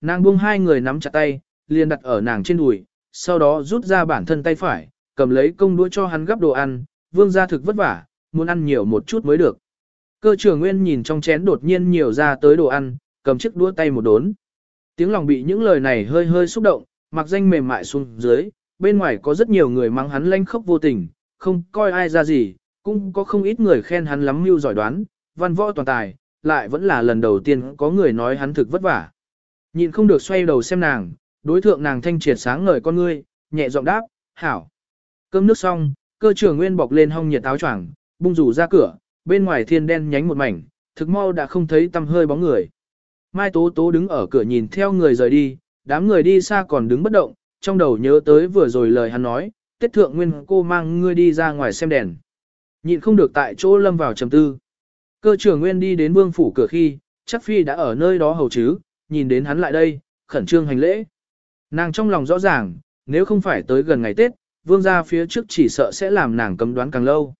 Nàng buông hai người nắm chặt tay, liền đặt ở nàng trên đùi, sau đó rút ra bản thân tay phải, cầm lấy công đũa cho hắn gắp đồ ăn, vương gia thực vất vả, muốn ăn nhiều một chút mới được. Cơ trưởng nguyên nhìn trong chén đột nhiên nhiều ra tới đồ ăn, cầm chiếc đũa tay một đốn. Tiếng lòng bị những lời này hơi hơi xúc động, mặc danh mềm mại xuống dưới, bên ngoài có rất nhiều người mắng hắn lanh khốc vô tình, không coi ai ra gì, cũng có không ít người khen hắn lắm mưu giỏi đoán, văn võ toàn tài, lại vẫn là lần đầu tiên có người nói hắn thực vất vả. Nhìn không được xoay đầu xem nàng, đối thượng nàng thanh triệt sáng ngời con ngươi, nhẹ giọng đáp, hảo. Cơm nước xong, cơ trưởng nguyên bọc lên hong nhiệt áo choàng, bung rủ ra cửa, bên ngoài thiên đen nhánh một mảnh, thực mau đã không thấy tăm hơi bóng người. Mai Tố Tố đứng ở cửa nhìn theo người rời đi, đám người đi xa còn đứng bất động, trong đầu nhớ tới vừa rồi lời hắn nói, tiết Thượng Nguyên cô mang ngươi đi ra ngoài xem đèn. Nhịn không được tại chỗ lâm vào trầm tư. Cơ trưởng Nguyên đi đến vương phủ cửa khi, chắc phi đã ở nơi đó hầu chứ, nhìn đến hắn lại đây, khẩn trương hành lễ. Nàng trong lòng rõ ràng, nếu không phải tới gần ngày Tết, vương gia phía trước chỉ sợ sẽ làm nàng cấm đoán càng lâu.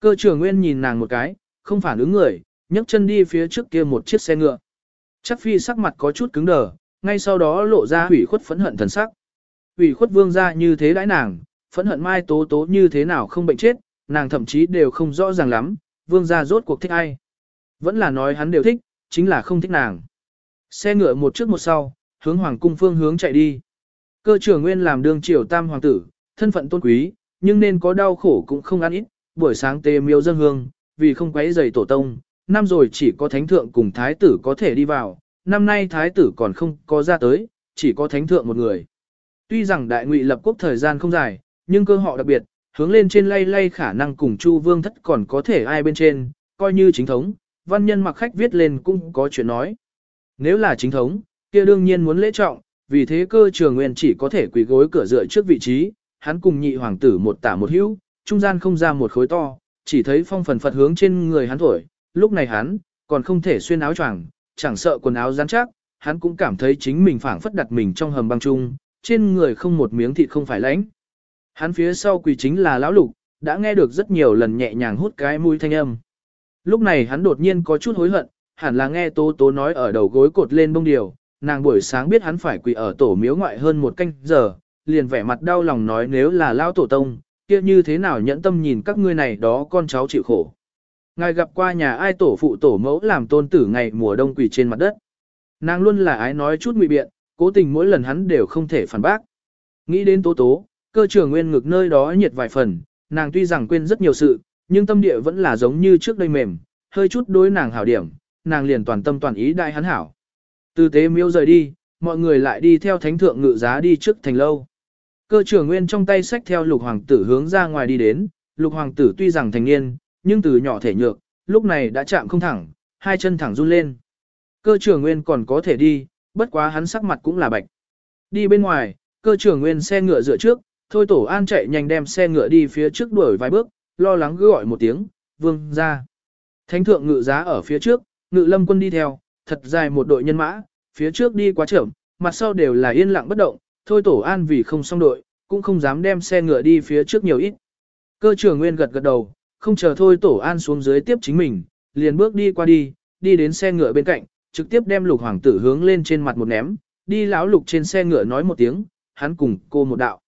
Cơ trưởng Nguyên nhìn nàng một cái, không phản ứng người, nhấc chân đi phía trước kia một chiếc xe ngựa. Chắc phi sắc mặt có chút cứng đờ, ngay sau đó lộ ra hủy khuất phẫn hận thần sắc. Hủy khuất vương gia như thế đãi nàng, phẫn hận mai tố tố như thế nào không bệnh chết, nàng thậm chí đều không rõ ràng lắm, vương gia rốt cuộc thích ai. Vẫn là nói hắn đều thích, chính là không thích nàng. Xe ngựa một trước một sau, hướng hoàng cung phương hướng chạy đi. Cơ trưởng nguyên làm đương triều tam hoàng tử, thân phận tôn quý, nhưng nên có đau khổ cũng không ăn ít, buổi sáng tê miêu dân hương, vì không quấy rầy tổ tông, năm rồi chỉ có thánh thượng cùng thái tử có thể đi vào, năm nay thái tử còn không có ra tới, chỉ có thánh thượng một người. Tuy rằng đại ngụy lập quốc thời gian không dài, nhưng cơ họ đặc biệt, hướng lên trên lay lay khả năng cùng Chu Vương thất còn có thể ai bên trên, coi như chính thống, văn nhân mặc khách viết lên cũng có chuyện nói. Nếu là chính thống, kia đương nhiên muốn lễ trọng, vì thế cơ trường nguyên chỉ có thể quỳ gối cửa dựa trước vị trí, hắn cùng nhị hoàng tử một tả một hữu, trung gian không ra một khối to, chỉ thấy phong phần phật hướng trên người hắn thổi, lúc này hắn, còn không thể xuyên áo choàng, chẳng sợ quần áo rắn chắc, hắn cũng cảm thấy chính mình phảng phất đặt mình trong hầm băng chung, trên người không một miếng thịt không phải lãnh. Hắn phía sau quỳ chính là lão lục, đã nghe được rất nhiều lần nhẹ nhàng hút cái mũi thanh âm. Lúc này hắn đột nhiên có chút hối hận, hẳn là nghe tố tố nói ở đầu gối cột lên bông điều, nàng buổi sáng biết hắn phải quỳ ở tổ miếu ngoại hơn một canh giờ, liền vẻ mặt đau lòng nói nếu là lão tổ tông, kia như thế nào nhẫn tâm nhìn các ngươi này đó con cháu chịu khổ. Ngài gặp qua nhà ai tổ phụ tổ mẫu làm tôn tử ngày mùa đông quỳ trên mặt đất. Nàng luôn là ái nói chút ngụy biện, cố tình mỗi lần hắn đều không thể phản bác. Nghĩ đến tố tố, cơ trưởng nguyên ngực nơi đó nhiệt vài phần, nàng tuy rằng quên rất nhiều sự, nhưng tâm địa vẫn là giống như trước đây mềm, hơi chút đối nàng hảo điểm, nàng liền toàn tâm toàn ý đại hắn hảo. Từ tế miêu rời đi, mọi người lại đi theo thánh thượng ngự giá đi trước thành lâu. Cơ trưởng nguyên trong tay sách theo lục hoàng tử hướng ra ngoài đi đến, lục hoàng tử tuy rằng thành niên, nhưng từ nhỏ thể nhược, lúc này đã chạm không thẳng, hai chân thẳng run lên. Cơ trưởng nguyên còn có thể đi, bất quá hắn sắc mặt cũng là bạch. Đi bên ngoài, cơ trưởng nguyên xe ngựa dựa trước, thôi tổ an chạy nhanh đem xe ngựa đi phía trước đuổi vài bước, lo lắng gọi một tiếng, vương ra. Thánh thượng ngự giá ở phía trước, ngự lâm quân đi theo, thật dài một đội nhân mã, phía trước đi quá chậm, mặt sau đều là yên lặng bất động, thôi tổ an vì không xong đội, cũng không dám đem xe ngựa đi phía trước nhiều ít. Cơ trưởng nguyên gật gật đầu, không chờ thôi tổ an xuống dưới tiếp chính mình, liền bước đi qua đi, đi đến xe ngựa bên cạnh, trực tiếp đem lục hoàng tử hướng lên trên mặt một ném, đi lão lục trên xe ngựa nói một tiếng, hắn cùng cô một đạo.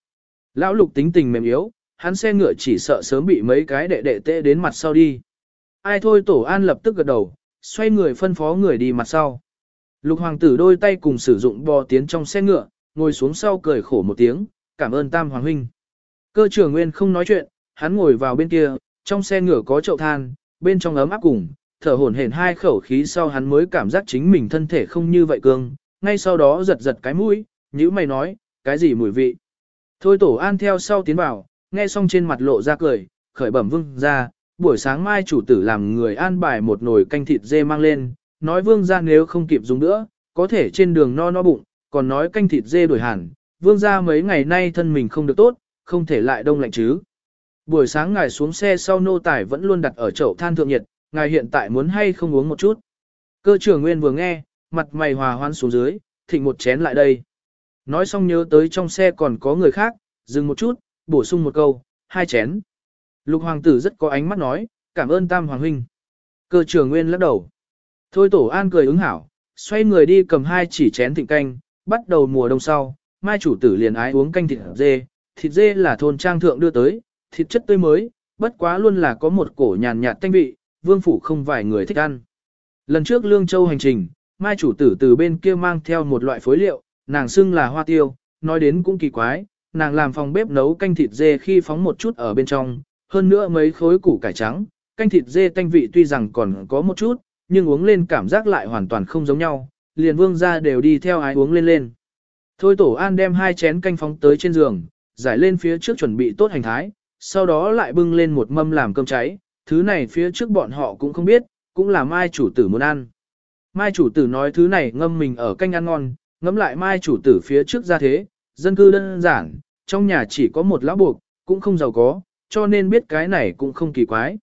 Lão lục tính tình mềm yếu, hắn xe ngựa chỉ sợ sớm bị mấy cái đệ đệ tê đến mặt sau đi. Ai thôi tổ an lập tức gật đầu, xoay người phân phó người đi mặt sau. Lục hoàng tử đôi tay cùng sử dụng bò tiến trong xe ngựa, ngồi xuống sau cười khổ một tiếng, cảm ơn tam hoàng huynh. Cơ trưởng nguyên không nói chuyện, hắn ngồi vào bên kia, trong xe ngựa có chậu than, bên trong ấm áp cùng, thở hổn hển hai khẩu khí sau hắn mới cảm giác chính mình thân thể không như vậy cương, ngay sau đó giật giật cái mũi, nhữ mày nói, cái gì mùi vị. Thôi tổ an theo sau tiến vào, nghe xong trên mặt lộ ra cười, khởi bẩm vương ra, buổi sáng mai chủ tử làm người an bài một nồi canh thịt dê mang lên, nói vương gia nếu không kịp dùng nữa, có thể trên đường no no bụng, còn nói canh thịt dê đổi hẳn, vương gia mấy ngày nay thân mình không được tốt, không thể lại đông lạnh chứ. Buổi sáng ngài xuống xe sau nô tải vẫn luôn đặt ở chậu than thượng nhiệt, ngài hiện tại muốn hay không uống một chút. Cơ trưởng nguyên vừa nghe, mặt mày hòa hoan xuống dưới, thịnh một chén lại đây. Nói xong nhớ tới trong xe còn có người khác, dừng một chút, bổ sung một câu, hai chén. Lục hoàng tử rất có ánh mắt nói, cảm ơn tam hoàng huynh. Cơ trưởng nguyên lắc đầu. Thôi tổ an cười ứng hảo, xoay người đi cầm hai chỉ chén thịnh canh, bắt đầu mùa đông sau, mai chủ tử liền ái uống canh thịt dê, thịt dê là thôn trang thượng đưa tới, thịt chất tươi mới, bất quá luôn là có một cổ nhàn nhạt thanh vị, vương phủ không vài người thích ăn. Lần trước Lương Châu hành trình, mai chủ tử từ bên kia mang theo một loại phối liệu, nàng xưng là hoa tiêu, nói đến cũng kỳ quái, nàng làm phòng bếp nấu canh thịt dê khi phóng một chút ở bên trong, hơn nữa mấy khối củ cải trắng, canh thịt dê tanh vị tuy rằng còn có một chút, nhưng uống lên cảm giác lại hoàn toàn không giống nhau, liền vương ra đều đi theo ái uống lên lên. Thôi tổ an đem hai chén canh phóng tới trên giường, giải lên phía trước chuẩn bị tốt hành thái, sau đó lại bưng lên một mâm làm cơm cháy, thứ này phía trước bọn họ cũng không biết, cũng là mai chủ tử muốn ăn. Mai chủ tử nói thứ này ngâm mình ở canh ăn ngon, ngắm lại mai chủ tử phía trước ra thế, dân cư đơn giản, trong nhà chỉ có một lão buộc, cũng không giàu có, cho nên biết cái này cũng không kỳ quái.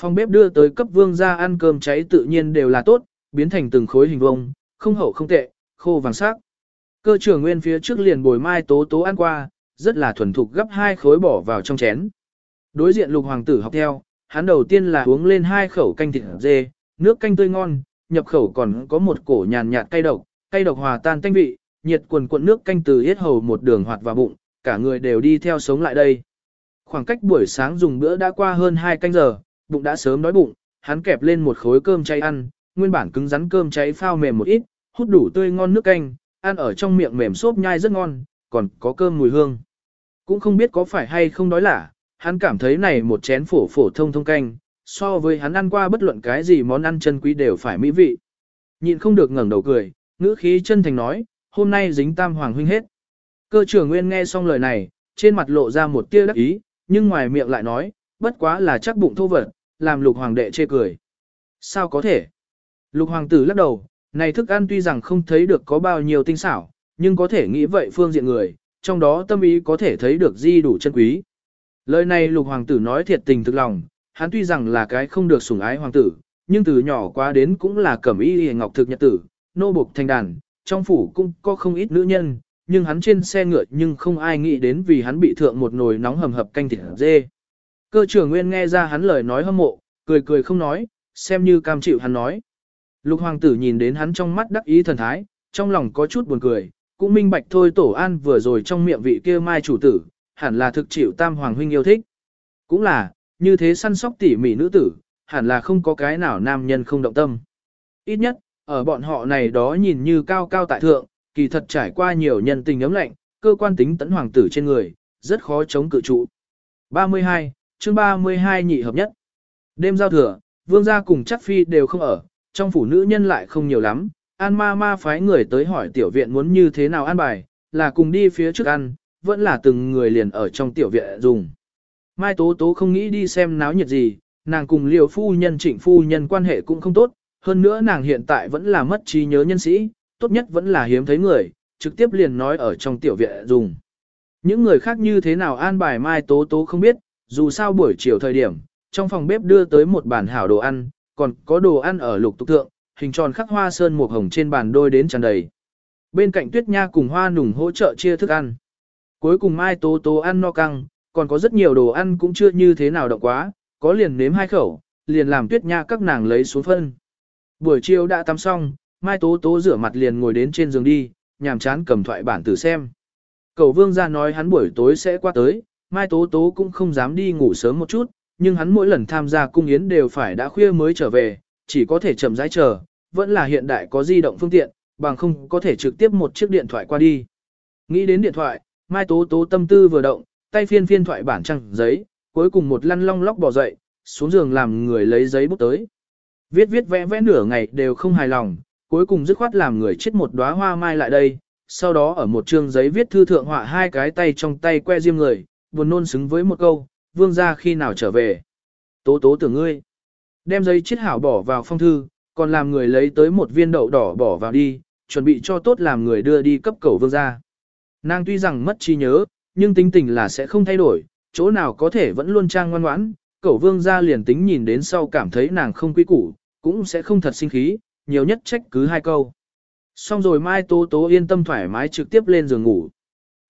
Phòng bếp đưa tới cấp vương ra ăn cơm cháy tự nhiên đều là tốt, biến thành từng khối hình vông, không hậu không tệ, khô vàng sắc. Cơ trưởng nguyên phía trước liền bồi mai tố tố ăn qua, rất là thuần thục gấp hai khối bỏ vào trong chén. Đối diện lục hoàng tử học theo, hắn đầu tiên là uống lên hai khẩu canh thịt dê, nước canh tươi ngon, nhập khẩu còn có một cổ nhàn nhạt cay độc, cay độc hòa tan tanh vị, nhiệt quần cuộn nước canh từ yết hầu một đường hoạt vào bụng, cả người đều đi theo sống lại đây. Khoảng cách buổi sáng dùng bữa đã qua hơn 2 canh giờ, bụng đã sớm đói bụng, hắn kẹp lên một khối cơm cháy ăn, nguyên bản cứng rắn cơm cháy phao mềm một ít, hút đủ tươi ngon nước canh, ăn ở trong miệng mềm xốp nhai rất ngon, còn có cơm mùi hương. Cũng không biết có phải hay không đói lả, hắn cảm thấy này một chén phổ phổ thông thông canh, so với hắn ăn qua bất luận cái gì món ăn chân quý đều phải mỹ vị. Nhịn không được ngẩng đầu cười, ngữ khí chân thành nói, hôm nay dính tam hoàng huynh hết. Cơ trưởng nguyên nghe xong lời này, trên mặt lộ ra một tia đắc ý, nhưng ngoài miệng lại nói, bất quá là chắc bụng thô vật, làm lục hoàng đệ chê cười. Sao có thể? Lục hoàng tử lắc đầu, này thức ăn tuy rằng không thấy được có bao nhiêu tinh xảo, nhưng có thể nghĩ vậy phương diện người, trong đó tâm ý có thể thấy được di đủ chân quý. Lời này lục hoàng tử nói thiệt tình thực lòng, hắn tuy rằng là cái không được sủng ái hoàng tử, nhưng từ nhỏ quá đến cũng là cẩm y hề ngọc thực nhật tử, nô buộc thành đàn, trong phủ cũng có không ít nữ nhân, nhưng hắn trên xe ngựa nhưng không ai nghĩ đến vì hắn bị thượng một nồi nóng hầm hập canh thịt dê. Cơ trưởng nguyên nghe ra hắn lời nói hâm mộ, cười cười không nói, xem như cam chịu hắn nói. Lục hoàng tử nhìn đến hắn trong mắt đắc ý thần thái, trong lòng có chút buồn cười, cũng minh bạch thôi tổ an vừa rồi trong miệng vị kia mai chủ tử, hẳn là thực chịu tam hoàng huynh yêu thích. Cũng là, như thế săn sóc tỉ mỉ nữ tử, hẳn là không có cái nào nam nhân không động tâm. Ít nhất, ở bọn họ này đó nhìn như cao cao tại thượng, kỳ thật trải qua nhiều nhân tình ấm lạnh, cơ quan tính tấn hoàng tử trên người, rất khó chống cự trụ. 32, chương 32 nhị hợp nhất. Đêm giao thừa, vương gia cùng chắc phi đều không ở, trong phủ nữ nhân lại không nhiều lắm, an ma ma phái người tới hỏi tiểu viện muốn như thế nào an bài, là cùng đi phía trước ăn, vẫn là từng người liền ở trong tiểu viện dùng. Mai Tố Tố không nghĩ đi xem náo nhiệt gì, nàng cùng liều phu nhân trịnh phu nhân quan hệ cũng không tốt, hơn nữa nàng hiện tại vẫn là mất trí nhớ nhân sĩ, tốt nhất vẫn là hiếm thấy người, trực tiếp liền nói ở trong tiểu viện dùng. Những người khác như thế nào an bài Mai Tố Tố không biết, dù sao buổi chiều thời điểm, trong phòng bếp đưa tới một bàn hảo đồ ăn, còn có đồ ăn ở lục tục thượng, hình tròn khắc hoa sơn mộc hồng trên bàn đôi đến tràn đầy. Bên cạnh Tuyết Nha cùng Hoa Nùng hỗ trợ chia thức ăn. Cuối cùng Mai Tố Tố ăn no căng, còn có rất nhiều đồ ăn cũng chưa như thế nào động quá, có liền nếm hai khẩu, liền làm Tuyết Nha các nàng lấy xuống phân. Buổi chiều đã tắm xong, Mai Tố Tố rửa mặt liền ngồi đến trên giường đi, nhàm chán cầm thoại bản tử xem. Cầu vương ra nói hắn buổi tối sẽ qua tới, Mai Tố Tố cũng không dám đi ngủ sớm một chút, nhưng hắn mỗi lần tham gia cung yến đều phải đã khuya mới trở về, chỉ có thể chậm rãi chờ, vẫn là hiện đại có di động phương tiện, bằng không có thể trực tiếp một chiếc điện thoại qua đi. Nghĩ đến điện thoại, Mai Tố Tố tâm tư vừa động, tay phiên phiên thoại bản trăng giấy, cuối cùng một lăn long lóc bỏ dậy, xuống giường làm người lấy giấy bút tới. Viết viết vẽ vẽ nửa ngày đều không hài lòng, cuối cùng dứt khoát làm người chết một đóa hoa mai lại đây, sau đó ở một chương giấy viết thư thượng họa hai cái tay trong tay que diêm người, buồn nôn xứng với một câu, vương gia khi nào trở về. Tố tố tưởng ngươi. Đem giấy chiết hảo bỏ vào phong thư, còn làm người lấy tới một viên đậu đỏ bỏ vào đi, chuẩn bị cho tốt làm người đưa đi cấp cầu vương gia. Nàng tuy rằng mất trí nhớ, nhưng tính tình là sẽ không thay đổi, chỗ nào có thể vẫn luôn trang ngoan ngoãn, cẩu vương gia liền tính nhìn đến sau cảm thấy nàng không quý củ, cũng sẽ không thật sinh khí, nhiều nhất trách cứ hai câu. Xong rồi mai tố tố yên tâm thoải mái trực tiếp lên giường ngủ.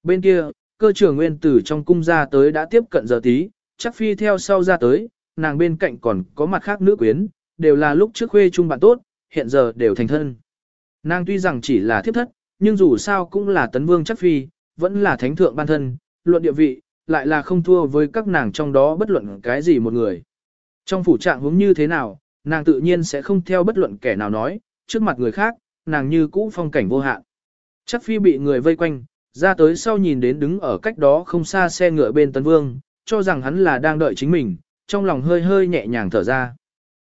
Bên kia, cơ trưởng nguyên tử trong cung ra tới đã tiếp cận giờ tí, chắc phi theo sau ra tới, nàng bên cạnh còn có mặt khác nữ quyến, đều là lúc trước khuê chung bạn tốt, hiện giờ đều thành thân. Nàng tuy rằng chỉ là thiếp thất, nhưng dù sao cũng là tấn vương chắc phi, vẫn là thánh thượng ban thân, luận địa vị, lại là không thua với các nàng trong đó bất luận cái gì một người. Trong phủ trạng hướng như thế nào, nàng tự nhiên sẽ không theo bất luận kẻ nào nói, trước mặt người khác, nàng như cũ phong cảnh vô hạn. Chắc phi bị người vây quanh, ra tới sau nhìn đến đứng ở cách đó không xa xe ngựa bên tấn vương, cho rằng hắn là đang đợi chính mình, trong lòng hơi hơi nhẹ nhàng thở ra.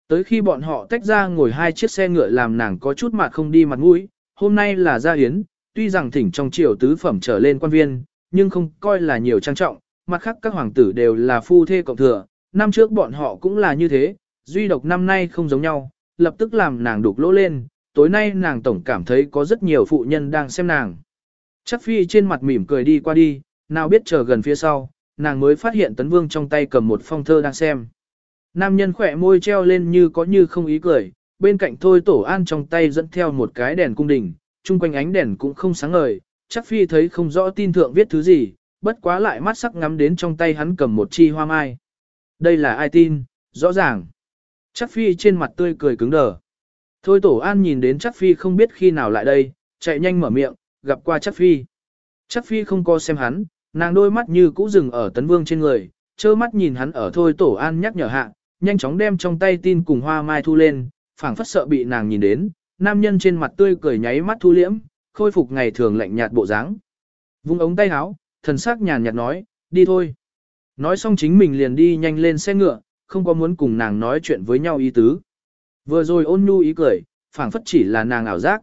Tới khi bọn họ tách ra ngồi hai chiếc xe ngựa làm nàng có chút mặt không đi mặt mũi, hôm nay là gia hiến, tuy rằng thỉnh trong triều tứ phẩm trở lên quan viên, nhưng không coi là nhiều trang trọng, mặt khác các hoàng tử đều là phu thê cộng thừa, năm trước bọn họ cũng là như thế, duy độc năm nay không giống nhau, lập tức làm nàng đục lỗ lên, tối nay nàng tổng cảm thấy có rất nhiều phụ nhân đang xem nàng. Chắc phi trên mặt mỉm cười đi qua đi, nào biết chờ gần phía sau, nàng mới phát hiện tấn vương trong tay cầm một phong thơ đang xem. Nam nhân khỏe môi treo lên như có như không ý cười, bên cạnh thôi tổ an trong tay dẫn theo một cái đèn cung đình, chung quanh ánh đèn cũng không sáng ngời, chắc phi thấy không rõ tin thượng viết thứ gì, bất quá lại mắt sắc ngắm đến trong tay hắn cầm một chi hoa mai. Đây là ai tin, rõ ràng. Chắc phi trên mặt tươi cười cứng đờ. Thôi tổ an nhìn đến chắc phi không biết khi nào lại đây, chạy nhanh mở miệng, gặp qua chắc phi. Chắc phi không co xem hắn, nàng đôi mắt như cũ dừng ở tấn vương trên người, trơ mắt nhìn hắn ở thôi tổ an nhắc nhở hạ, nhanh chóng đem trong tay tin cùng hoa mai thu lên, phảng phất sợ bị nàng nhìn đến, nam nhân trên mặt tươi cười nháy mắt thu liễm, khôi phục ngày thường lạnh nhạt bộ dáng. Vung ống tay áo, thần sắc nhàn nhạt nói, đi thôi. Nói xong chính mình liền đi nhanh lên xe ngựa, không có muốn cùng nàng nói chuyện với nhau ý tứ. Vừa rồi ôn nhu ý cười, phảng phất chỉ là nàng ảo giác.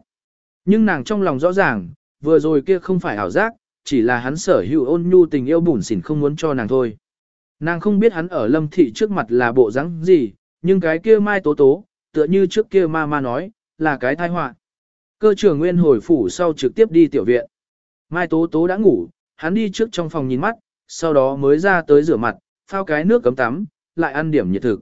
Nhưng nàng trong lòng rõ ràng, vừa rồi kia không phải ảo giác, chỉ là hắn sở hữu ôn nhu tình yêu bùn xỉn không muốn cho nàng thôi. Nàng không biết hắn ở lâm thị trước mặt là bộ dáng gì, nhưng cái kia mai tố tố, tựa như trước kia ma ma nói, là cái tai họa. Cơ trưởng nguyên hồi phủ sau trực tiếp đi tiểu viện. Mai tố tố đã ngủ, hắn đi trước trong phòng nhìn mắt, sau đó mới ra tới rửa mặt, phao cái nước cấm tắm, lại ăn điểm nhiệt thực.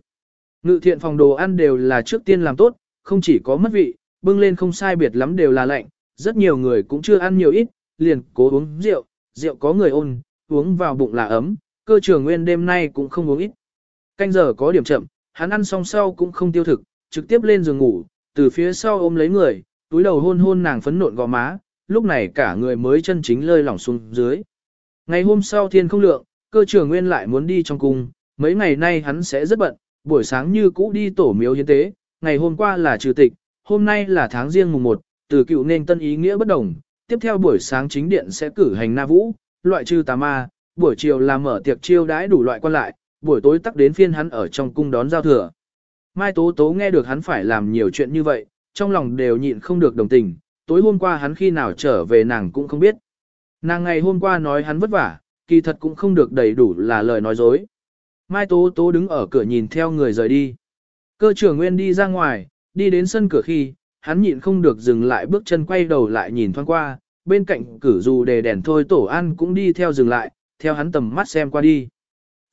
Ngự thiện phòng đồ ăn đều là trước tiên làm tốt, không chỉ có mất vị, bưng lên không sai biệt lắm đều là lạnh, rất nhiều người cũng chưa ăn nhiều ít, liền cố uống rượu, rượu có người ôn, uống vào bụng là ấm, cơ trưởng nguyên đêm nay cũng không uống ít. Canh giờ có điểm chậm, hắn ăn xong sau cũng không tiêu thực, trực tiếp lên giường ngủ, từ phía sau ôm lấy người, túi đầu hôn hôn nàng phấn nộn gò má, lúc này cả người mới chân chính lơi lỏng xuống dưới. Ngày hôm sau thiên không lượng, cơ trưởng nguyên lại muốn đi trong cung, mấy ngày nay hắn sẽ rất bận, buổi sáng như cũ đi tổ miếu hiến tế, ngày hôm qua là trừ tịch, hôm nay là tháng riêng mùng 1, từ cựu nên tân ý nghĩa bất đồng, tiếp theo buổi sáng chính điện sẽ cử hành na vũ, loại trừ tà ma, buổi chiều là mở tiệc chiêu đãi đủ loại quan lại, buổi tối tắc đến phiên hắn ở trong cung đón giao thừa. Mai Tố Tố nghe được hắn phải làm nhiều chuyện như vậy, trong lòng đều nhịn không được đồng tình, tối hôm qua hắn khi nào trở về nàng cũng không biết. Nàng ngày hôm qua nói hắn vất vả, kỳ thật cũng không được đầy đủ là lời nói dối. Mai Tố Tố đứng ở cửa nhìn theo người rời đi. Cơ trưởng Nguyên đi ra ngoài, đi đến sân cửa khi, hắn nhịn không được dừng lại bước chân quay đầu lại nhìn thoáng qua, bên cạnh cử dù đề đèn thôi tổ ăn cũng đi theo dừng lại, theo hắn tầm mắt xem qua đi.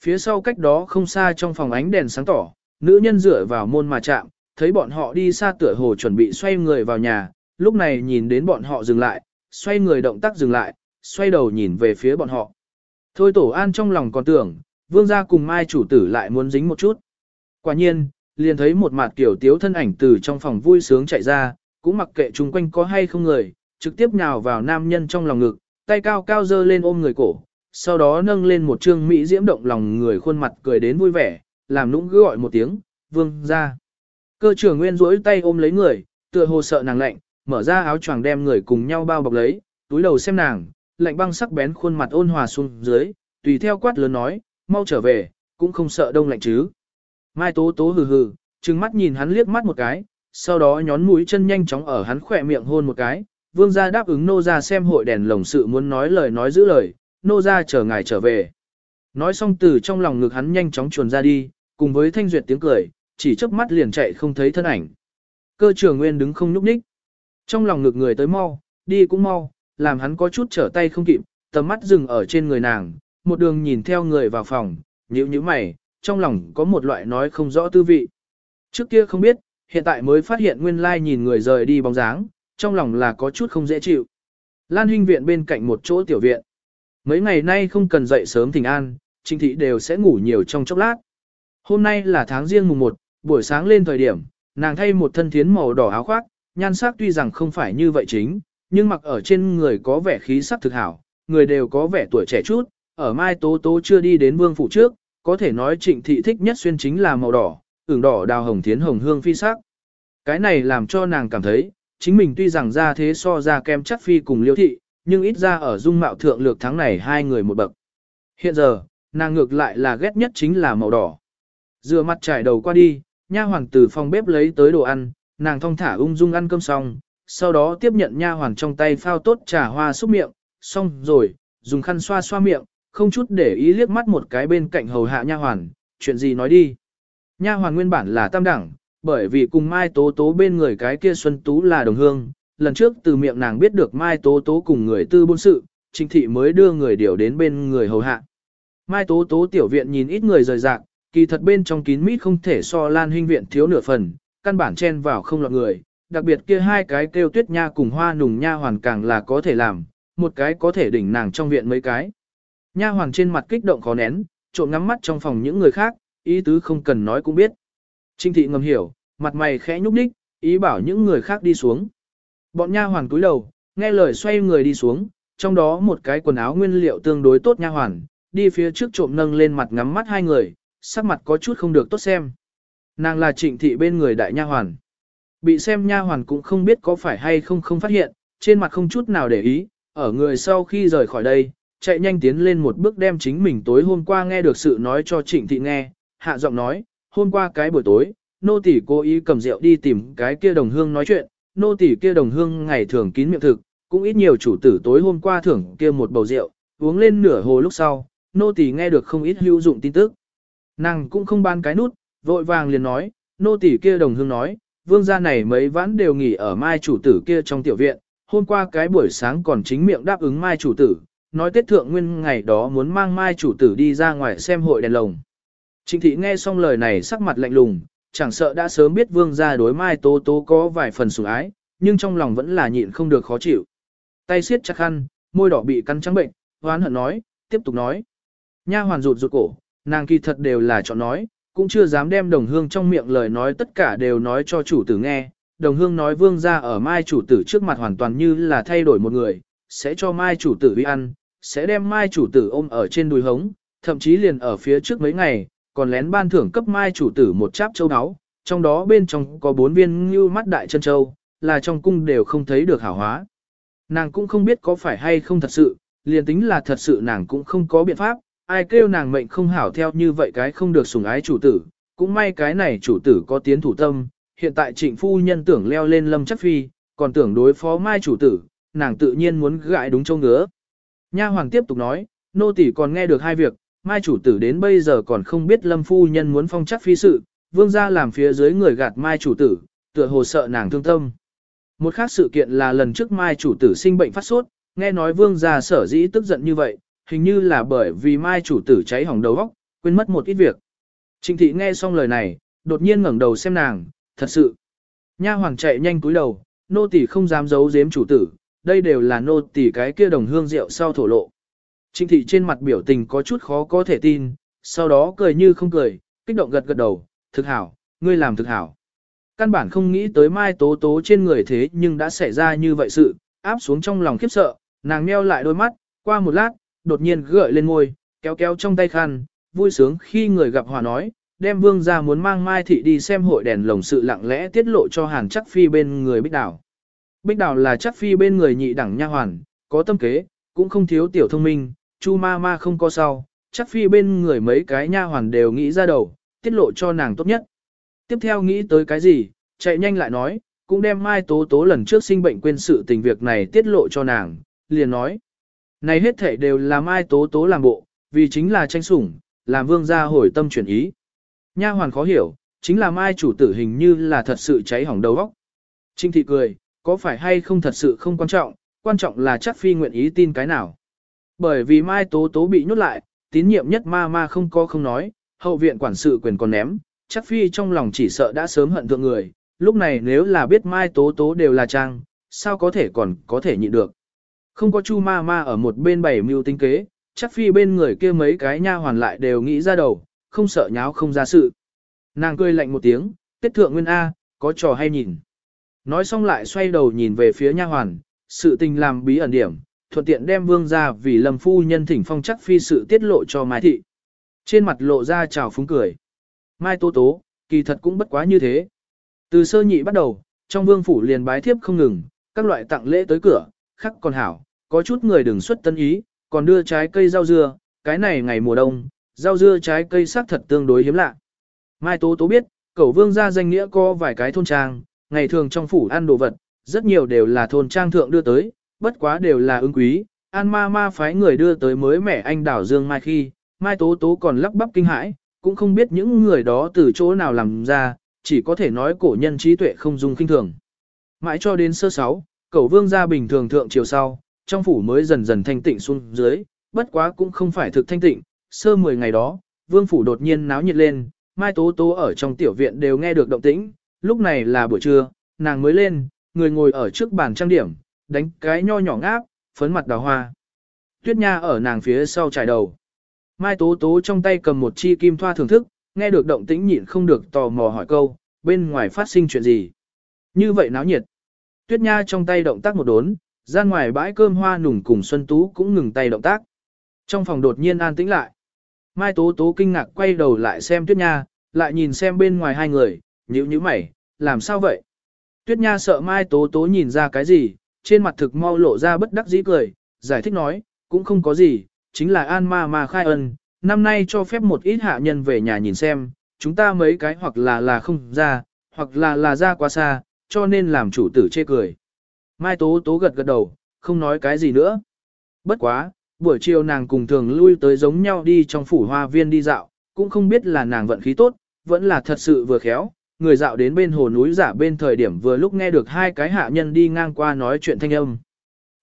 Phía sau cách đó không xa trong phòng ánh đèn sáng tỏ, nữ nhân dựa vào môn mà chạm, thấy bọn họ đi xa tựa hồ chuẩn bị xoay người vào nhà, lúc này nhìn đến bọn họ dừng lại, xoay người động tác dừng lại, xoay đầu nhìn về phía bọn họ. Thôi tổ an trong lòng còn tưởng, vương gia cùng mai chủ tử lại muốn dính một chút. Quả nhiên, liền thấy một mặt kiểu tiếu thân ảnh từ trong phòng vui sướng chạy ra, cũng mặc kệ chung quanh có hay không người, trực tiếp nhào vào nam nhân trong lòng ngực, tay cao cao dơ lên ôm người cổ, sau đó nâng lên một trương mỹ diễm động lòng người khuôn mặt cười đến vui vẻ, làm nũng cứ gọi một tiếng, vương ra. Cơ trưởng nguyên duỗi tay ôm lấy người, tựa hồ sợ nàng lạnh, mở ra áo choàng đem người cùng nhau bao bọc lấy, túi đầu xem nàng, lạnh băng sắc bén khuôn mặt ôn hòa xuống dưới, tùy theo quát lớn nói, mau trở về, cũng không sợ đông lạnh chứ. Mai tố tố hừ hừ, trừng mắt nhìn hắn liếc mắt một cái, sau đó nhón mũi chân nhanh chóng ở hắn khỏe miệng hôn một cái, vương gia đáp ứng nô gia xem hội đèn lồng sự muốn nói lời nói giữ lời, nô gia chờ ngài trở về. Nói xong từ trong lòng ngực hắn nhanh chóng chuồn ra đi, cùng với thanh duyệt tiếng cười, chỉ chớp mắt liền chạy không thấy thân ảnh. Cơ trưởng nguyên đứng không nhúc nhích. Trong lòng ngực người tới mau, đi cũng mau, làm hắn có chút trở tay không kịp, tầm mắt dừng ở trên người nàng, một đường nhìn theo người vào phòng, nhíu nhíu mày, trong lòng có một loại nói không rõ tư vị. Trước kia không biết, hiện tại mới phát hiện nguyên lai nhìn người rời đi bóng dáng, trong lòng là có chút không dễ chịu. Lan Hinh viện bên cạnh một chỗ tiểu viện. Mấy ngày nay không cần dậy sớm thỉnh an, Trình thị đều sẽ ngủ nhiều trong chốc lát. Hôm nay là tháng riêng mùng 1, buổi sáng lên thời điểm, nàng thay một thân thiến màu đỏ áo khoác, nhan sắc tuy rằng không phải như vậy chính, nhưng mặc ở trên người có vẻ khí sắc thực hảo, người đều có vẻ tuổi trẻ chút, ở Mai Tố Tố chưa đi đến vương phủ trước, có thể nói trịnh thị thích nhất xuyên chính là màu đỏ, ửng đỏ đào hồng thiến hồng hương phi sắc. Cái này làm cho nàng cảm thấy, chính mình tuy rằng ra thế so ra kem chắc phi cùng liêu thị, nhưng ít ra ở dung mạo thượng lược tháng này hai người một bậc. Hiện giờ, nàng ngược lại là ghét nhất chính là màu đỏ. Dựa mặt trải đầu qua đi, nha hoàng từ phòng bếp lấy tới đồ ăn, nàng thong thả ung dung ăn cơm xong, sau đó tiếp nhận nha hoàng trong tay phao tốt trà hoa xúc miệng, xong rồi, dùng khăn xoa xoa miệng, không chút để ý liếc mắt một cái bên cạnh hầu hạ nha hoàn, chuyện gì nói đi. Nha hoàn nguyên bản là tam đẳng, bởi vì cùng Mai Tố Tố bên người cái kia Xuân Tú là đồng hương, lần trước từ miệng nàng biết được Mai Tố Tố cùng người tư buôn sự, Trình thị mới đưa người điều đến bên người hầu hạ. Mai Tố Tố tiểu viện nhìn ít người rời rạc, kỳ thật bên trong kín mít không thể so Lan Huynh viện thiếu nửa phần, căn bản chen vào không lọt người, đặc biệt kia hai cái kêu tuyết nha cùng hoa nùng nha hoàn càng là có thể làm, một cái có thể đỉnh nàng trong viện mấy cái. Nha hoàn trên mặt kích động khó nén, trộm ngắm mắt trong phòng những người khác, ý tứ không cần nói cũng biết. Trinh thị ngầm hiểu, mặt mày khẽ nhúc nhích, ý bảo những người khác đi xuống. Bọn nha hoàn cúi đầu, nghe lời xoay người đi xuống, trong đó một cái quần áo nguyên liệu tương đối tốt nha hoàn, đi phía trước trộm nâng lên mặt ngắm mắt hai người, sắc mặt có chút không được tốt xem. Nàng là trịnh thị bên người đại nha hoàn. Bị xem nha hoàn cũng không biết có phải hay không không phát hiện, trên mặt không chút nào để ý, ở người sau khi rời khỏi đây, chạy nhanh tiến lên một bước đem chính mình tối hôm qua nghe được sự nói cho trịnh thị nghe, hạ giọng nói, hôm qua cái buổi tối, nô tỷ cố ý cầm rượu đi tìm cái kia đồng hương nói chuyện, nô tỷ kia đồng hương ngày thường kín miệng thực, cũng ít nhiều chủ tử tối hôm qua thưởng kia một bầu rượu, uống lên nửa hồ lúc sau, nô tỷ nghe được không ít hữu dụng tin tức. Nàng cũng không ban cái nút, vội vàng liền nói, nô tỷ kia đồng hương nói, vương gia này mấy vãn đều nghỉ ở mai chủ tử kia trong tiểu viện, hôm qua cái buổi sáng còn chính miệng đáp ứng mai chủ tử, nói Tết Thượng Nguyên ngày đó muốn mang mai chủ tử đi ra ngoài xem hội đèn lồng. Trịnh thị nghe xong lời này sắc mặt lạnh lùng, chẳng sợ đã sớm biết vương gia đối mai tố tố có vài phần sủng ái, nhưng trong lòng vẫn là nhịn không được khó chịu. Tay siết chặt khăn, môi đỏ bị cắn trắng bệnh, hoán hận nói, tiếp tục nói. Nha hoàn rụt rụt cổ, nàng kỳ thật đều là chọn nói, cũng chưa dám đem đồng hương trong miệng lời nói tất cả đều nói cho chủ tử nghe. Đồng hương nói vương gia ở mai chủ tử trước mặt hoàn toàn như là thay đổi một người, sẽ cho mai chủ tử uy ăn, sẽ đem mai chủ tử ôm ở trên đùi hống, thậm chí liền ở phía trước mấy ngày, còn lén ban thưởng cấp mai chủ tử một cháp châu áo, trong đó bên trong có bốn viên như mắt đại chân châu, là trong cung đều không thấy được hảo hóa. Nàng cũng không biết có phải hay không thật sự, liền tính là thật sự nàng cũng không có biện pháp, ai kêu nàng mệnh không hảo theo như vậy cái không được sủng ái chủ tử, cũng may cái này chủ tử có tiến thủ tâm, hiện tại trịnh phu nhân tưởng leo lên lâm chắc phi, còn tưởng đối phó mai chủ tử, nàng tự nhiên muốn gãi đúng châu ngứa. Nha hoàng tiếp tục nói, nô tỷ còn nghe được hai việc, mai chủ tử đến bây giờ còn không biết lâm phu nhân muốn phong chắc phi sự, vương gia làm phía dưới người gạt mai chủ tử, tựa hồ sợ nàng thương tâm. Một khác sự kiện là lần trước mai chủ tử sinh bệnh phát sốt, nghe nói vương gia sở dĩ tức giận như vậy, hình như là bởi vì mai chủ tử cháy hỏng đầu óc, quên mất một ít việc. Trịnh thị nghe xong lời này, đột nhiên ngẩng đầu xem nàng, thật sự. Nha hoàng chạy nhanh cúi đầu, nô tỳ không dám giấu giếm chủ tử, đây đều là nô tỳ cái kia đồng hương rượu sau thổ lộ. Trịnh thị trên mặt biểu tình có chút khó có thể tin, sau đó cười như không cười, kích động gật gật đầu, thực hảo, ngươi làm thực hảo. Căn bản không nghĩ tới mai tố tố trên người thế nhưng đã xảy ra như vậy sự, áp xuống trong lòng khiếp sợ, nàng meo lại đôi mắt, qua một lát, đột nhiên gợi lên môi, kéo kéo trong tay khăn, vui sướng khi người gặp hòa nói, đem vương ra muốn mang mai thị đi xem hội đèn lồng sự lặng lẽ tiết lộ cho hàn chắc phi bên người bích đảo. Bích Đào là chắc phi bên người nhị đẳng nha hoàn, có tâm kế, cũng không thiếu tiểu thông minh, chu ma ma không có sau, chắc phi bên người mấy cái nha hoàn đều nghĩ ra đầu, tiết lộ cho nàng tốt nhất. Tiếp theo nghĩ tới cái gì, chạy nhanh lại nói, cũng đem mai tố tố lần trước sinh bệnh quên sự tình việc này tiết lộ cho nàng, liền nói. Này hết thể đều là mai tố tố làm bộ, vì chính là tranh sủng, làm vương gia hồi tâm chuyển ý. Nha hoàn khó hiểu, chính là mai chủ tử hình như là thật sự cháy hỏng đầu óc. Trinh thị cười, có phải hay không thật sự không quan trọng, quan trọng là chắc phi nguyện ý tin cái nào. Bởi vì mai tố tố bị nhốt lại, tín nhiệm nhất ma ma không có không nói, hậu viện quản sự quyền còn ném, chắc phi trong lòng chỉ sợ đã sớm hận thượng người, lúc này nếu là biết mai tố tố đều là trang, sao có thể còn có thể nhịn được. Không có chu ma ma ở một bên bảy mưu tinh kế, chắc phi bên người kia mấy cái nha hoàn lại đều nghĩ ra đầu, không sợ nháo không ra sự. Nàng cười lạnh một tiếng, tiết thượng nguyên A, có trò hay nhìn. Nói xong lại xoay đầu nhìn về phía nha hoàn, sự tình làm bí ẩn điểm, thuận tiện đem vương ra vì lâm phu nhân thỉnh phong chắc phi sự tiết lộ cho Mai Thị. Trên mặt lộ ra trào phúng cười. Mai Tố Tố, kỳ thật cũng bất quá như thế. Từ sơ nhị bắt đầu, trong vương phủ liền bái thiếp không ngừng, các loại tặng lễ tới cửa, khắc còn hảo, có chút người đừng xuất tân ý, còn đưa trái cây rau dưa, cái này ngày mùa đông, rau dưa trái cây sắc thật tương đối hiếm lạ. Mai Tố Tố biết, cẩu vương ra danh nghĩa có vài cái thôn trang, ngày thường trong phủ ăn đồ vật, rất nhiều đều là thôn trang thượng đưa tới, bất quá đều là ứng quý, an ma ma phái người đưa tới mới mẻ anh đảo dương mai khi, Mai Tố Tố còn lắp bắp kinh hãi, cũng không biết những người đó từ chỗ nào làm ra, chỉ có thể nói cổ nhân trí tuệ không dung kinh thường. Mãi cho đến sơ sáu, cẩu vương gia bình thường thượng chiều sau, trong phủ mới dần dần thanh tịnh xuống dưới, bất quá cũng không phải thực thanh tịnh, sơ 10 ngày đó, vương phủ đột nhiên náo nhiệt lên, Mai Tố Tố ở trong tiểu viện đều nghe được động tĩnh, lúc này là buổi trưa, nàng mới lên, người ngồi ở trước bàn trang điểm, đánh cái nho nhỏ ngáp, phấn mặt đào hoa. Tuyết Nha ở nàng phía sau trải đầu. Mai Tố Tố trong tay cầm một chi kim thoa thưởng thức, nghe được động tĩnh nhịn không được tò mò hỏi câu, bên ngoài phát sinh chuyện gì. Như vậy náo nhiệt. Tuyết Nha trong tay động tác một đốn, ra ngoài bãi cơm hoa nùng cùng Xuân Tú cũng ngừng tay động tác. Trong phòng đột nhiên an tĩnh lại. Mai Tố Tố kinh ngạc quay đầu lại xem Tuyết Nha, lại nhìn xem bên ngoài hai người, nhíu nhíu mày, làm sao vậy? Tuyết Nha sợ Mai Tố Tố nhìn ra cái gì, trên mặt thực mau lộ ra bất đắc dĩ cười, giải thích nói, cũng không có gì, chính là An Ma Ma khai ân, năm nay cho phép một ít hạ nhân về nhà nhìn xem, chúng ta mấy cái hoặc là là không ra, hoặc là là ra quá xa, cho nên làm chủ tử chê cười. Mai Tố Tố gật gật đầu, không nói cái gì nữa. Bất quá, buổi chiều nàng cùng thường lui tới giống nhau đi trong phủ hoa viên đi dạo, cũng không biết là nàng vận khí tốt, vẫn là thật sự vừa khéo, người dạo đến bên hồ núi giả bên thời điểm vừa lúc nghe được hai cái hạ nhân đi ngang qua nói chuyện thanh âm.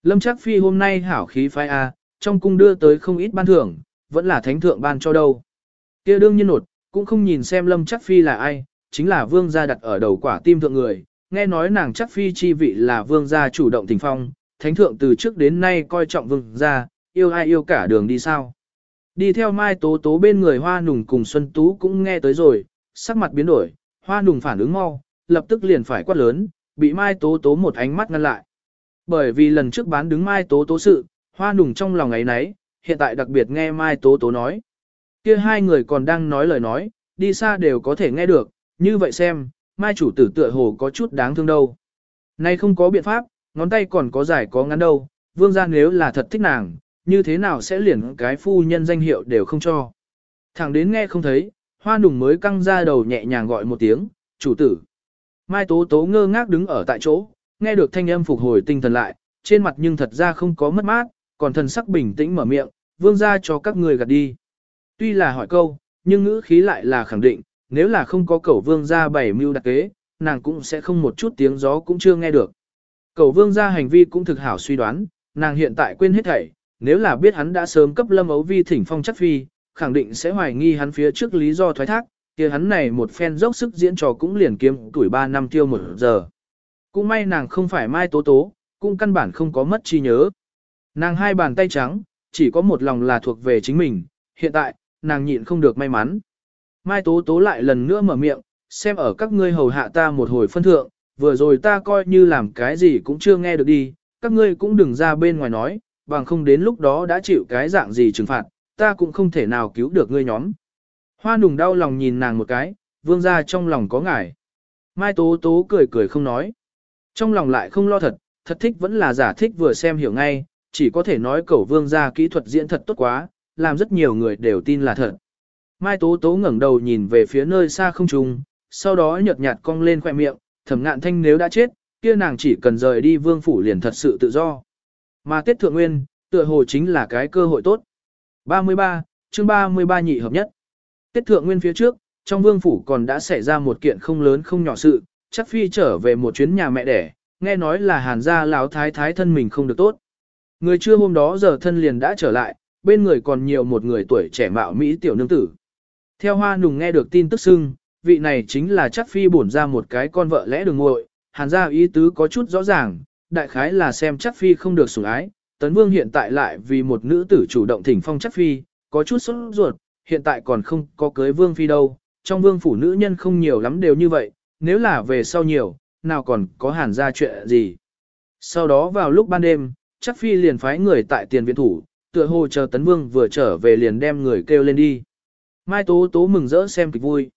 Lâm Trác Phi hôm nay hảo khí phái A, trong cung đưa tới không ít ban thưởng, vẫn là thánh thượng ban cho đâu. kia đương nhiên nột, cũng không nhìn xem Lâm Trác Phi là ai, chính là vương gia đặt ở đầu quả tim thượng người, nghe nói nàng Trác Phi chi vị là vương gia chủ động tình phong, thánh thượng từ trước đến nay coi trọng vương gia, yêu ai yêu cả đường đi sao. Đi theo Mai Tố Tố bên người Hoa Nùng cùng Xuân Tú cũng nghe tới rồi, sắc mặt biến đổi, Hoa Nùng phản ứng mau, lập tức liền phải quát lớn, bị Mai Tố Tố một ánh mắt ngăn lại. Bởi vì lần trước bán đứng Mai Tố Tố sự, Hoa Nùng trong lòng ấy nấy, hiện tại đặc biệt nghe Mai Tố Tố nói. Kia hai người còn đang nói lời nói, đi xa đều có thể nghe được, như vậy xem, Mai chủ tử tựa hồ có chút đáng thương đâu. Nay không có biện pháp, ngón tay còn có dài có ngắn đâu, vương gia nếu là thật thích nàng, như thế nào sẽ liền cái phu nhân danh hiệu đều không cho. Thẳng đến nghe không thấy, hoa nùng mới căng ra đầu nhẹ nhàng gọi một tiếng, chủ tử. Mai tố tố ngơ ngác đứng ở tại chỗ, nghe được thanh âm phục hồi tinh thần lại, trên mặt nhưng thật ra không có mất mát, còn thần sắc bình tĩnh mở miệng, vương ra cho các người gạt đi. Tuy là hỏi câu, nhưng ngữ khí lại là khẳng định, nếu là không có cẩu vương ra bảy mưu đặc kế, nàng cũng sẽ không một chút tiếng gió cũng chưa nghe được. Cẩu vương ra hành vi cũng thực hảo suy đoán, nàng hiện tại quên hết thảy, nếu là biết hắn đã sớm cấp lâm ấu vi thỉnh phong chắc phi, khẳng định sẽ hoài nghi hắn phía trước lý do thoái thác, kia hắn này một phen dốc sức diễn trò cũng liền kiếm tuổi 3 năm tiêu một giờ. Cũng may nàng không phải mai tố tố, cũng căn bản không có mất trí nhớ. Nàng hai bàn tay trắng, chỉ có một lòng là thuộc về chính mình, hiện tại, nàng nhịn không được may mắn. Mai tố tố lại lần nữa mở miệng, xem ở các ngươi hầu hạ ta một hồi phân thượng, vừa rồi ta coi như làm cái gì cũng chưa nghe được đi, các ngươi cũng đừng ra bên ngoài nói, bằng không đến lúc đó đã chịu cái dạng gì trừng phạt, ta cũng không thể nào cứu được ngươi nhóm. Hoa nùng đau lòng nhìn nàng một cái, vương ra trong lòng có ngải. Mai tố tố cười cười không nói. Trong lòng lại không lo thật, thật thích vẫn là giả thích vừa xem hiểu ngay, chỉ có thể nói cẩu vương ra kỹ thuật diễn thật tốt quá, làm rất nhiều người đều tin là thật. Mai tố tố ngẩng đầu nhìn về phía nơi xa không trung, sau đó nhợt nhạt cong lên khoẻ miệng, thẩm ngạn thanh nếu đã chết, kia nàng chỉ cần rời đi vương phủ liền thật sự tự do. Mà Tết Thượng Nguyên, tựa hồ chính là cái cơ hội tốt. 33, chương 33 nhị hợp nhất. Tết Thượng Nguyên phía trước, trong vương phủ còn đã xảy ra một kiện không lớn không nhỏ sự, chắc phi trở về một chuyến nhà mẹ đẻ, nghe nói là hàn gia lão thái thái thân mình không được tốt. Người chưa hôm đó giờ thân liền đã trở lại, bên người còn nhiều một người tuổi trẻ mạo Mỹ tiểu nương tử. Theo hoa nùng nghe được tin tức xưng, vị này chính là chắc phi bổn ra một cái con vợ lẽ đường ngội, hàn gia ý tứ có chút rõ ràng, đại khái là xem chắc phi không được sủng ái, tấn vương hiện tại lại vì một nữ tử chủ động thỉnh phong chắc phi, có chút sốt ruột, hiện tại còn không có cưới vương phi đâu, trong vương phủ nữ nhân không nhiều lắm đều như vậy, nếu là về sau nhiều, nào còn có hàn ra chuyện gì. Sau đó vào lúc ban đêm, chắc phi liền phái người tại tiền viện thủ, tựa hồ chờ tấn vương vừa trở về liền đem người kêu lên đi. Mai Tố Tố mừng rỡ xem kịch vui.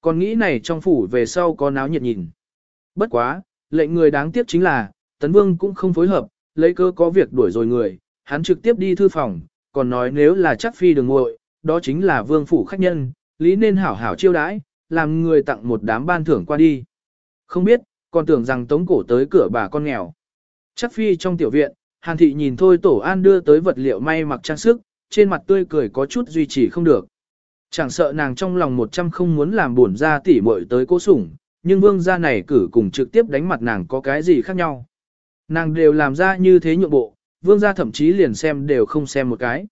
Còn nghĩ này trong phủ về sau có náo nhiệt nhìn. Bất quá, lệnh người đáng tiếc chính là, tấn vương cũng không phối hợp, lấy cơ có việc đuổi rồi người, hắn trực tiếp đi thư phòng, còn nói nếu là chắc phi đừng ngội, đó chính là vương phủ khách nhân, lý nên hảo hảo chiêu đãi, làm người tặng một đám ban thưởng qua đi. Không biết, còn tưởng rằng tống cổ tới cửa bà con nghèo. Chắc phi trong tiểu viện, Hàn thị nhìn thôi tổ an đưa tới vật liệu may mặc trang sức, trên mặt tươi cười có chút duy trì không được. Chẳng sợ nàng trong lòng một trăm không muốn làm buồn ra tỉ muội tới cố sủng, nhưng vương gia này cử cùng trực tiếp đánh mặt nàng có cái gì khác nhau. Nàng đều làm ra như thế nhượng bộ, vương gia thậm chí liền xem đều không xem một cái.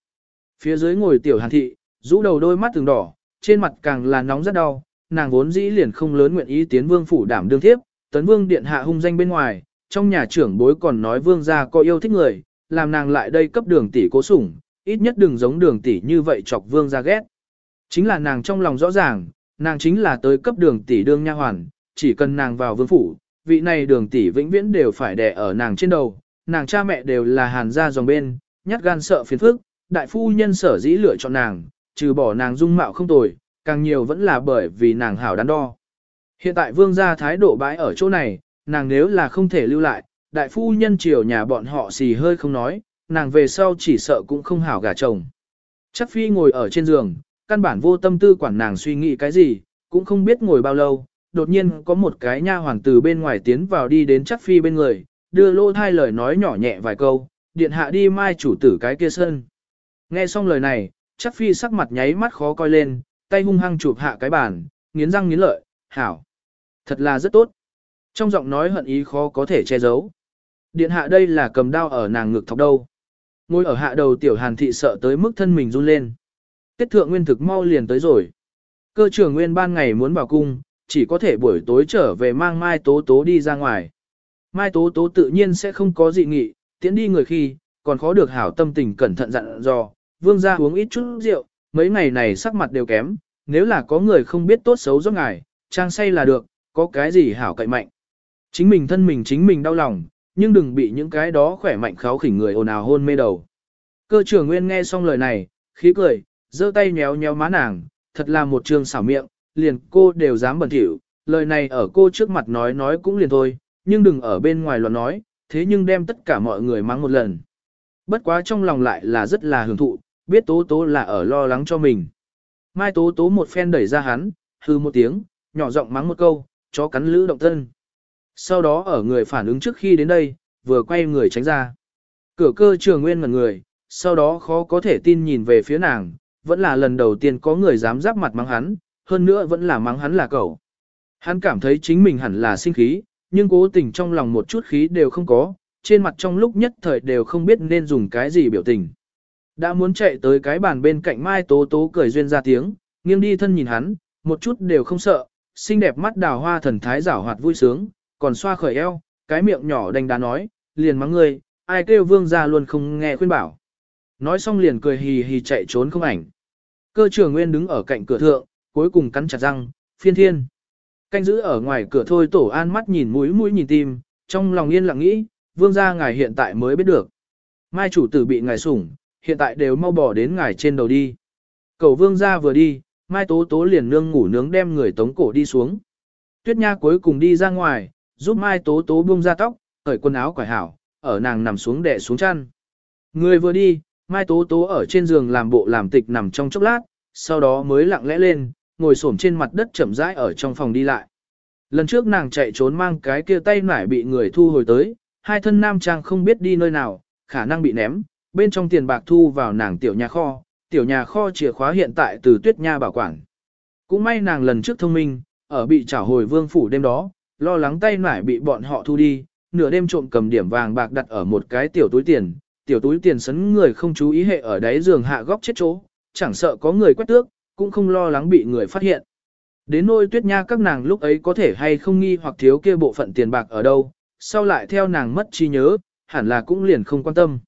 Phía dưới ngồi tiểu hàn thị, rũ đầu đôi mắt từng đỏ, trên mặt càng là nóng rất đau, nàng vốn dĩ liền không lớn nguyện ý tiến vương phủ đảm đương thiếp, tấn vương điện hạ hung danh bên ngoài, trong nhà trưởng bối còn nói vương gia có yêu thích người, làm nàng lại đây cấp đường tỷ cố sủng, ít nhất đừng giống đường tỷ như vậy chọc vương gia ghét. Chính là nàng trong lòng rõ ràng, nàng chính là tới cấp đường tỷ đương nha hoàn, chỉ cần nàng vào vương phủ, vị này đường tỷ vĩnh viễn đều phải đè ở nàng trên đầu, nàng cha mẹ đều là hàn gia dòng bên, nhát gan sợ phiền phức, đại phu nhân sở dĩ lựa chọn nàng, trừ bỏ nàng dung mạo không tồi, càng nhiều vẫn là bởi vì nàng hảo đắn đo. Hiện tại vương gia thái độ bãi ở chỗ này, nàng nếu là không thể lưu lại, đại phu nhân chiều nhà bọn họ xì hơi không nói, nàng về sau chỉ sợ cũng không hảo gả chồng. Chắc phi ngồi ở trên giường, căn bản vô tâm tư quản nàng suy nghĩ cái gì, cũng không biết ngồi bao lâu, đột nhiên có một cái nha hoàng từ bên ngoài tiến vào đi đến chắc phi bên người, đưa lô thai lời nói nhỏ nhẹ vài câu, điện hạ đi mai chủ tử cái kia sơn Nghe xong lời này, chắc phi sắc mặt nháy mắt khó coi lên, tay hung hăng chụp hạ cái bàn, nghiến răng nghiến lợi, hảo. Thật là rất tốt. Trong giọng nói hận ý khó có thể che giấu. Điện hạ đây là cầm đao ở nàng ngực thọc đâu. Ngồi ở hạ đầu tiểu hàn thị sợ tới mức thân mình run lên. Tiết thượng nguyên thực mau liền tới rồi. Cơ trưởng nguyên ban ngày muốn vào cung, chỉ có thể buổi tối trở về mang Mai Tố Tố đi ra ngoài. Mai Tố Tố tự nhiên sẽ không có dị nghị, tiễn đi người khi, còn khó được hảo tâm tình cẩn thận dặn dò, vương gia uống ít chút rượu, mấy ngày này sắc mặt đều kém, nếu là có người không biết tốt xấu giúp ngài, trang say là được, có cái gì hảo cậy mạnh. Chính mình thân mình chính mình đau lòng, nhưng đừng bị những cái đó khỏe mạnh kháo khỉnh người ồn ào hôn mê đầu. Cơ trưởng nguyên nghe xong lời này, khí cười, giơ tay nhéo nhéo má nàng, thật là một trường xảo miệng, liền cô đều dám bẩn thỉu, lời này ở cô trước mặt nói nói cũng liền thôi, nhưng đừng ở bên ngoài loạn nói, thế nhưng đem tất cả mọi người mắng một lần. Bất quá trong lòng lại là rất là hưởng thụ, biết tố tố là ở lo lắng cho mình. Mai tố tố một phen đẩy ra hắn, hư một tiếng, nhỏ giọng mắng một câu, chó cắn lữ động thân. Sau đó ở người phản ứng trước khi đến đây, vừa quay người tránh ra. Cửa cơ trường nguyên ngần người, sau đó khó có thể tin nhìn về phía nàng, vẫn là lần đầu tiên có người dám giáp mặt mắng hắn, hơn nữa vẫn là mắng hắn là cậu. Hắn cảm thấy chính mình hẳn là sinh khí, nhưng cố tình trong lòng một chút khí đều không có, trên mặt trong lúc nhất thời đều không biết nên dùng cái gì biểu tình. Đã muốn chạy tới cái bàn bên cạnh Mai Tố Tố cười duyên ra tiếng, nghiêng đi thân nhìn hắn, một chút đều không sợ, xinh đẹp mắt đào hoa thần thái giảo hoạt vui sướng, còn xoa khởi eo, cái miệng nhỏ đánh đá nói, liền mắng ngươi, ai kêu vương ra luôn không nghe khuyên bảo. Nói xong liền cười hì hì chạy trốn không ảnh. Cơ trưởng nguyên đứng ở cạnh cửa thượng, cuối cùng cắn chặt răng, phiên thiên. Canh giữ ở ngoài cửa thôi tổ an mắt nhìn mũi mũi nhìn tim, trong lòng yên lặng nghĩ, vương gia ngài hiện tại mới biết được. Mai chủ tử bị ngài sủng, hiện tại đều mau bỏ đến ngài trên đầu đi. Cầu vương gia vừa đi, mai tố tố liền nương ngủ nướng đem người tống cổ đi xuống. Tuyết nha cuối cùng đi ra ngoài, giúp mai tố tố buông ra tóc, cởi quần áo quải hảo, ở nàng nằm xuống đè xuống chăn. Người vừa đi, mai tố tố ở trên giường làm bộ làm tịch nằm trong chốc lát, sau đó mới lặng lẽ lên, ngồi xổm trên mặt đất chậm rãi ở trong phòng đi lại. Lần trước nàng chạy trốn mang cái kia tay nải bị người thu hồi tới, hai thân nam trang không biết đi nơi nào, khả năng bị ném, bên trong tiền bạc thu vào nàng tiểu nhà kho, tiểu nhà kho chìa khóa hiện tại từ tuyết nha bảo quản. Cũng may nàng lần trước thông minh, ở bị trả hồi vương phủ đêm đó, lo lắng tay nải bị bọn họ thu đi, nửa đêm trộm cầm điểm vàng bạc đặt ở một cái tiểu túi tiền, tiểu túi tiền sấn người không chú ý hệ ở đáy giường hạ góc chết chỗ, chẳng sợ có người quét tước, cũng không lo lắng bị người phát hiện. Đến nôi tuyết nha các nàng lúc ấy có thể hay không nghi hoặc thiếu kia bộ phận tiền bạc ở đâu, sau lại theo nàng mất trí nhớ, hẳn là cũng liền không quan tâm.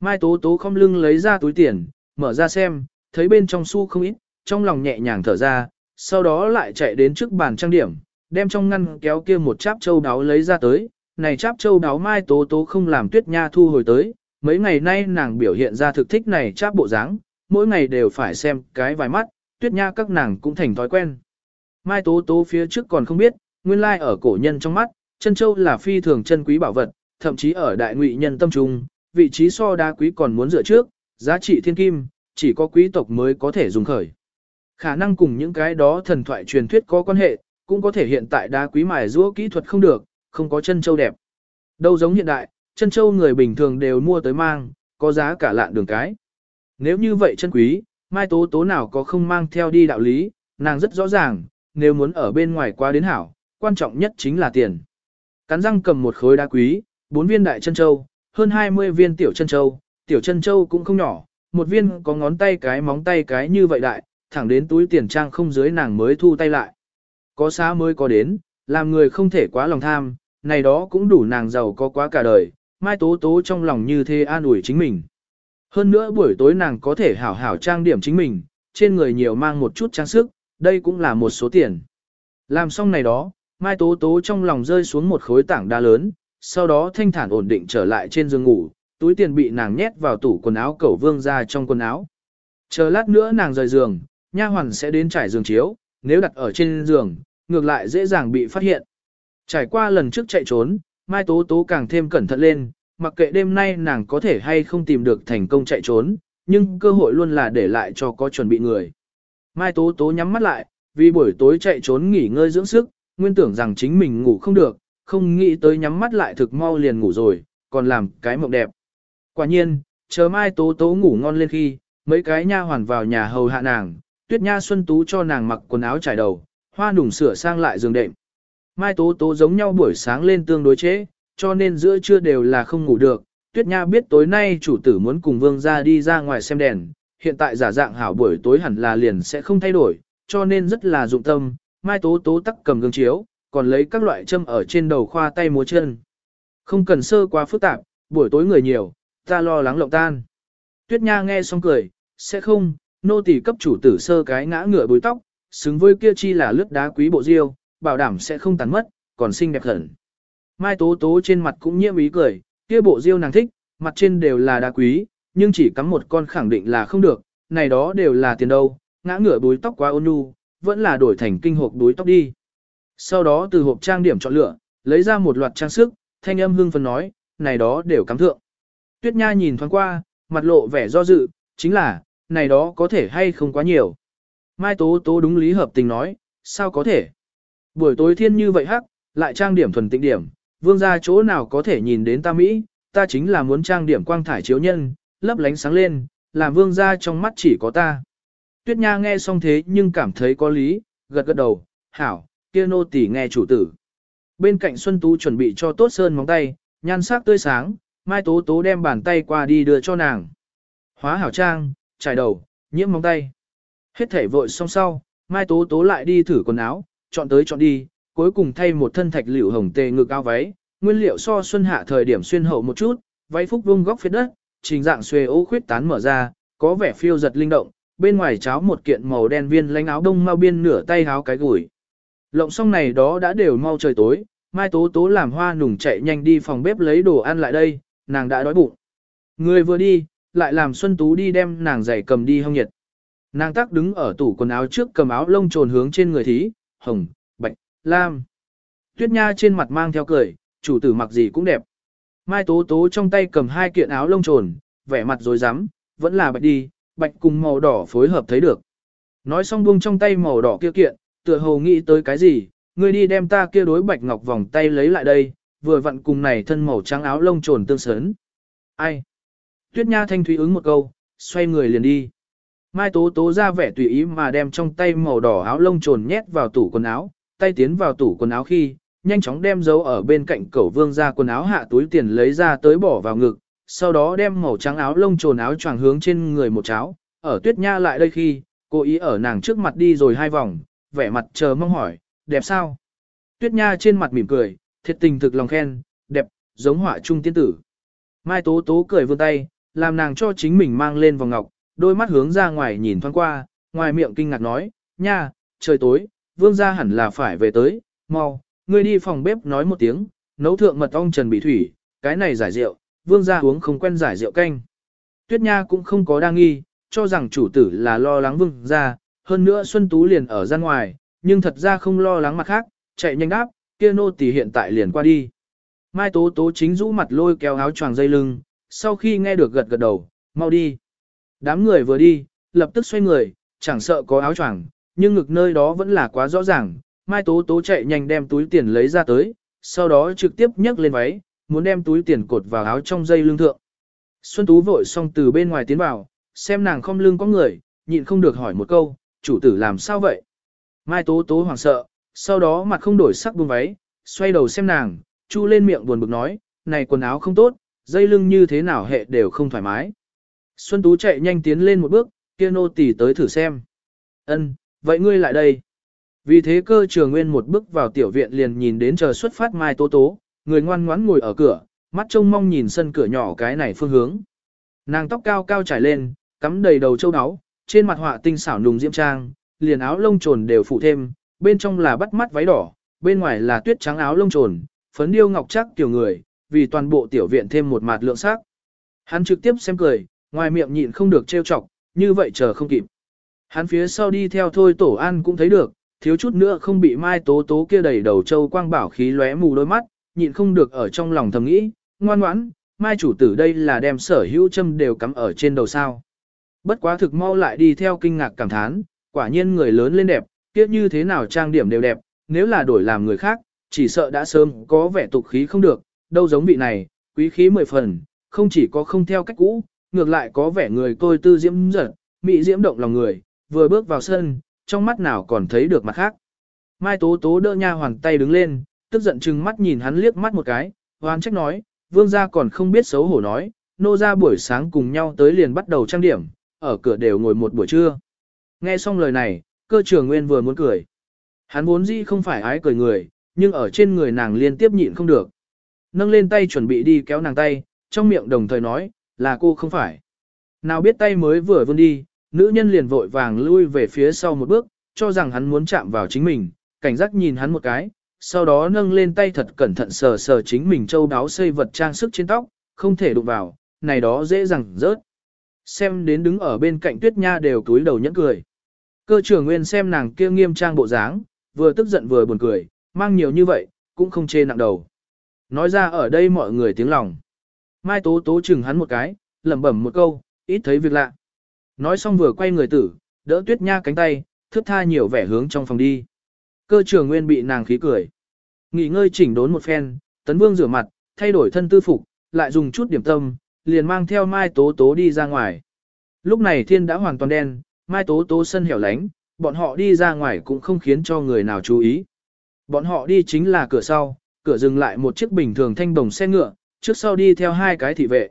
Mai Tố Tố không lưng lấy ra túi tiền, mở ra xem, thấy bên trong xu không ít, trong lòng nhẹ nhàng thở ra, sau đó lại chạy đến trước bàn trang điểm, đem trong ngăn kéo kia một cháp châu đáo lấy ra tới, này cháp châu đáo mai tố tố không làm tuyết nha thu hồi tới, mấy ngày nay nàng biểu hiện ra thực thích này cháp bộ dáng, mỗi ngày đều phải xem cái vài mắt, tuyết nha các nàng cũng thành thói quen. Mai tố tố phía trước còn không biết, nguyên lai ở cổ nhân trong mắt, chân châu là phi thường chân quý bảo vật, thậm chí ở đại ngụy nhân tâm trung, vị trí so đá quý còn muốn dựa trước, giá trị thiên kim, chỉ có quý tộc mới có thể dùng khởi. Khả năng cùng những cái đó thần thoại truyền thuyết có quan hệ, cũng có thể hiện tại đá quý mài rũa kỹ thuật không được, không có chân châu đẹp. Đâu giống hiện đại, chân châu người bình thường đều mua tới mang, có giá cả lạn đường cái. Nếu như vậy chân quý, mai tố tố nào có không mang theo đi đạo lý, nàng rất rõ ràng, nếu muốn ở bên ngoài qua đến hảo, quan trọng nhất chính là tiền. Cắn răng cầm một khối đá quý, bốn viên đại chân châu, hơn 20 viên tiểu chân châu, tiểu chân châu cũng không nhỏ, một viên có ngón tay cái móng tay cái như vậy đại, thẳng đến túi tiền trang không dưới nàng mới thu tay lại. Có xá mới có đến, làm người không thể quá lòng tham, này đó cũng đủ nàng giàu có quá cả đời, mai tố tố trong lòng như thế an ủi chính mình. Hơn nữa buổi tối nàng có thể hảo hảo trang điểm chính mình, trên người nhiều mang một chút trang sức, đây cũng là một số tiền. Làm xong này đó, mai tố tố trong lòng rơi xuống một khối tảng đá lớn, sau đó thanh thản ổn định trở lại trên giường ngủ, túi tiền bị nàng nhét vào tủ quần áo cẩu vương ra trong quần áo. Chờ lát nữa nàng rời giường, nha hoàn sẽ đến trải giường chiếu, nếu đặt ở trên giường, ngược lại dễ dàng bị phát hiện. Trải qua lần trước chạy trốn, Mai Tố Tố càng thêm cẩn thận lên, mặc kệ đêm nay nàng có thể hay không tìm được thành công chạy trốn, nhưng cơ hội luôn là để lại cho có chuẩn bị người. Mai Tố Tố nhắm mắt lại, vì buổi tối chạy trốn nghỉ ngơi dưỡng sức, nguyên tưởng rằng chính mình ngủ không được, không nghĩ tới nhắm mắt lại thực mau liền ngủ rồi, còn làm cái mộng đẹp. Quả nhiên, chờ Mai Tố Tố ngủ ngon lên khi, mấy cái nha hoàn vào nhà hầu hạ nàng, Tuyết Nha Xuân Tú cho nàng mặc quần áo trải đầu, hoa nùng sửa sang lại giường đệm. Mai Tố Tố giống nhau buổi sáng lên tương đối chế, cho nên giữa trưa đều là không ngủ được. Tuyết Nha biết tối nay chủ tử muốn cùng vương ra đi ra ngoài xem đèn, hiện tại giả dạng hảo buổi tối hẳn là liền sẽ không thay đổi, cho nên rất là dụng tâm. Mai Tố Tố tắc cầm gương chiếu, còn lấy các loại châm ở trên đầu khoa tay múa chân. Không cần sơ quá phức tạp, buổi tối người nhiều, ta lo lắng lộng tan. Tuyết Nha nghe xong cười, sẽ không, nô tỳ cấp chủ tử sơ cái ngã ngựa bối tóc, xứng với kia chi là lướt đá quý bộ diêu, bảo đảm sẽ không tàn mất, còn xinh đẹp hẳn. Mai Tố Tố trên mặt cũng nhiễm ý cười, kia bộ diêu nàng thích, mặt trên đều là đá quý, nhưng chỉ cắm một con khẳng định là không được, này đó đều là tiền đâu, ngã ngửa búi tóc quá ôn nhu, vẫn là đổi thành kinh hộp búi tóc đi. Sau đó từ hộp trang điểm chọn lựa, lấy ra một loạt trang sức, thanh âm hương phân nói, này đó đều cắm thượng. Tuyết Nha nhìn thoáng qua, mặt lộ vẻ do dự, chính là, này đó có thể hay không quá nhiều. Mai Tố Tố đúng lý hợp tình nói, sao có thể? Buổi tối thiên như vậy hắc, lại trang điểm thuần tịnh điểm, vương gia chỗ nào có thể nhìn đến ta Mỹ, ta chính là muốn trang điểm quang thải chiếu nhân, lấp lánh sáng lên, làm vương gia trong mắt chỉ có ta. Tuyết Nha nghe xong thế nhưng cảm thấy có lý, gật gật đầu, hảo, kia nô tỳ nghe chủ tử. Bên cạnh Xuân Tú chuẩn bị cho tốt sơn móng tay, nhan sắc tươi sáng, Mai Tố Tố đem bàn tay qua đi đưa cho nàng. Hóa hảo trang, trải đầu, nhiễm móng tay. Hết thể vội xong sau, Mai Tố Tố lại đi thử quần áo, chọn tới chọn đi, cuối cùng thay một thân thạch liễu hồng tề ngực áo váy, nguyên liệu so xuân hạ thời điểm xuyên hậu một chút, váy phúc vung góc phía đất, trình dạng xuề ô khuyết tán mở ra, có vẻ phiêu giật linh động, bên ngoài cháo một kiện màu đen viên lánh áo đông mau biên nửa tay áo cái gùi. Lộng xong này đó đã đều mau trời tối, Mai Tố Tố làm hoa nùng chạy nhanh đi phòng bếp lấy đồ ăn lại đây, nàng đã đói bụng. Người vừa đi, lại làm Xuân Tú đi đem nàng giày cầm đi hông nhiệt. Nàng tắc đứng ở tủ quần áo trước cầm áo lông trồn hướng trên người thí, hồng, lam. Tuyết Nha trên mặt mang theo cười, chủ tử mặc gì cũng đẹp. Mai Tố Tố trong tay cầm hai kiện áo lông trồn, vẻ mặt rồi rắm vẫn là bạch đi, bạch cùng màu đỏ phối hợp thấy được. Nói xong buông trong tay màu đỏ kia kiện, tựa hồ nghĩ tới cái gì, ngươi đi đem ta kia đối bạch ngọc vòng tay lấy lại đây, vừa vặn cùng này thân màu trắng áo lông trồn tương sớn. Ai? Tuyết Nha thanh thúy ứng một câu, xoay người liền đi. Mai Tố Tố ra vẻ tùy ý mà đem trong tay màu đỏ áo lông trồn nhét vào tủ quần áo, tay tiến vào tủ quần áo khi, nhanh chóng đem dấu ở bên cạnh cẩu vương ra quần áo hạ túi tiền lấy ra tới bỏ vào ngực, sau đó đem màu trắng áo lông trồn áo choàng hướng trên người một cháo, ở tuyết nha lại đây khi, cô ý ở nàng trước mặt đi rồi hai vòng, vẻ mặt chờ mong hỏi, đẹp sao? Tuyết nha trên mặt mỉm cười, thiệt tình thực lòng khen, đẹp, giống họa trung tiên tử. Mai Tố Tố cười vươn tay, làm nàng cho chính mình mang lên vòng ngọc, đôi mắt hướng ra ngoài nhìn thoáng qua, ngoài miệng kinh ngạc nói, nha, trời tối, vương gia hẳn là phải về tới, mau, ngươi đi phòng bếp nói một tiếng, nấu thượng mật ong trần bị thủy, cái này giải rượu, vương gia uống không quen giải rượu canh. Tuyết Nha cũng không có đa nghi, cho rằng chủ tử là lo lắng vương gia, hơn nữa Xuân Tú liền ở ra ngoài, nhưng thật ra không lo lắng mặt khác, chạy nhanh đáp, kia nô tỳ hiện tại liền qua đi. Mai Tố Tố chính rũ mặt lôi kéo áo choàng dây lưng, sau khi nghe được gật gật đầu, mau đi. Đám người vừa đi, lập tức xoay người, chẳng sợ có áo choàng, nhưng ngực nơi đó vẫn là quá rõ ràng. Mai Tố Tố chạy nhanh đem túi tiền lấy ra tới, sau đó trực tiếp nhấc lên váy, muốn đem túi tiền cột vào áo trong dây lưng thượng. Xuân Tú vội xong từ bên ngoài tiến vào, xem nàng không lưng có người, nhịn không được hỏi một câu, chủ tử làm sao vậy? Mai Tố Tố hoảng sợ, sau đó mặt không đổi sắc buông váy, xoay đầu xem nàng, chu lên miệng buồn bực nói, này quần áo không tốt, dây lưng như thế nào hệ đều không thoải mái. Xuân Tú chạy nhanh tiến lên một bước, kia nô tỳ tới thử xem. Ân, vậy ngươi lại đây. Vì thế cơ trường nguyên một bước vào tiểu viện liền nhìn đến chờ xuất phát Mai Tố Tố, người ngoan ngoãn ngồi ở cửa, mắt trông mong nhìn sân cửa nhỏ cái này phương hướng. Nàng tóc cao cao trải lên, cắm đầy đầu châu áo, trên mặt họa tinh xảo nùng diễm trang, liền áo lông trồn đều phụ thêm, bên trong là bắt mắt váy đỏ, bên ngoài là tuyết trắng áo lông trồn, phấn điêu ngọc chắc tiểu người, vì toàn bộ tiểu viện thêm một mặt lượng sắc. Hắn trực tiếp xem cười, ngoài miệng nhịn không được trêu chọc, như vậy chờ không kịp. Hắn phía sau đi theo thôi tổ an cũng thấy được, thiếu chút nữa không bị mai tố tố kia đầy đầu châu quang bảo khí lóe mù đôi mắt, nhịn không được ở trong lòng thầm nghĩ, ngoan ngoãn, mai chủ tử đây là đem sở hữu châm đều cắm ở trên đầu sao. Bất quá thực mau lại đi theo kinh ngạc cảm thán, quả nhiên người lớn lên đẹp, tiếc như thế nào trang điểm đều đẹp, nếu là đổi làm người khác, chỉ sợ đã sớm có vẻ tục khí không được, đâu giống vị này, quý khí mười phần, không chỉ có không theo cách cũ, ngược lại có vẻ người tôi tư diễm giật, mỹ diễm động lòng người, vừa bước vào sân, trong mắt nào còn thấy được mặt khác. Mai Tố Tố đỡ nha hoàn tay đứng lên, tức giận chừng mắt nhìn hắn liếc mắt một cái, hoan trách nói, vương gia còn không biết xấu hổ nói, nô ra buổi sáng cùng nhau tới liền bắt đầu trang điểm, ở cửa đều ngồi một buổi trưa. Nghe xong lời này, cơ trưởng nguyên vừa muốn cười. Hắn vốn dĩ không phải ái cười người, nhưng ở trên người nàng liên tiếp nhịn không được. Nâng lên tay chuẩn bị đi kéo nàng tay, trong miệng đồng thời nói, là cô không phải. Nào biết tay mới vừa vươn đi, nữ nhân liền vội vàng lui về phía sau một bước, cho rằng hắn muốn chạm vào chính mình, cảnh giác nhìn hắn một cái, sau đó nâng lên tay thật cẩn thận sờ sờ chính mình châu đáo xây vật trang sức trên tóc, không thể đụng vào, này đó dễ dàng rớt. Xem đến đứng ở bên cạnh tuyết nha đều túi đầu nhẫn cười. Cơ trưởng nguyên xem nàng kia nghiêm trang bộ dáng, vừa tức giận vừa buồn cười, mang nhiều như vậy, cũng không chê nặng đầu. Nói ra ở đây mọi người tiếng lòng. Mai tố tố chừng hắn một cái, lẩm bẩm một câu, ít thấy việc lạ. Nói xong vừa quay người tử, đỡ tuyết nha cánh tay, thước tha nhiều vẻ hướng trong phòng đi. Cơ trưởng nguyên bị nàng khí cười. Nghỉ ngơi chỉnh đốn một phen, tấn vương rửa mặt, thay đổi thân tư phục, lại dùng chút điểm tâm, liền mang theo mai tố tố đi ra ngoài. Lúc này thiên đã hoàn toàn đen, mai tố tố sân hẻo lánh, bọn họ đi ra ngoài cũng không khiến cho người nào chú ý. Bọn họ đi chính là cửa sau, cửa dừng lại một chiếc bình thường thanh đồng xe ngựa, trước sau đi theo hai cái thị vệ.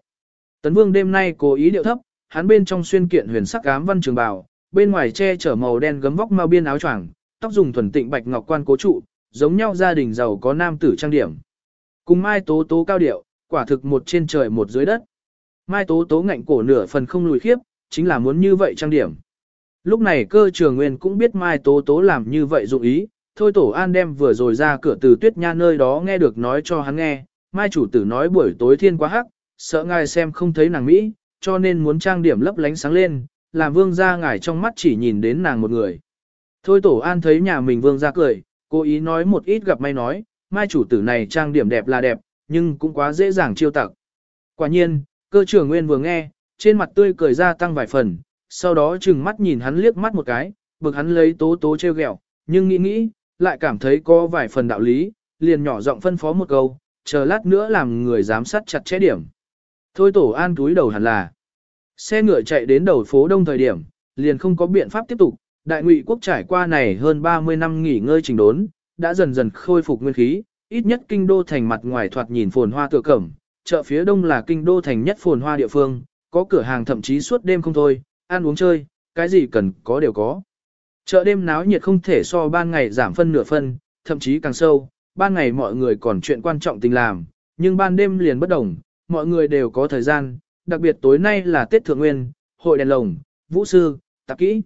Tấn Vương đêm nay cố ý điệu thấp, hắn bên trong xuyên kiện huyền sắc ám văn trường bào, bên ngoài che chở màu đen gấm vóc mao biên áo choàng, tóc dùng thuần tịnh bạch ngọc quan cố trụ, giống nhau gia đình giàu có nam tử trang điểm. Cùng Mai Tố Tố cao điệu, quả thực một trên trời một dưới đất. Mai Tố Tố ngạnh cổ nửa phần không lùi khiếp, chính là muốn như vậy trang điểm. Lúc này cơ trường nguyên cũng biết Mai Tố Tố làm như vậy dụng ý, thôi tổ an đem vừa rồi ra cửa từ tuyết nha nơi đó nghe được nói cho hắn nghe, Mai chủ tử nói buổi tối thiên quá hắc, sợ ngài xem không thấy nàng Mỹ, cho nên muốn trang điểm lấp lánh sáng lên, làm vương gia ngài trong mắt chỉ nhìn đến nàng một người. Thôi tổ an thấy nhà mình vương gia cười, cố ý nói một ít gặp may nói, Mai chủ tử này trang điểm đẹp là đẹp, nhưng cũng quá dễ dàng chiêu tặc. Quả nhiên, cơ trưởng nguyên vừa nghe, trên mặt tươi cười ra tăng vài phần, sau đó chừng mắt nhìn hắn liếc mắt một cái, bực hắn lấy tố tố treo gẹo, nhưng nghĩ nghĩ, lại cảm thấy có vài phần đạo lý, liền nhỏ giọng phân phó một câu, chờ lát nữa làm người giám sát chặt chẽ điểm. Thôi tổ an túi đầu hẳn là. Xe ngựa chạy đến đầu phố đông thời điểm, liền không có biện pháp tiếp tục, đại ngụy quốc trải qua này hơn 30 năm nghỉ ngơi trình đốn, đã dần dần khôi phục nguyên khí, ít nhất kinh đô thành mặt ngoài thoạt nhìn phồn hoa tựa cẩm, chợ phía đông là kinh đô thành nhất phồn hoa địa phương, có cửa hàng thậm chí suốt đêm không thôi, ăn uống chơi, cái gì cần có đều có. Chợ đêm náo nhiệt không thể so ban ngày giảm phân nửa phân, thậm chí càng sâu, ban ngày mọi người còn chuyện quan trọng tình làm, nhưng ban đêm liền bất đồng, mọi người đều có thời gian, đặc biệt tối nay là Tết Thượng Nguyên, hội đèn lồng, vũ sư, tạp kỹ.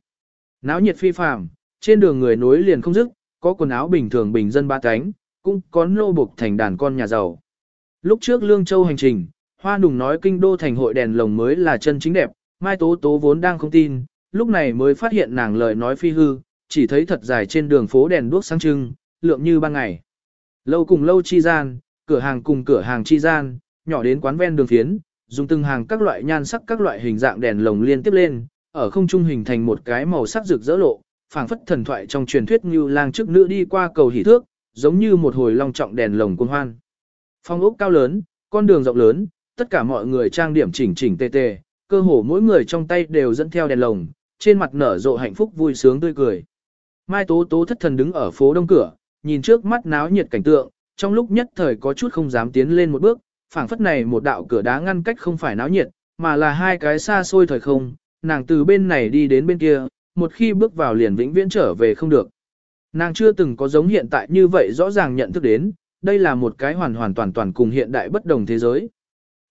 Náo nhiệt phi phàm, trên đường người nối liền không dứt, có quần áo bình thường bình dân ba cánh, cũng có nô buộc thành đàn con nhà giàu. Lúc trước Lương Châu hành trình, Hoa Nùng nói kinh đô thành hội đèn lồng mới là chân chính đẹp, Mai Tố Tố vốn đang không tin, lúc này mới phát hiện nàng lời nói phi hư, chỉ thấy thật dài trên đường phố đèn đuốc sáng trưng, lượng như ban ngày. Lâu cùng lâu chi gian, cửa hàng cùng cửa hàng chi gian, nhỏ đến quán ven đường phiến, dùng từng hàng các loại nhan sắc các loại hình dạng đèn lồng liên tiếp lên, ở không trung hình thành một cái màu sắc rực rỡ lộ, phảng phất thần thoại trong truyền thuyết như lang trước nữ đi qua cầu hỷ thước, giống như một hồi long trọng đèn lồng cung hoan. Phong ốc cao lớn, con đường rộng lớn, tất cả mọi người trang điểm chỉnh chỉnh tề tề, cơ hồ mỗi người trong tay đều dẫn theo đèn lồng, trên mặt nở rộ hạnh phúc vui sướng tươi cười. Mai Tố Tố thất thần đứng ở phố đông cửa, nhìn trước mắt náo nhiệt cảnh tượng, trong lúc nhất thời có chút không dám tiến lên một bước, phảng phất này một đạo cửa đá ngăn cách không phải náo nhiệt, mà là hai cái xa xôi thời không, nàng từ bên này đi đến bên kia, một khi bước vào liền vĩnh viễn trở về không được. Nàng chưa từng có giống hiện tại như vậy rõ ràng nhận thức đến, đây là một cái hoàn hoàn toàn toàn cùng hiện đại bất đồng thế giới.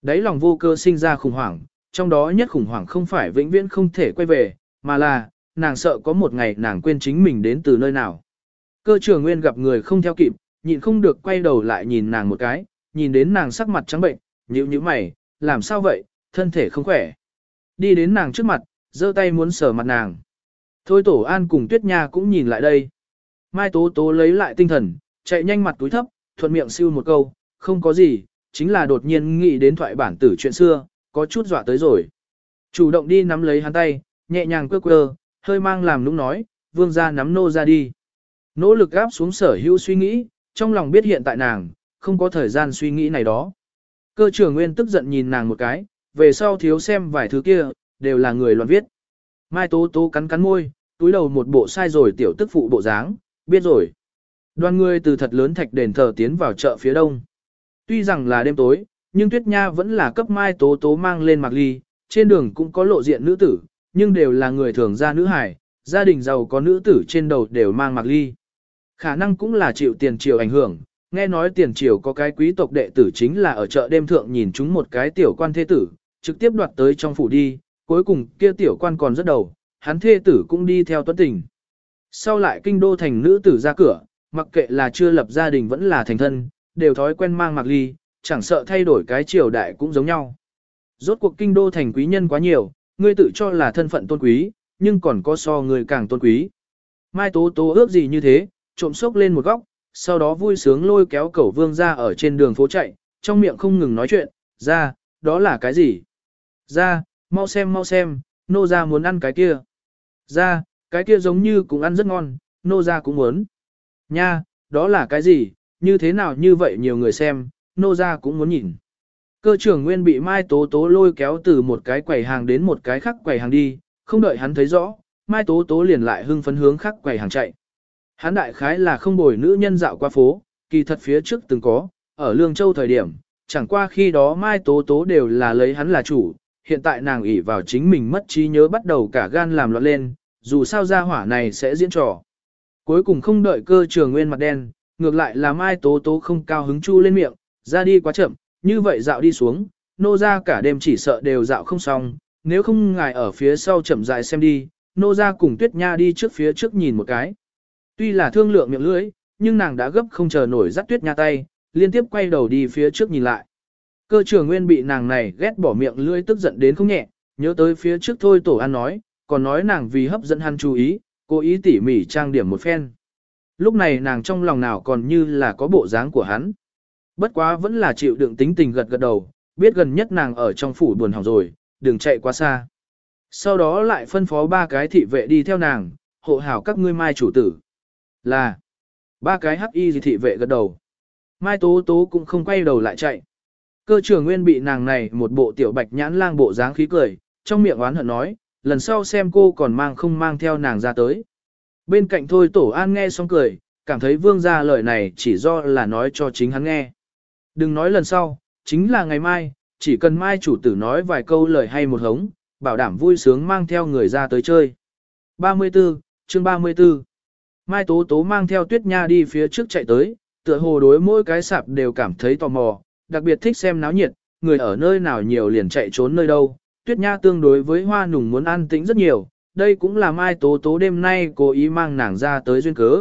Đấy lòng vô cơ sinh ra khủng hoảng, trong đó nhất khủng hoảng không phải vĩnh viễn không thể quay về, mà là, nàng sợ có một ngày nàng quên chính mình đến từ nơi nào. Cơ trưởng nguyên gặp người không theo kịp, nhịn không được quay đầu lại nhìn nàng một cái, nhìn đến nàng sắc mặt trắng bệnh, nhíu nhíu mày, làm sao vậy, thân thể không khỏe. Đi đến nàng trước mặt, giơ tay muốn sờ mặt nàng. Thôi tổ an cùng tuyết nha cũng nhìn lại đây. Mai tố tố lấy lại tinh thần, chạy nhanh mặt túi thấp, thuận miệng siêu một câu, không có gì, chính là đột nhiên nghĩ đến thoại bản tử chuyện xưa, có chút dọa tới rồi. Chủ động đi nắm lấy hắn tay, nhẹ nhàng quơ quơ, hơi mang làm nũng nói, vương ra nắm nô ra đi. Nỗ lực gáp xuống sở hữu suy nghĩ, trong lòng biết hiện tại nàng, không có thời gian suy nghĩ này đó. Cơ trưởng nguyên tức giận nhìn nàng một cái, về sau thiếu xem vài thứ kia, đều là người loạn viết. Mai tố tố cắn cắn môi, túi đầu một bộ sai rồi tiểu tức phụ bộ dáng, biết rồi. Đoàn người từ thật lớn thạch đền thờ tiến vào chợ phía đông. Tuy rằng là đêm tối, nhưng Tuyết Nha vẫn là cấp Mai Tố Tố mang lên mặc ly, trên đường cũng có lộ diện nữ tử, nhưng đều là người thường gia nữ hải, gia đình giàu có nữ tử trên đầu đều mang mặc ly. Khả năng cũng là chịu tiền chiều ảnh hưởng, nghe nói tiền triều có cái quý tộc đệ tử chính là ở chợ đêm thượng nhìn chúng một cái tiểu quan thế tử, trực tiếp đoạt tới trong phủ đi, cuối cùng kia tiểu quan còn rất đầu, hắn thê tử cũng đi theo tuấn tình. Sau lại kinh đô thành nữ tử ra cửa, mặc kệ là chưa lập gia đình vẫn là thành thân, đều thói quen mang mặc ly, chẳng sợ thay đổi cái triều đại cũng giống nhau. Rốt cuộc kinh đô thành quý nhân quá nhiều, ngươi tự cho là thân phận tôn quý, nhưng còn có so người càng tôn quý. Mai Tố Tố ước gì như thế, trộm sốc lên một góc, sau đó vui sướng lôi kéo cẩu vương ra ở trên đường phố chạy, trong miệng không ngừng nói chuyện, ra, đó là cái gì? Ra, mau xem mau xem, nô ra muốn ăn cái kia. Ra, cái kia giống như cũng ăn rất ngon, nô ra cũng muốn. Nha, đó là cái gì, như thế nào như vậy nhiều người xem, nô ra cũng muốn nhìn. Cơ trưởng nguyên bị Mai Tố Tố lôi kéo từ một cái quầy hàng đến một cái khác quầy hàng đi, không đợi hắn thấy rõ, Mai Tố Tố liền lại hưng phấn hướng khác quầy hàng chạy. Hán đại khái là không bồi nữ nhân dạo qua phố, kỳ thật phía trước từng có, ở Lương Châu thời điểm, chẳng qua khi đó Mai Tố Tố đều là lấy hắn là chủ, hiện tại nàng ỷ vào chính mình mất trí nhớ bắt đầu cả gan làm loạn lên, dù sao gia hỏa này sẽ diễn trò. Cuối cùng không đợi cơ trường nguyên mặt đen, ngược lại là Mai Tố Tố không cao hứng chu lên miệng, ra đi quá chậm, như vậy dạo đi xuống, nô ra cả đêm chỉ sợ đều dạo không xong, nếu không ngài ở phía sau chậm dài xem đi, nô ra cùng tuyết nha đi trước phía trước nhìn một cái. Tuy là thương lượng miệng lưỡi, nhưng nàng đã gấp không chờ nổi dắt tuyết nha tay, liên tiếp quay đầu đi phía trước nhìn lại. Cơ trưởng nguyên bị nàng này ghét bỏ miệng lưỡi tức giận đến không nhẹ, nhớ tới phía trước thôi tổ ăn nói, còn nói nàng vì hấp dẫn hắn chú ý, cố ý tỉ mỉ trang điểm một phen. Lúc này nàng trong lòng nào còn như là có bộ dáng của hắn. Bất quá vẫn là chịu đựng tính tình gật gật đầu, biết gần nhất nàng ở trong phủ buồn hỏng rồi, đừng chạy quá xa. Sau đó lại phân phó ba cái thị vệ đi theo nàng, hộ hảo các ngươi mai chủ tử. Là, ba cái hắc y gì thị vệ gật đầu. Mai tố tố cũng không quay đầu lại chạy. Cơ trưởng nguyên bị nàng này một bộ tiểu bạch nhãn lang bộ dáng khí cười, trong miệng oán hận nói, lần sau xem cô còn mang không mang theo nàng ra tới. Bên cạnh thôi tổ an nghe xong cười, cảm thấy vương gia lời này chỉ do là nói cho chính hắn nghe. Đừng nói lần sau, chính là ngày mai, chỉ cần mai chủ tử nói vài câu lời hay một hống, bảo đảm vui sướng mang theo người ra tới chơi. 34, chương 34 Mai Tố Tố mang theo Tuyết Nha đi phía trước chạy tới, tựa hồ đối mỗi cái sạp đều cảm thấy tò mò, đặc biệt thích xem náo nhiệt, người ở nơi nào nhiều liền chạy trốn nơi đâu. Tuyết Nha tương đối với Hoa Nùng muốn an tĩnh rất nhiều, đây cũng là Mai Tố Tố đêm nay cố ý mang nàng ra tới duyên cớ.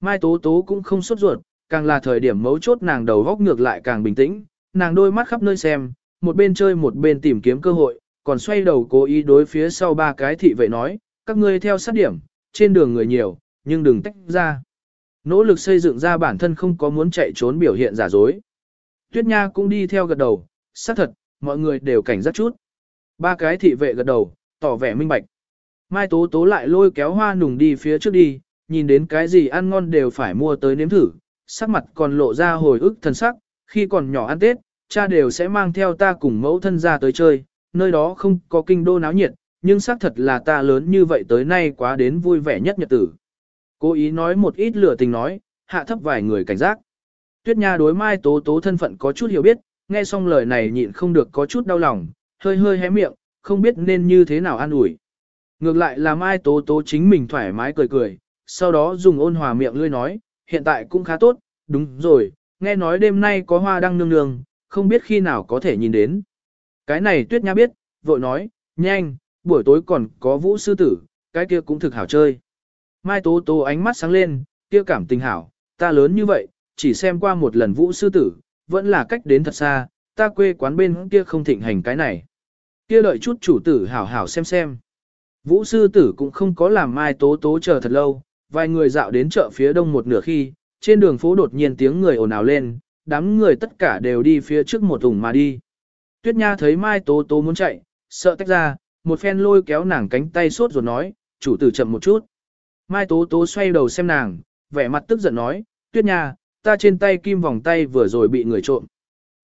Mai Tố Tố cũng không sốt ruột, càng là thời điểm mấu chốt nàng đầu góc ngược lại càng bình tĩnh, nàng đôi mắt khắp nơi xem, một bên chơi một bên tìm kiếm cơ hội, còn xoay đầu cố ý đối phía sau ba cái thị vệ nói, các ngươi theo sát điểm, trên đường người nhiều, nhưng đừng tách ra. Nỗ lực xây dựng ra bản thân không có muốn chạy trốn biểu hiện giả dối. Tuyết Nha cũng đi theo gật đầu, xác thật, mọi người đều cảnh giác chút. Ba cái thị vệ gật đầu, tỏ vẻ minh bạch. Mai Tố Tố lại lôi kéo hoa nùng đi phía trước đi, nhìn đến cái gì ăn ngon đều phải mua tới nếm thử, sắc mặt còn lộ ra hồi ức thần sắc, khi còn nhỏ ăn Tết, cha đều sẽ mang theo ta cùng mẫu thân ra tới chơi, nơi đó không có kinh đô náo nhiệt, nhưng xác thật là ta lớn như vậy tới nay quá đến vui vẻ nhất nhật tử. Cố ý nói một ít lửa tình nói, hạ thấp vài người cảnh giác. Tuyết Nha đối Mai Tố Tố thân phận có chút hiểu biết, nghe xong lời này nhịn không được có chút đau lòng, hơi hơi hé miệng, không biết nên như thế nào an ủi. Ngược lại là Mai Tố Tố chính mình thoải mái cười cười, sau đó dùng ôn hòa miệng lươi nói, hiện tại cũng khá tốt, đúng rồi, nghe nói đêm nay có hoa đăng nương nương, không biết khi nào có thể nhìn đến. Cái này Tuyết Nha biết, vội nói, nhanh, buổi tối còn có vũ sư tử, cái kia cũng thực hảo chơi. Mai Tố Tố ánh mắt sáng lên, kia cảm tình hảo, ta lớn như vậy, chỉ xem qua một lần vũ sư tử, vẫn là cách đến thật xa, ta quê quán bên kia không thịnh hành cái này. Kia đợi chút chủ tử hảo hảo xem xem. Vũ sư tử cũng không có làm Mai Tố Tố chờ thật lâu, vài người dạo đến chợ phía đông một nửa khi, trên đường phố đột nhiên tiếng người ồn ào lên, đám người tất cả đều đi phía trước một ủng mà đi. Tuyết Nha thấy Mai Tố Tố muốn chạy, sợ tách ra, một phen lôi kéo nàng cánh tay suốt rồi nói, chủ tử chậm một chút. Mai Tố Tố xoay đầu xem nàng, vẻ mặt tức giận nói, Tuyết Nha, ta trên tay kim vòng tay vừa rồi bị người trộm.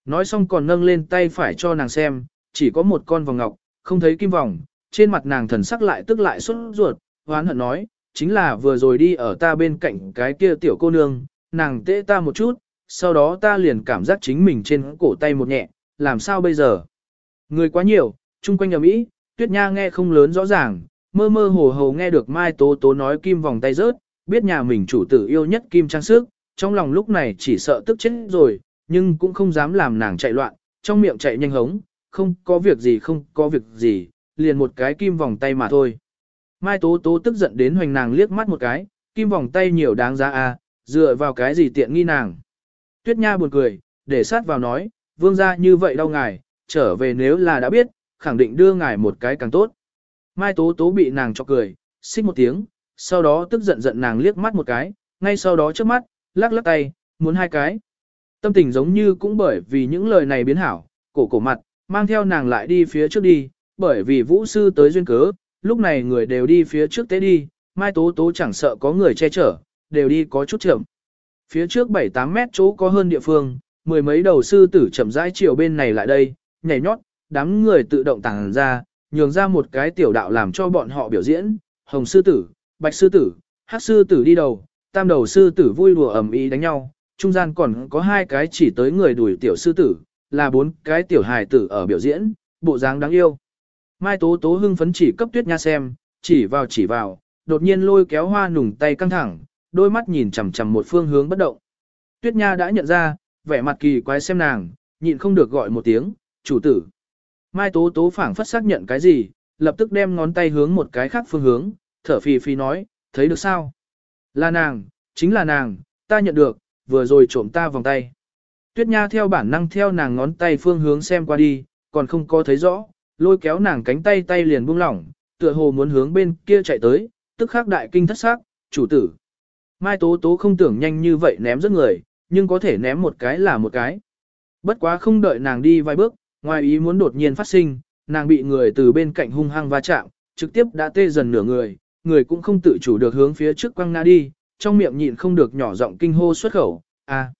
Nói xong còn nâng lên tay phải cho nàng xem, chỉ có một con vòng ngọc, không thấy kim vòng, trên mặt nàng thần sắc lại tức lại xuất ruột, hoán hận nói, chính là vừa rồi đi ở ta bên cạnh cái kia tiểu cô nương, nàng tễ ta một chút, sau đó ta liền cảm giác chính mình trên cổ tay một nhẹ, làm sao bây giờ? Người quá nhiều, chung quanh ở Mỹ, tuyết nha nghe không lớn rõ ràng, mơ mơ hồ hồ nghe được Mai Tố Tố nói kim vòng tay rớt, biết nhà mình chủ tử yêu nhất kim trang sức, trong lòng lúc này chỉ sợ tức chết rồi, nhưng cũng không dám làm nàng chạy loạn, trong miệng chạy nhanh hống, không có việc gì không có việc gì, liền một cái kim vòng tay mà thôi. Mai Tố Tố tức giận đến hoành nàng liếc mắt một cái, kim vòng tay nhiều đáng giá à, dựa vào cái gì tiện nghi nàng. Tuyết Nha buồn cười, để sát vào nói, vương gia như vậy đau ngài, trở về nếu là đã biết, khẳng định đưa ngài một cái càng tốt. Mai Tố Tố bị nàng cho cười, xích một tiếng, sau đó tức giận giận nàng liếc mắt một cái, ngay sau đó trước mắt, lắc lắc tay, muốn hai cái. Tâm tình giống như cũng bởi vì những lời này biến hảo, cổ cổ mặt, mang theo nàng lại đi phía trước đi, bởi vì vũ sư tới duyên cớ, lúc này người đều đi phía trước tế đi, Mai Tố Tố chẳng sợ có người che chở, đều đi có chút chậm. Phía trước 7-8 mét chỗ có hơn địa phương, mười mấy đầu sư tử chậm rãi chiều bên này lại đây, nhảy nhót, đám người tự động tàng ra, nhường ra một cái tiểu đạo làm cho bọn họ biểu diễn, hồng sư tử, bạch sư tử, hắc sư tử đi đầu, tam đầu sư tử vui đùa ầm ĩ đánh nhau, trung gian còn có hai cái chỉ tới người đuổi tiểu sư tử, là bốn cái tiểu hài tử ở biểu diễn, bộ dáng đáng yêu. Mai Tố Tố hưng phấn chỉ cấp tuyết nha xem, chỉ vào chỉ vào, đột nhiên lôi kéo hoa nùng tay căng thẳng, đôi mắt nhìn chằm chằm một phương hướng bất động. Tuyết nha đã nhận ra, vẻ mặt kỳ quái xem nàng, nhịn không được gọi một tiếng, chủ tử. Mai Tố Tố phảng phất xác nhận cái gì, lập tức đem ngón tay hướng một cái khác phương hướng, thở phì phì nói, thấy được sao? Là nàng, chính là nàng, ta nhận được, vừa rồi trộm ta vòng tay. Tuyết Nha theo bản năng theo nàng ngón tay phương hướng xem qua đi, còn không có thấy rõ, lôi kéo nàng cánh tay tay liền buông lỏng, tựa hồ muốn hướng bên kia chạy tới, tức khắc đại kinh thất xác, chủ tử. Mai Tố Tố không tưởng nhanh như vậy ném rất người, nhưng có thể ném một cái là một cái. Bất quá không đợi nàng đi vài bước, ngoài ý muốn đột nhiên phát sinh, nàng bị người từ bên cạnh hung hăng va chạm, trực tiếp đã tê dần nửa người, người cũng không tự chủ được hướng phía trước quăng ngã đi, trong miệng nhịn không được nhỏ giọng kinh hô xuất khẩu, a,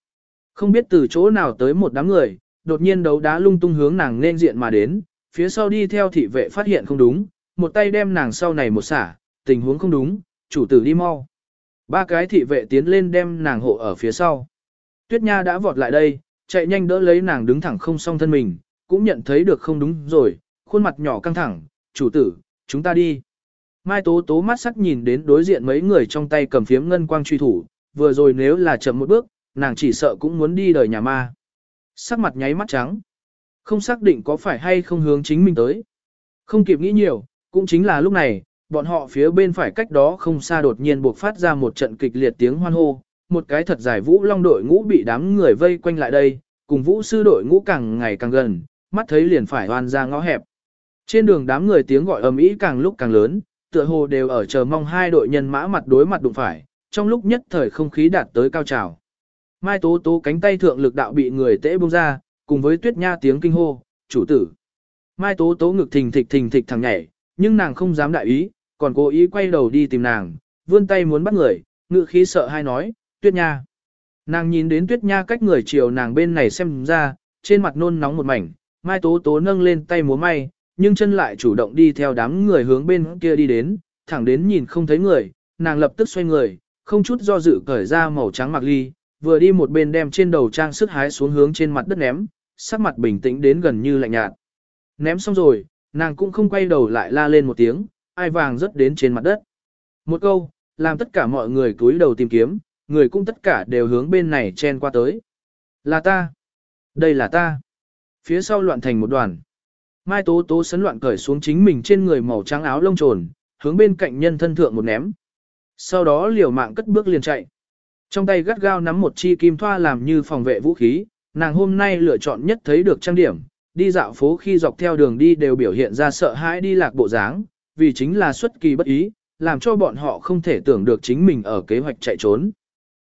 không biết từ chỗ nào tới một đám người, đột nhiên đấu đá lung tung hướng nàng nên diện mà đến, phía sau đi theo thị vệ phát hiện không đúng, một tay đem nàng sau này một xả, tình huống không đúng, chủ tử đi mau. Ba cái thị vệ tiến lên đem nàng hộ ở phía sau. Tuyết Nha đã vọt lại đây, chạy nhanh đỡ lấy nàng đứng thẳng không song thân mình, cũng nhận thấy được không đúng rồi, khuôn mặt nhỏ căng thẳng, chủ tử, chúng ta đi. Mai Tố Tố mắt sắc nhìn đến đối diện mấy người trong tay cầm phiếm ngân quang truy thủ, vừa rồi nếu là chậm một bước, nàng chỉ sợ cũng muốn đi đời nhà ma. Sắc mặt nháy mắt trắng. Không xác định có phải hay không hướng chính mình tới. Không kịp nghĩ nhiều, cũng chính là lúc này, bọn họ phía bên phải cách đó không xa đột nhiên buộc phát ra một trận kịch liệt tiếng hoan hô, một cái thật dài vũ long đội ngũ bị đám người vây quanh lại đây, cùng vũ sư đội ngũ càng ngày càng gần, mắt thấy liền phải hoàn ra ngõ hẹp. Trên đường đám người tiếng gọi ầm ĩ càng lúc càng lớn, tựa hồ đều ở chờ mong hai đội nhân mã mặt đối mặt đụng phải, trong lúc nhất thời không khí đạt tới cao trào. Mai Tố Tố cánh tay thượng lực đạo bị người tễ bung ra, cùng với Tuyết Nha tiếng kinh hô, "Chủ tử!" Mai Tố Tố ngực thình thịch thình thịch thằng nhảy, nhưng nàng không dám đại ý, còn cố ý quay đầu đi tìm nàng, vươn tay muốn bắt người, ngự khí sợ hai nói, Tuyết Nha. Nàng nhìn đến Tuyết Nha cách người chiều nàng bên này xem ra, trên mặt nôn nóng một mảnh, Mai Tố Tố nâng lên tay múa may, nhưng chân lại chủ động đi theo đám người hướng bên kia đi đến, thẳng đến nhìn không thấy người, nàng lập tức xoay người, không chút do dự cởi ra màu trắng mặc ly, vừa đi một bên đem trên đầu trang sức hái xuống hướng trên mặt đất ném, sắc mặt bình tĩnh đến gần như lạnh nhạt. Ném xong rồi, nàng cũng không quay đầu lại la lên một tiếng, ai vàng rớt đến trên mặt đất. Một câu, làm tất cả mọi người cúi đầu tìm kiếm, người cũng tất cả đều hướng bên này chen qua tới. Là ta. Đây là ta. Phía sau loạn thành một đoàn. Mai Tố Tố sấn loạn cởi xuống chính mình trên người màu trắng áo lông trồn, hướng bên cạnh nhân thân thượng một ném. Sau đó liều mạng cất bước liền chạy. Trong tay gắt gao nắm một chi kim thoa làm như phòng vệ vũ khí, nàng hôm nay lựa chọn nhất thấy được trang điểm, đi dạo phố khi dọc theo đường đi đều biểu hiện ra sợ hãi đi lạc bộ dáng, vì chính là xuất kỳ bất ý, làm cho bọn họ không thể tưởng được chính mình ở kế hoạch chạy trốn.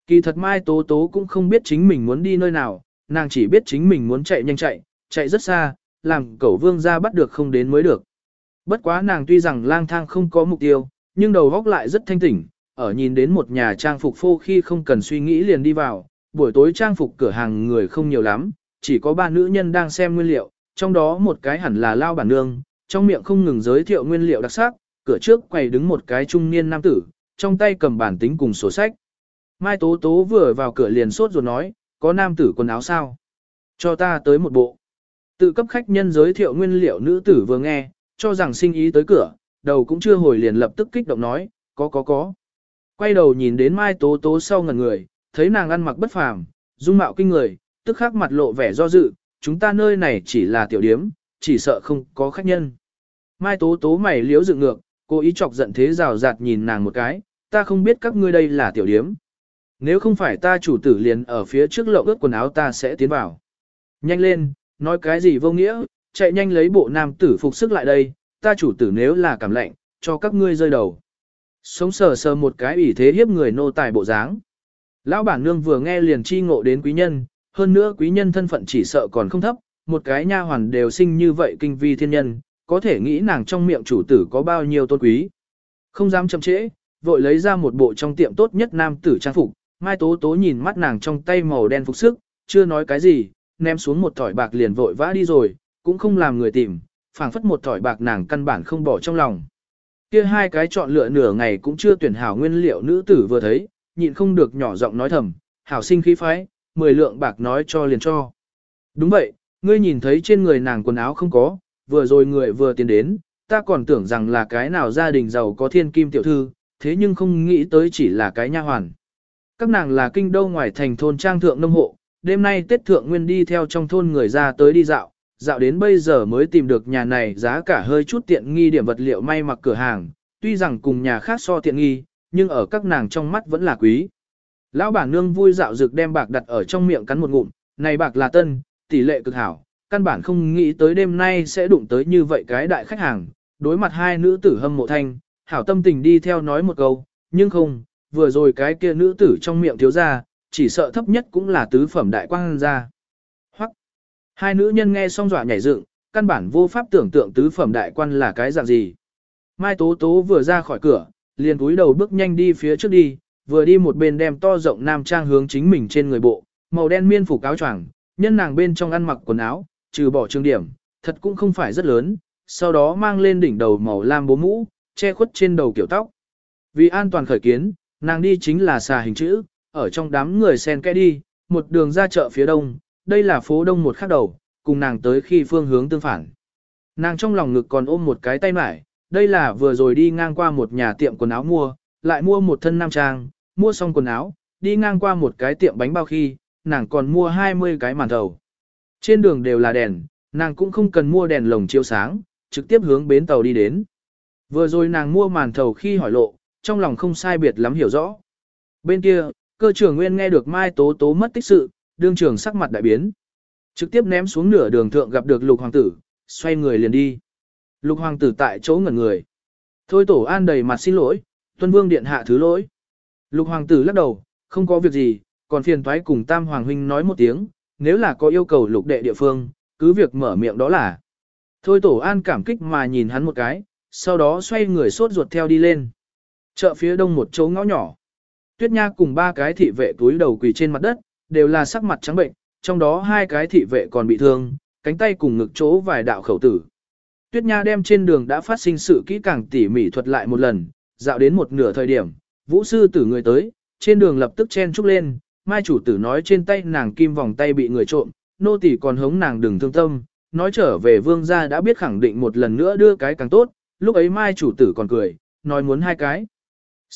Kỳ thật Mai Tố Tố cũng không biết chính mình muốn đi nơi nào, nàng chỉ biết chính mình muốn chạy nhanh chạy, chạy rất xa, làm cẩu vương ra bắt được không đến mới được. Bất quá nàng tuy rằng lang thang không có mục tiêu, nhưng đầu góc lại rất thanh tỉnh, ở nhìn đến một nhà trang phục phô khi không cần suy nghĩ liền đi vào, buổi tối trang phục cửa hàng người không nhiều lắm, chỉ có ba nữ nhân đang xem nguyên liệu, trong đó một cái hẳn là lao bản nương, trong miệng không ngừng giới thiệu nguyên liệu đặc sắc, cửa trước quầy đứng một cái trung niên nam tử, trong tay cầm bản tính cùng sổ sách. Mai Tố Tố vừa vào cửa liền sốt rồi nói, có nam tử quần áo sao? Cho ta tới một bộ. Tự cấp khách nhân giới thiệu nguyên liệu nữ tử vừa nghe, cho rằng sinh ý tới cửa, đầu cũng chưa hồi liền lập tức kích động nói, có có có. Quay đầu nhìn đến Mai Tố Tố sau ngần người, thấy nàng ăn mặc bất phàm, dung mạo kinh người, tức khắc mặt lộ vẻ do dự, chúng ta nơi này chỉ là tiểu điếm, chỉ sợ không có khách nhân. Mai Tố Tố mày liếu dựng ngược, cố ý chọc giận thế rào rạt nhìn nàng một cái, ta không biết các ngươi đây là tiểu điếm. Nếu không phải ta chủ tử liền ở phía trước lậu ướt quần áo ta sẽ tiến vào. Nhanh lên, nói cái gì vô nghĩa, chạy nhanh lấy bộ nam tử phục sức lại đây, ta chủ tử nếu là cảm lạnh, cho các ngươi rơi đầu. Sống sờ sờ một cái ủy thế hiếp người nô tài bộ dáng. Lão bản nương vừa nghe liền chi ngộ đến quý nhân, hơn nữa quý nhân thân phận chỉ sợ còn không thấp, một cái nha hoàn đều sinh như vậy kinh vi thiên nhân, có thể nghĩ nàng trong miệng chủ tử có bao nhiêu tôn quý. Không dám chậm trễ, vội lấy ra một bộ trong tiệm tốt nhất nam tử trang phục, Mai Tố Tố nhìn mắt nàng trong tay màu đen phục sức, chưa nói cái gì, ném xuống một thỏi bạc liền vội vã đi rồi, cũng không làm người tìm, phảng phất một thỏi bạc nàng căn bản không bỏ trong lòng. Kia hai cái chọn lựa nửa ngày cũng chưa tuyển hảo nguyên liệu nữ tử vừa thấy, nhịn không được nhỏ giọng nói thầm, hảo sinh khí phái, mười lượng bạc nói cho liền cho. Đúng vậy, ngươi nhìn thấy trên người nàng quần áo không có, vừa rồi người vừa tiến đến, ta còn tưởng rằng là cái nào gia đình giàu có thiên kim tiểu thư, thế nhưng không nghĩ tới chỉ là cái nha hoàn. Các nàng là kinh đô ngoài thành thôn trang thượng nông hộ, đêm nay Tết Thượng Nguyên đi theo trong thôn người ra tới đi dạo, dạo đến bây giờ mới tìm được nhà này giá cả hơi chút tiện nghi điểm vật liệu may mặc cửa hàng, tuy rằng cùng nhà khác so tiện nghi, nhưng ở các nàng trong mắt vẫn là quý. Lão bản nương vui dạo dược đem bạc đặt ở trong miệng cắn một ngụm, này bạc là tân, tỷ lệ cực hảo, căn bản không nghĩ tới đêm nay sẽ đụng tới như vậy cái đại khách hàng, đối mặt hai nữ tử hâm mộ thanh, hảo tâm tình đi theo nói một câu, nhưng không, vừa rồi cái kia nữ tử trong miệng thiếu ra, chỉ sợ thấp nhất cũng là tứ phẩm đại quang gia. Hoặc, hai nữ nhân nghe xong dọa nhảy dựng, căn bản vô pháp tưởng tượng tứ phẩm đại quan là cái dạng gì. Mai Tố Tố vừa ra khỏi cửa, liền cúi đầu bước nhanh đi phía trước đi, vừa đi một bên đem to rộng nam trang hướng chính mình trên người bộ, màu đen miên phục áo choàng, nhân nàng bên trong ăn mặc quần áo, trừ bỏ trường điểm, thật cũng không phải rất lớn, sau đó mang lên đỉnh đầu màu lam bố mũ, che khuất trên đầu kiểu tóc. Vì an toàn khởi kiến, nàng đi chính là xà hình chữ, ở trong đám người sen kẽ đi, một đường ra chợ phía đông, đây là phố đông một khắc đầu, cùng nàng tới khi phương hướng tương phản. Nàng trong lòng ngực còn ôm một cái tay mải, đây là vừa rồi đi ngang qua một nhà tiệm quần áo mua, lại mua một thân nam trang, mua xong quần áo, đi ngang qua một cái tiệm bánh bao khi, nàng còn mua 20 cái màn thầu. Trên đường đều là đèn, nàng cũng không cần mua đèn lồng chiếu sáng, trực tiếp hướng bến tàu đi đến. Vừa rồi nàng mua màn thầu khi hỏi lộ, trong lòng không sai biệt lắm hiểu rõ. Bên kia, Cơ trưởng nguyên nghe được Mai Tố Tố mất tích sự, đương trường sắc mặt đại biến. Trực tiếp ném xuống nửa đường thượng gặp được lục hoàng tử, xoay người liền đi. Lục hoàng tử tại chỗ ngẩn người. Thôi tổ an đầy mặt xin lỗi, tuân vương điện hạ thứ lỗi. Lục hoàng tử lắc đầu, không có việc gì, còn phiền thoái cùng tam hoàng huynh nói một tiếng, nếu là có yêu cầu lục đệ địa phương, cứ việc mở miệng đó là. Thôi tổ an cảm kích mà nhìn hắn một cái, sau đó xoay người sốt ruột theo đi lên. Chợ phía đông một chỗ ngõ nhỏ. Tuyết Nha cùng ba cái thị vệ túi đầu quỳ trên mặt đất, đều là sắc mặt trắng bệnh, trong đó hai cái thị vệ còn bị thương, cánh tay cùng ngực chỗ vài đạo khẩu tử. Tuyết Nha đem trên đường đã phát sinh sự kỹ càng tỉ mỉ thuật lại một lần, dạo đến một nửa thời điểm, vũ sư tử người tới, trên đường lập tức chen trúc lên, mai chủ tử nói trên tay nàng kim vòng tay bị người trộm, nô tỳ còn hống nàng đừng thương tâm, nói trở về vương gia đã biết khẳng định một lần nữa đưa cái càng tốt, lúc ấy mai chủ tử còn cười, nói muốn hai cái.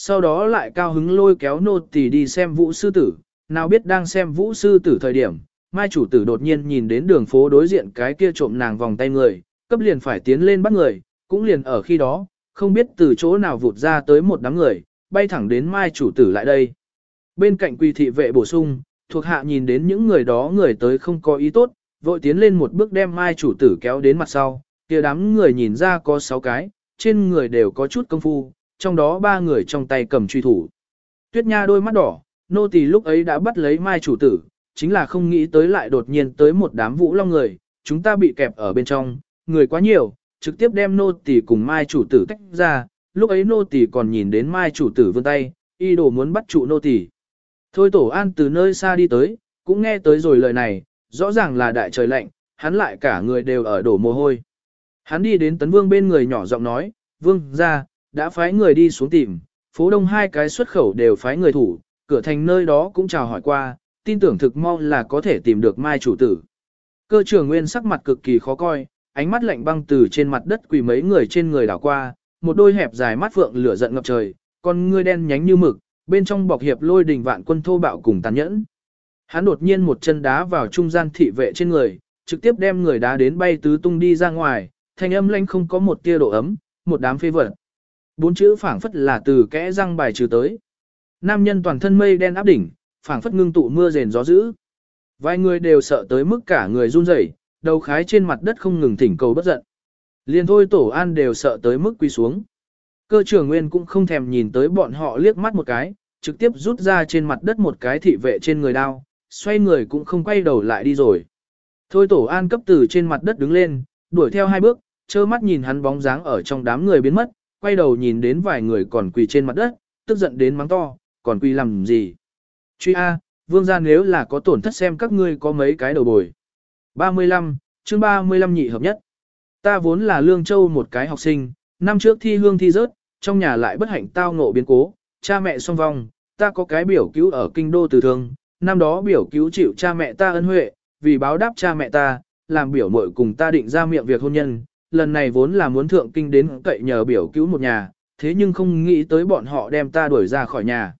Sau đó lại cao hứng lôi kéo nô tỳ đi xem vũ sư tử, nào biết đang xem vũ sư tử thời điểm, mai chủ tử đột nhiên nhìn đến đường phố đối diện cái kia trộm nàng vòng tay người, cấp liền phải tiến lên bắt người, cũng liền ở khi đó, không biết từ chỗ nào vụt ra tới một đám người, bay thẳng đến mai chủ tử lại đây. Bên cạnh quỳ thị vệ bổ sung, thuộc hạ nhìn đến những người đó người tới không có ý tốt, vội tiến lên một bước đem mai chủ tử kéo đến mặt sau, kia đám người nhìn ra có 6 cái, trên người đều có chút công phu, trong đó ba người trong tay cầm truy thủ. Tuyết Nha đôi mắt đỏ, nô tỳ lúc ấy đã bắt lấy mai chủ tử, chính là không nghĩ tới lại đột nhiên tới một đám vũ long người, chúng ta bị kẹp ở bên trong, người quá nhiều, trực tiếp đem nô tỳ cùng mai chủ tử tách ra, lúc ấy nô tỳ còn nhìn đến mai chủ tử vươn tay, y đồ muốn bắt trụ nô tỳ. Thôi tổ an từ nơi xa đi tới, cũng nghe tới rồi lời này, rõ ràng là đại trời lạnh, hắn lại cả người đều ở đổ mồ hôi. Hắn đi đến tấn vương bên người nhỏ giọng nói, vương ra, đã phái người đi xuống tìm, phố đông hai cái xuất khẩu đều phái người thủ, cửa thành nơi đó cũng chào hỏi qua, tin tưởng thực mau là có thể tìm được mai chủ tử. Cơ trưởng nguyên sắc mặt cực kỳ khó coi, ánh mắt lạnh băng từ trên mặt đất quỳ mấy người trên người đảo qua, một đôi hẹp dài mắt phượng lửa giận ngập trời, con ngươi đen nhánh như mực, bên trong bọc hiệp lôi đình vạn quân thô bạo cùng tàn nhẫn. Hắn đột nhiên một chân đá vào trung gian thị vệ trên người, trực tiếp đem người đá đến bay tứ tung đi ra ngoài, thanh âm lanh không có một tia độ ấm, một đám phê vật. Bốn chữ phảng phất là từ kẽ răng bài trừ tới. Nam nhân toàn thân mây đen áp đỉnh, phảng phất ngưng tụ mưa rền gió dữ. Vài người đều sợ tới mức cả người run rẩy, đầu khái trên mặt đất không ngừng thỉnh cầu bất giận. Liền thôi tổ an đều sợ tới mức quy xuống. Cơ trưởng nguyên cũng không thèm nhìn tới bọn họ liếc mắt một cái, trực tiếp rút ra trên mặt đất một cái thị vệ trên người đao, xoay người cũng không quay đầu lại đi rồi. Thôi tổ an cấp từ trên mặt đất đứng lên, đuổi theo hai bước, trơ mắt nhìn hắn bóng dáng ở trong đám người biến mất, quay đầu nhìn đến vài người còn quỳ trên mặt đất, tức giận đến mắng to, còn quỳ làm gì. Truy A, vương gia nếu là có tổn thất xem các ngươi có mấy cái đầu bồi. 35, chương 35 nhị hợp nhất. Ta vốn là Lương Châu một cái học sinh, năm trước thi hương thi rớt, trong nhà lại bất hạnh tao ngộ biến cố, cha mẹ song vong, ta có cái biểu cứu ở kinh đô từ thương, năm đó biểu cứu chịu cha mẹ ta ân huệ, vì báo đáp cha mẹ ta, làm biểu muội cùng ta định ra miệng việc hôn nhân, lần này vốn là muốn thượng kinh đến cậy nhờ biểu cứu một nhà, thế nhưng không nghĩ tới bọn họ đem ta đuổi ra khỏi nhà.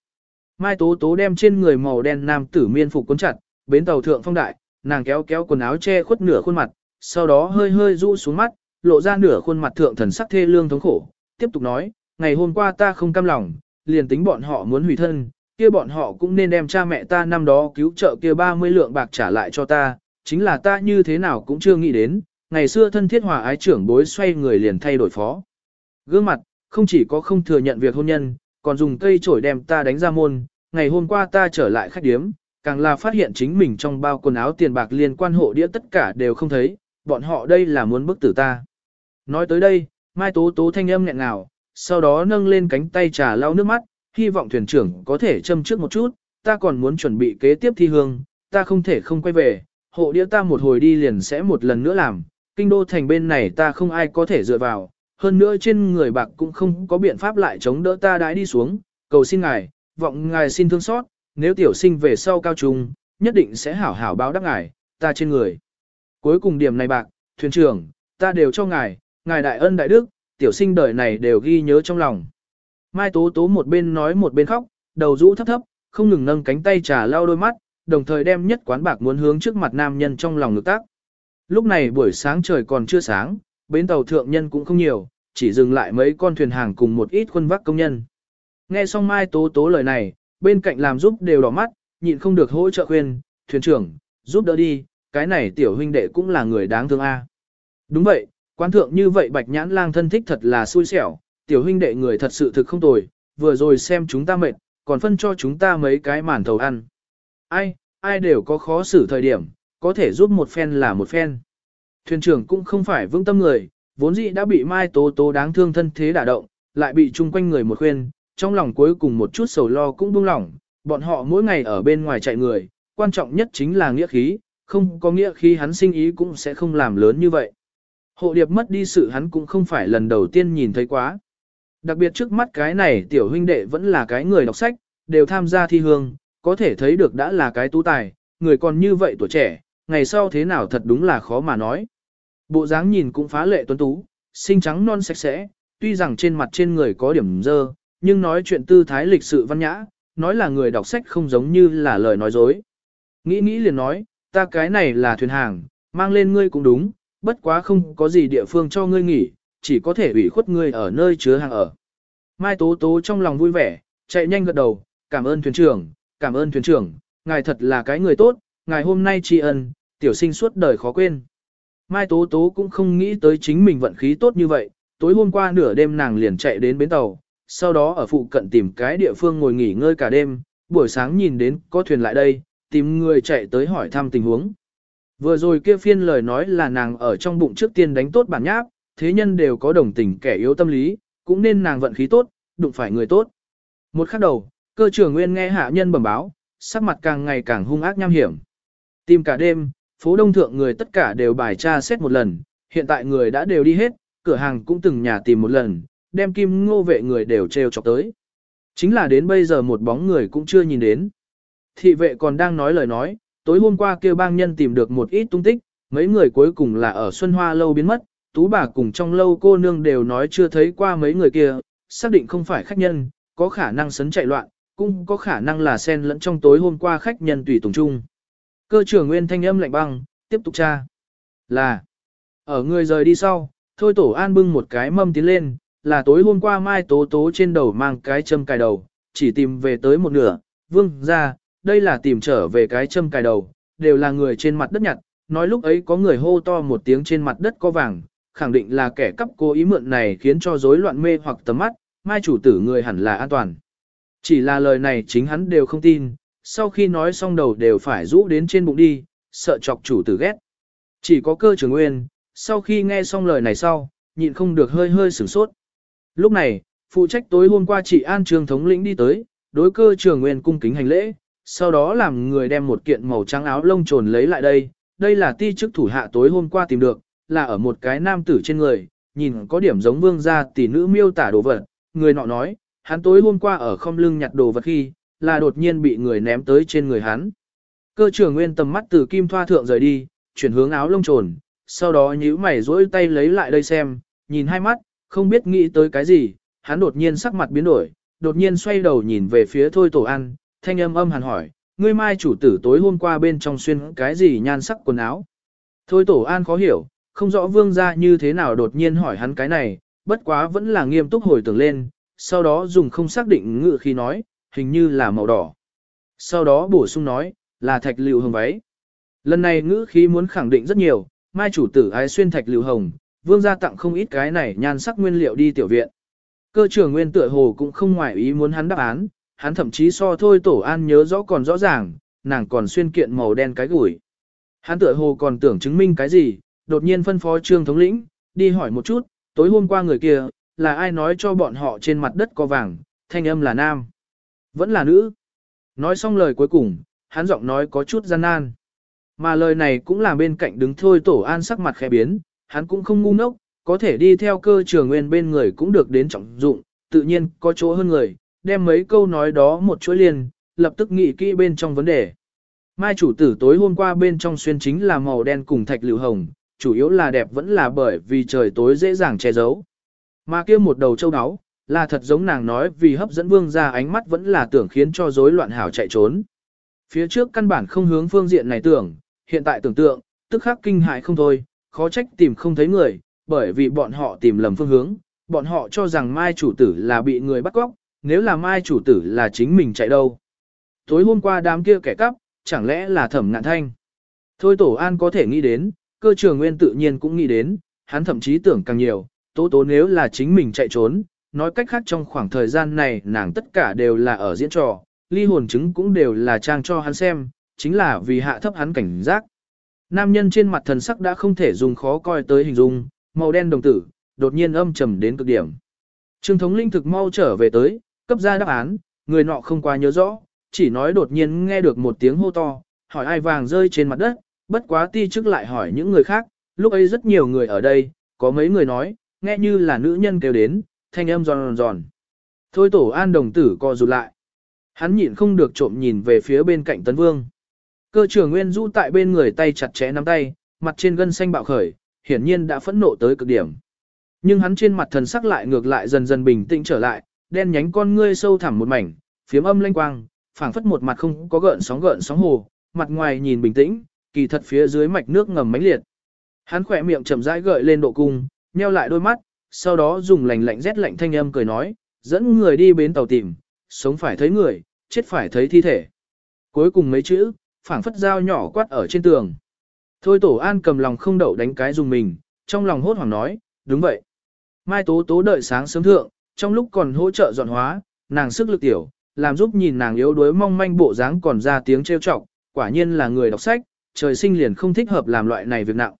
Mai Tố Tố đem trên người màu đen nam tử miên phục cuốn chặt, bến tàu thượng phong đại, nàng kéo kéo quần áo che khuất nửa khuôn mặt, sau đó hơi hơi rũ xuống mắt, lộ ra nửa khuôn mặt thượng thần sắc thê lương thống khổ, tiếp tục nói, ngày hôm qua ta không cam lòng, liền tính bọn họ muốn hủy thân, kia bọn họ cũng nên đem cha mẹ ta năm đó cứu trợ kia 30 lượng bạc trả lại cho ta, chính là ta như thế nào cũng chưa nghĩ đến, ngày xưa thân thiết hòa ái trưởng bối xoay người liền thay đổi phó. Gương mặt, không chỉ có không thừa nhận việc hôn nhân, còn dùng cây chổi đem ta đánh ra môn, ngày hôm qua ta trở lại khách điếm, càng là phát hiện chính mình trong bao quần áo tiền bạc liên quan hộ đĩa tất cả đều không thấy, bọn họ đây là muốn bức tử ta. Nói tới đây, Mai Tố Tố thanh âm nghẹn ngào, sau đó nâng lên cánh tay trà lau nước mắt, hy vọng thuyền trưởng có thể châm trước một chút, ta còn muốn chuẩn bị kế tiếp thi hương, ta không thể không quay về, hộ đĩa ta một hồi đi liền sẽ một lần nữa làm, kinh đô thành bên này ta không ai có thể dựa vào, hơn nữa trên người bạc cũng không có biện pháp lại chống đỡ ta đãi đi xuống, cầu xin ngài, vọng ngài xin thương xót, nếu tiểu sinh về sau cao trung, nhất định sẽ hảo hảo báo đáp ngài, ta trên người. Cuối cùng điểm này bạc, thuyền trưởng, ta đều cho ngài, ngài đại ân đại đức, tiểu sinh đời này đều ghi nhớ trong lòng. Mai Tố Tố một bên nói một bên khóc, đầu rũ thấp thấp, không ngừng nâng cánh tay trà lau đôi mắt, đồng thời đem nhất quán bạc muốn hướng trước mặt nam nhân trong lòng ngực tác. Lúc này buổi sáng trời còn chưa sáng, bến tàu thượng nhân cũng không nhiều, chỉ dừng lại mấy con thuyền hàng cùng một ít quân vác công nhân. Nghe xong Mai Tố Tố lời này, bên cạnh làm giúp đều đỏ mắt, nhịn không được hỗ trợ khuyên, thuyền trưởng, giúp đỡ đi, cái này tiểu huynh đệ cũng là người đáng thương a. Đúng vậy, quan thượng như vậy bạch nhãn lang thân thích thật là xui xẻo, tiểu huynh đệ người thật sự thực không tồi, vừa rồi xem chúng ta mệt, còn phân cho chúng ta mấy cái màn thầu ăn. Ai, ai đều có khó xử thời điểm, có thể giúp một phen là một phen. Thuyền trưởng cũng không phải vững tâm người, vốn dĩ đã bị Mai Tố Tố đáng thương thân thế đả động, lại bị chung quanh người một khuyên, trong lòng cuối cùng một chút sầu lo cũng buông lỏng, bọn họ mỗi ngày ở bên ngoài chạy người, quan trọng nhất chính là nghĩa khí, không có nghĩa khí hắn sinh ý cũng sẽ không làm lớn như vậy. Hộ điệp mất đi sự hắn cũng không phải lần đầu tiên nhìn thấy quá. Đặc biệt trước mắt cái này tiểu huynh đệ vẫn là cái người đọc sách, đều tham gia thi hương, có thể thấy được đã là cái tú tài, người còn như vậy tuổi trẻ, ngày sau thế nào thật đúng là khó mà nói. Bộ dáng nhìn cũng phá lệ tuấn tú, xinh trắng non sạch sẽ, tuy rằng trên mặt trên người có điểm dơ, nhưng nói chuyện tư thái lịch sự văn nhã, nói là người đọc sách không giống như là lời nói dối. Nghĩ nghĩ liền nói, ta cái này là thuyền hàng, mang lên ngươi cũng đúng, bất quá không có gì địa phương cho ngươi nghỉ, chỉ có thể ủy khuất ngươi ở nơi chứa hàng ở. Mai Tố Tố trong lòng vui vẻ, chạy nhanh gật đầu, cảm ơn thuyền trưởng, cảm ơn thuyền trưởng, ngài thật là cái người tốt, ngài hôm nay tri ân, tiểu sinh suốt đời khó quên. Mai Tố Tố cũng không nghĩ tới chính mình vận khí tốt như vậy, tối hôm qua nửa đêm nàng liền chạy đến bến tàu, sau đó ở phụ cận tìm cái địa phương ngồi nghỉ ngơi cả đêm, buổi sáng nhìn đến có thuyền lại đây, tìm người chạy tới hỏi thăm tình huống. Vừa rồi kia phiên lời nói là nàng ở trong bụng trước tiên đánh tốt bản nháp, thế nhân đều có đồng tình kẻ yếu tâm lý, cũng nên nàng vận khí tốt, đụng phải người tốt. Một khắc đầu, cơ trưởng nguyên nghe hạ nhân bẩm báo, sắc mặt càng ngày càng hung ác nham hiểm. Tìm cả đêm, phố đông thượng người tất cả đều bài tra xét một lần, hiện tại người đã đều đi hết, cửa hàng cũng từng nhà tìm một lần, đem kim ngô vệ người đều treo chọc tới. Chính là đến bây giờ một bóng người cũng chưa nhìn đến. Thị vệ còn đang nói lời nói, tối hôm qua kêu bang nhân tìm được một ít tung tích, mấy người cuối cùng là ở Xuân Hoa lâu biến mất, tú bà cùng trong lâu cô nương đều nói chưa thấy qua mấy người kia, xác định không phải khách nhân, có khả năng sấn chạy loạn, cũng có khả năng là sen lẫn trong tối hôm qua khách nhân tùy tùng chung. Cơ trưởng nguyên thanh âm lạnh băng, tiếp tục tra. Là, ở người rời đi sau, thôi tổ an bưng một cái mâm tiến lên, là tối hôm qua mai tố tố trên đầu mang cái châm cài đầu, chỉ tìm về tới một nửa, vương ra, đây là tìm trở về cái châm cài đầu, đều là người trên mặt đất nhặt, nói lúc ấy có người hô to một tiếng trên mặt đất có vàng, khẳng định là kẻ cắp cố ý mượn này khiến cho rối loạn mê hoặc tầm mắt, mai chủ tử người hẳn là an toàn. Chỉ là lời này chính hắn đều không tin, sau khi nói xong đầu đều phải rũ đến trên bụng đi, sợ chọc chủ tử ghét. Chỉ có cơ trường nguyên, sau khi nghe xong lời này sau, nhịn không được hơi hơi sửng sốt. Lúc này, phụ trách tối hôm qua chị An Trường thống lĩnh đi tới, đối cơ trường nguyên cung kính hành lễ, sau đó làm người đem một kiện màu trắng áo lông trồn lấy lại đây. Đây là ti chức thủ hạ tối hôm qua tìm được, là ở một cái nam tử trên người, nhìn có điểm giống vương gia tỷ nữ miêu tả đồ vật. Người nọ nói, hắn tối hôm qua ở không lưng nhặt đồ vật khi, là đột nhiên bị người ném tới trên người hắn. Cơ trưởng nguyên tầm mắt từ kim thoa thượng rời đi, chuyển hướng áo lông trồn, sau đó nhíu mày rỗi tay lấy lại đây xem, nhìn hai mắt, không biết nghĩ tới cái gì, hắn đột nhiên sắc mặt biến đổi, đột nhiên xoay đầu nhìn về phía thôi tổ ăn, thanh âm âm hàn hỏi, ngươi mai chủ tử tối hôm qua bên trong xuyên cái gì nhan sắc quần áo. Thôi tổ an khó hiểu, không rõ vương gia như thế nào đột nhiên hỏi hắn cái này, bất quá vẫn là nghiêm túc hồi tưởng lên, sau đó dùng không xác định ngự khi nói, hình như là màu đỏ. Sau đó bổ sung nói, là thạch lưu hồng váy. Lần này ngữ khí muốn khẳng định rất nhiều, mai chủ tử ái xuyên thạch lưu hồng, vương gia tặng không ít cái này nhan sắc nguyên liệu đi tiểu viện. Cơ trưởng nguyên tựa hồ cũng không ngoại ý muốn hắn đáp án, hắn thậm chí so thôi tổ an nhớ rõ còn rõ ràng, nàng còn xuyên kiện màu đen cái gủi. Hắn tựa hồ còn tưởng chứng minh cái gì, đột nhiên phân phó trương thống lĩnh, đi hỏi một chút, tối hôm qua người kia, là ai nói cho bọn họ trên mặt đất có vàng, thanh âm là nam, vẫn là nữ. Nói xong lời cuối cùng, hắn giọng nói có chút gian nan. Mà lời này cũng là bên cạnh đứng thôi tổ an sắc mặt khẽ biến, hắn cũng không ngu ngốc, có thể đi theo cơ trường nguyên bên người cũng được đến trọng dụng, tự nhiên có chỗ hơn người, đem mấy câu nói đó một chuỗi liền, lập tức nghĩ kỹ bên trong vấn đề. Mai chủ tử tối hôm qua bên trong xuyên chính là màu đen cùng thạch lưu hồng, chủ yếu là đẹp vẫn là bởi vì trời tối dễ dàng che giấu. Mà kia một đầu châu áo, là thật giống nàng nói vì hấp dẫn vương ra ánh mắt vẫn là tưởng khiến cho rối loạn hảo chạy trốn. Phía trước căn bản không hướng phương diện này tưởng, hiện tại tưởng tượng, tức khắc kinh hại không thôi, khó trách tìm không thấy người, bởi vì bọn họ tìm lầm phương hướng, bọn họ cho rằng mai chủ tử là bị người bắt cóc, nếu là mai chủ tử là chính mình chạy đâu. tối hôm qua đám kia kẻ cắp, chẳng lẽ là thẩm ngạn thanh. Thôi tổ an có thể nghĩ đến, cơ trường nguyên tự nhiên cũng nghĩ đến, hắn thậm chí tưởng càng nhiều, tố tố nếu là chính mình chạy trốn, nói cách khác trong khoảng thời gian này nàng tất cả đều là ở diễn trò, ly hồn chứng cũng đều là trang cho hắn xem, chính là vì hạ thấp hắn cảnh giác. Nam nhân trên mặt thần sắc đã không thể dùng khó coi tới hình dung, màu đen đồng tử, đột nhiên âm trầm đến cực điểm. Trương thống linh thực mau trở về tới, cấp ra đáp án, người nọ không qua nhớ rõ, chỉ nói đột nhiên nghe được một tiếng hô to, hỏi ai vàng rơi trên mặt đất, bất quá ti chức lại hỏi những người khác, lúc ấy rất nhiều người ở đây, có mấy người nói, nghe như là nữ nhân kêu đến, thanh âm giòn giòn. Thôi tổ an đồng tử co rụt lại. Hắn nhịn không được trộm nhìn về phía bên cạnh tấn vương. Cơ trưởng nguyên du tại bên người tay chặt chẽ nắm tay, mặt trên gân xanh bạo khởi, hiển nhiên đã phẫn nộ tới cực điểm. Nhưng hắn trên mặt thần sắc lại ngược lại dần dần bình tĩnh trở lại, đen nhánh con ngươi sâu thẳm một mảnh, phiếm âm lanh quang, phảng phất một mặt không có gợn sóng gợn sóng hồ, mặt ngoài nhìn bình tĩnh, kỳ thật phía dưới mạch nước ngầm mãnh liệt. Hắn khỏe miệng chậm rãi gợi lên độ cung, nheo lại đôi mắt, sau đó dùng lành lạnh rét lạnh thanh âm cười nói, dẫn người đi bến tàu tìm, sống phải thấy người, chết phải thấy thi thể. Cuối cùng mấy chữ, phảng phất dao nhỏ quát ở trên tường. Thôi tổ an cầm lòng không đậu đánh cái dùng mình, trong lòng hốt hoảng nói, đúng vậy. Mai tố tố đợi sáng sớm thượng, trong lúc còn hỗ trợ dọn hóa, nàng sức lực tiểu, làm giúp nhìn nàng yếu đuối mong manh bộ dáng còn ra tiếng trêu chọc, quả nhiên là người đọc sách, trời sinh liền không thích hợp làm loại này việc nặng.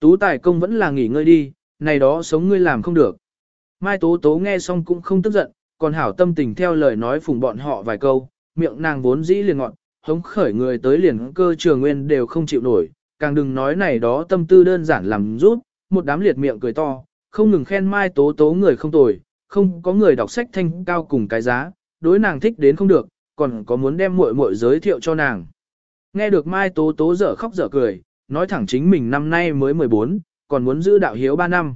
Tú tài công vẫn là nghỉ ngơi đi, này đó sống ngươi làm không được. Mai tố tố nghe xong cũng không tức giận, còn hảo tâm tình theo lời nói phùng bọn họ vài câu, miệng nàng vốn dĩ liền ngọn, hống khởi người tới liền cơ trường nguyên đều không chịu nổi, càng đừng nói này đó tâm tư đơn giản làm rút, một đám liệt miệng cười to, không ngừng khen mai tố tố người không tồi, không có người đọc sách thanh cao cùng cái giá, đối nàng thích đến không được, còn có muốn đem muội muội giới thiệu cho nàng. Nghe được mai tố tố dở khóc dở cười, nói thẳng chính mình năm nay mới 14, còn muốn giữ đạo hiếu 3 năm.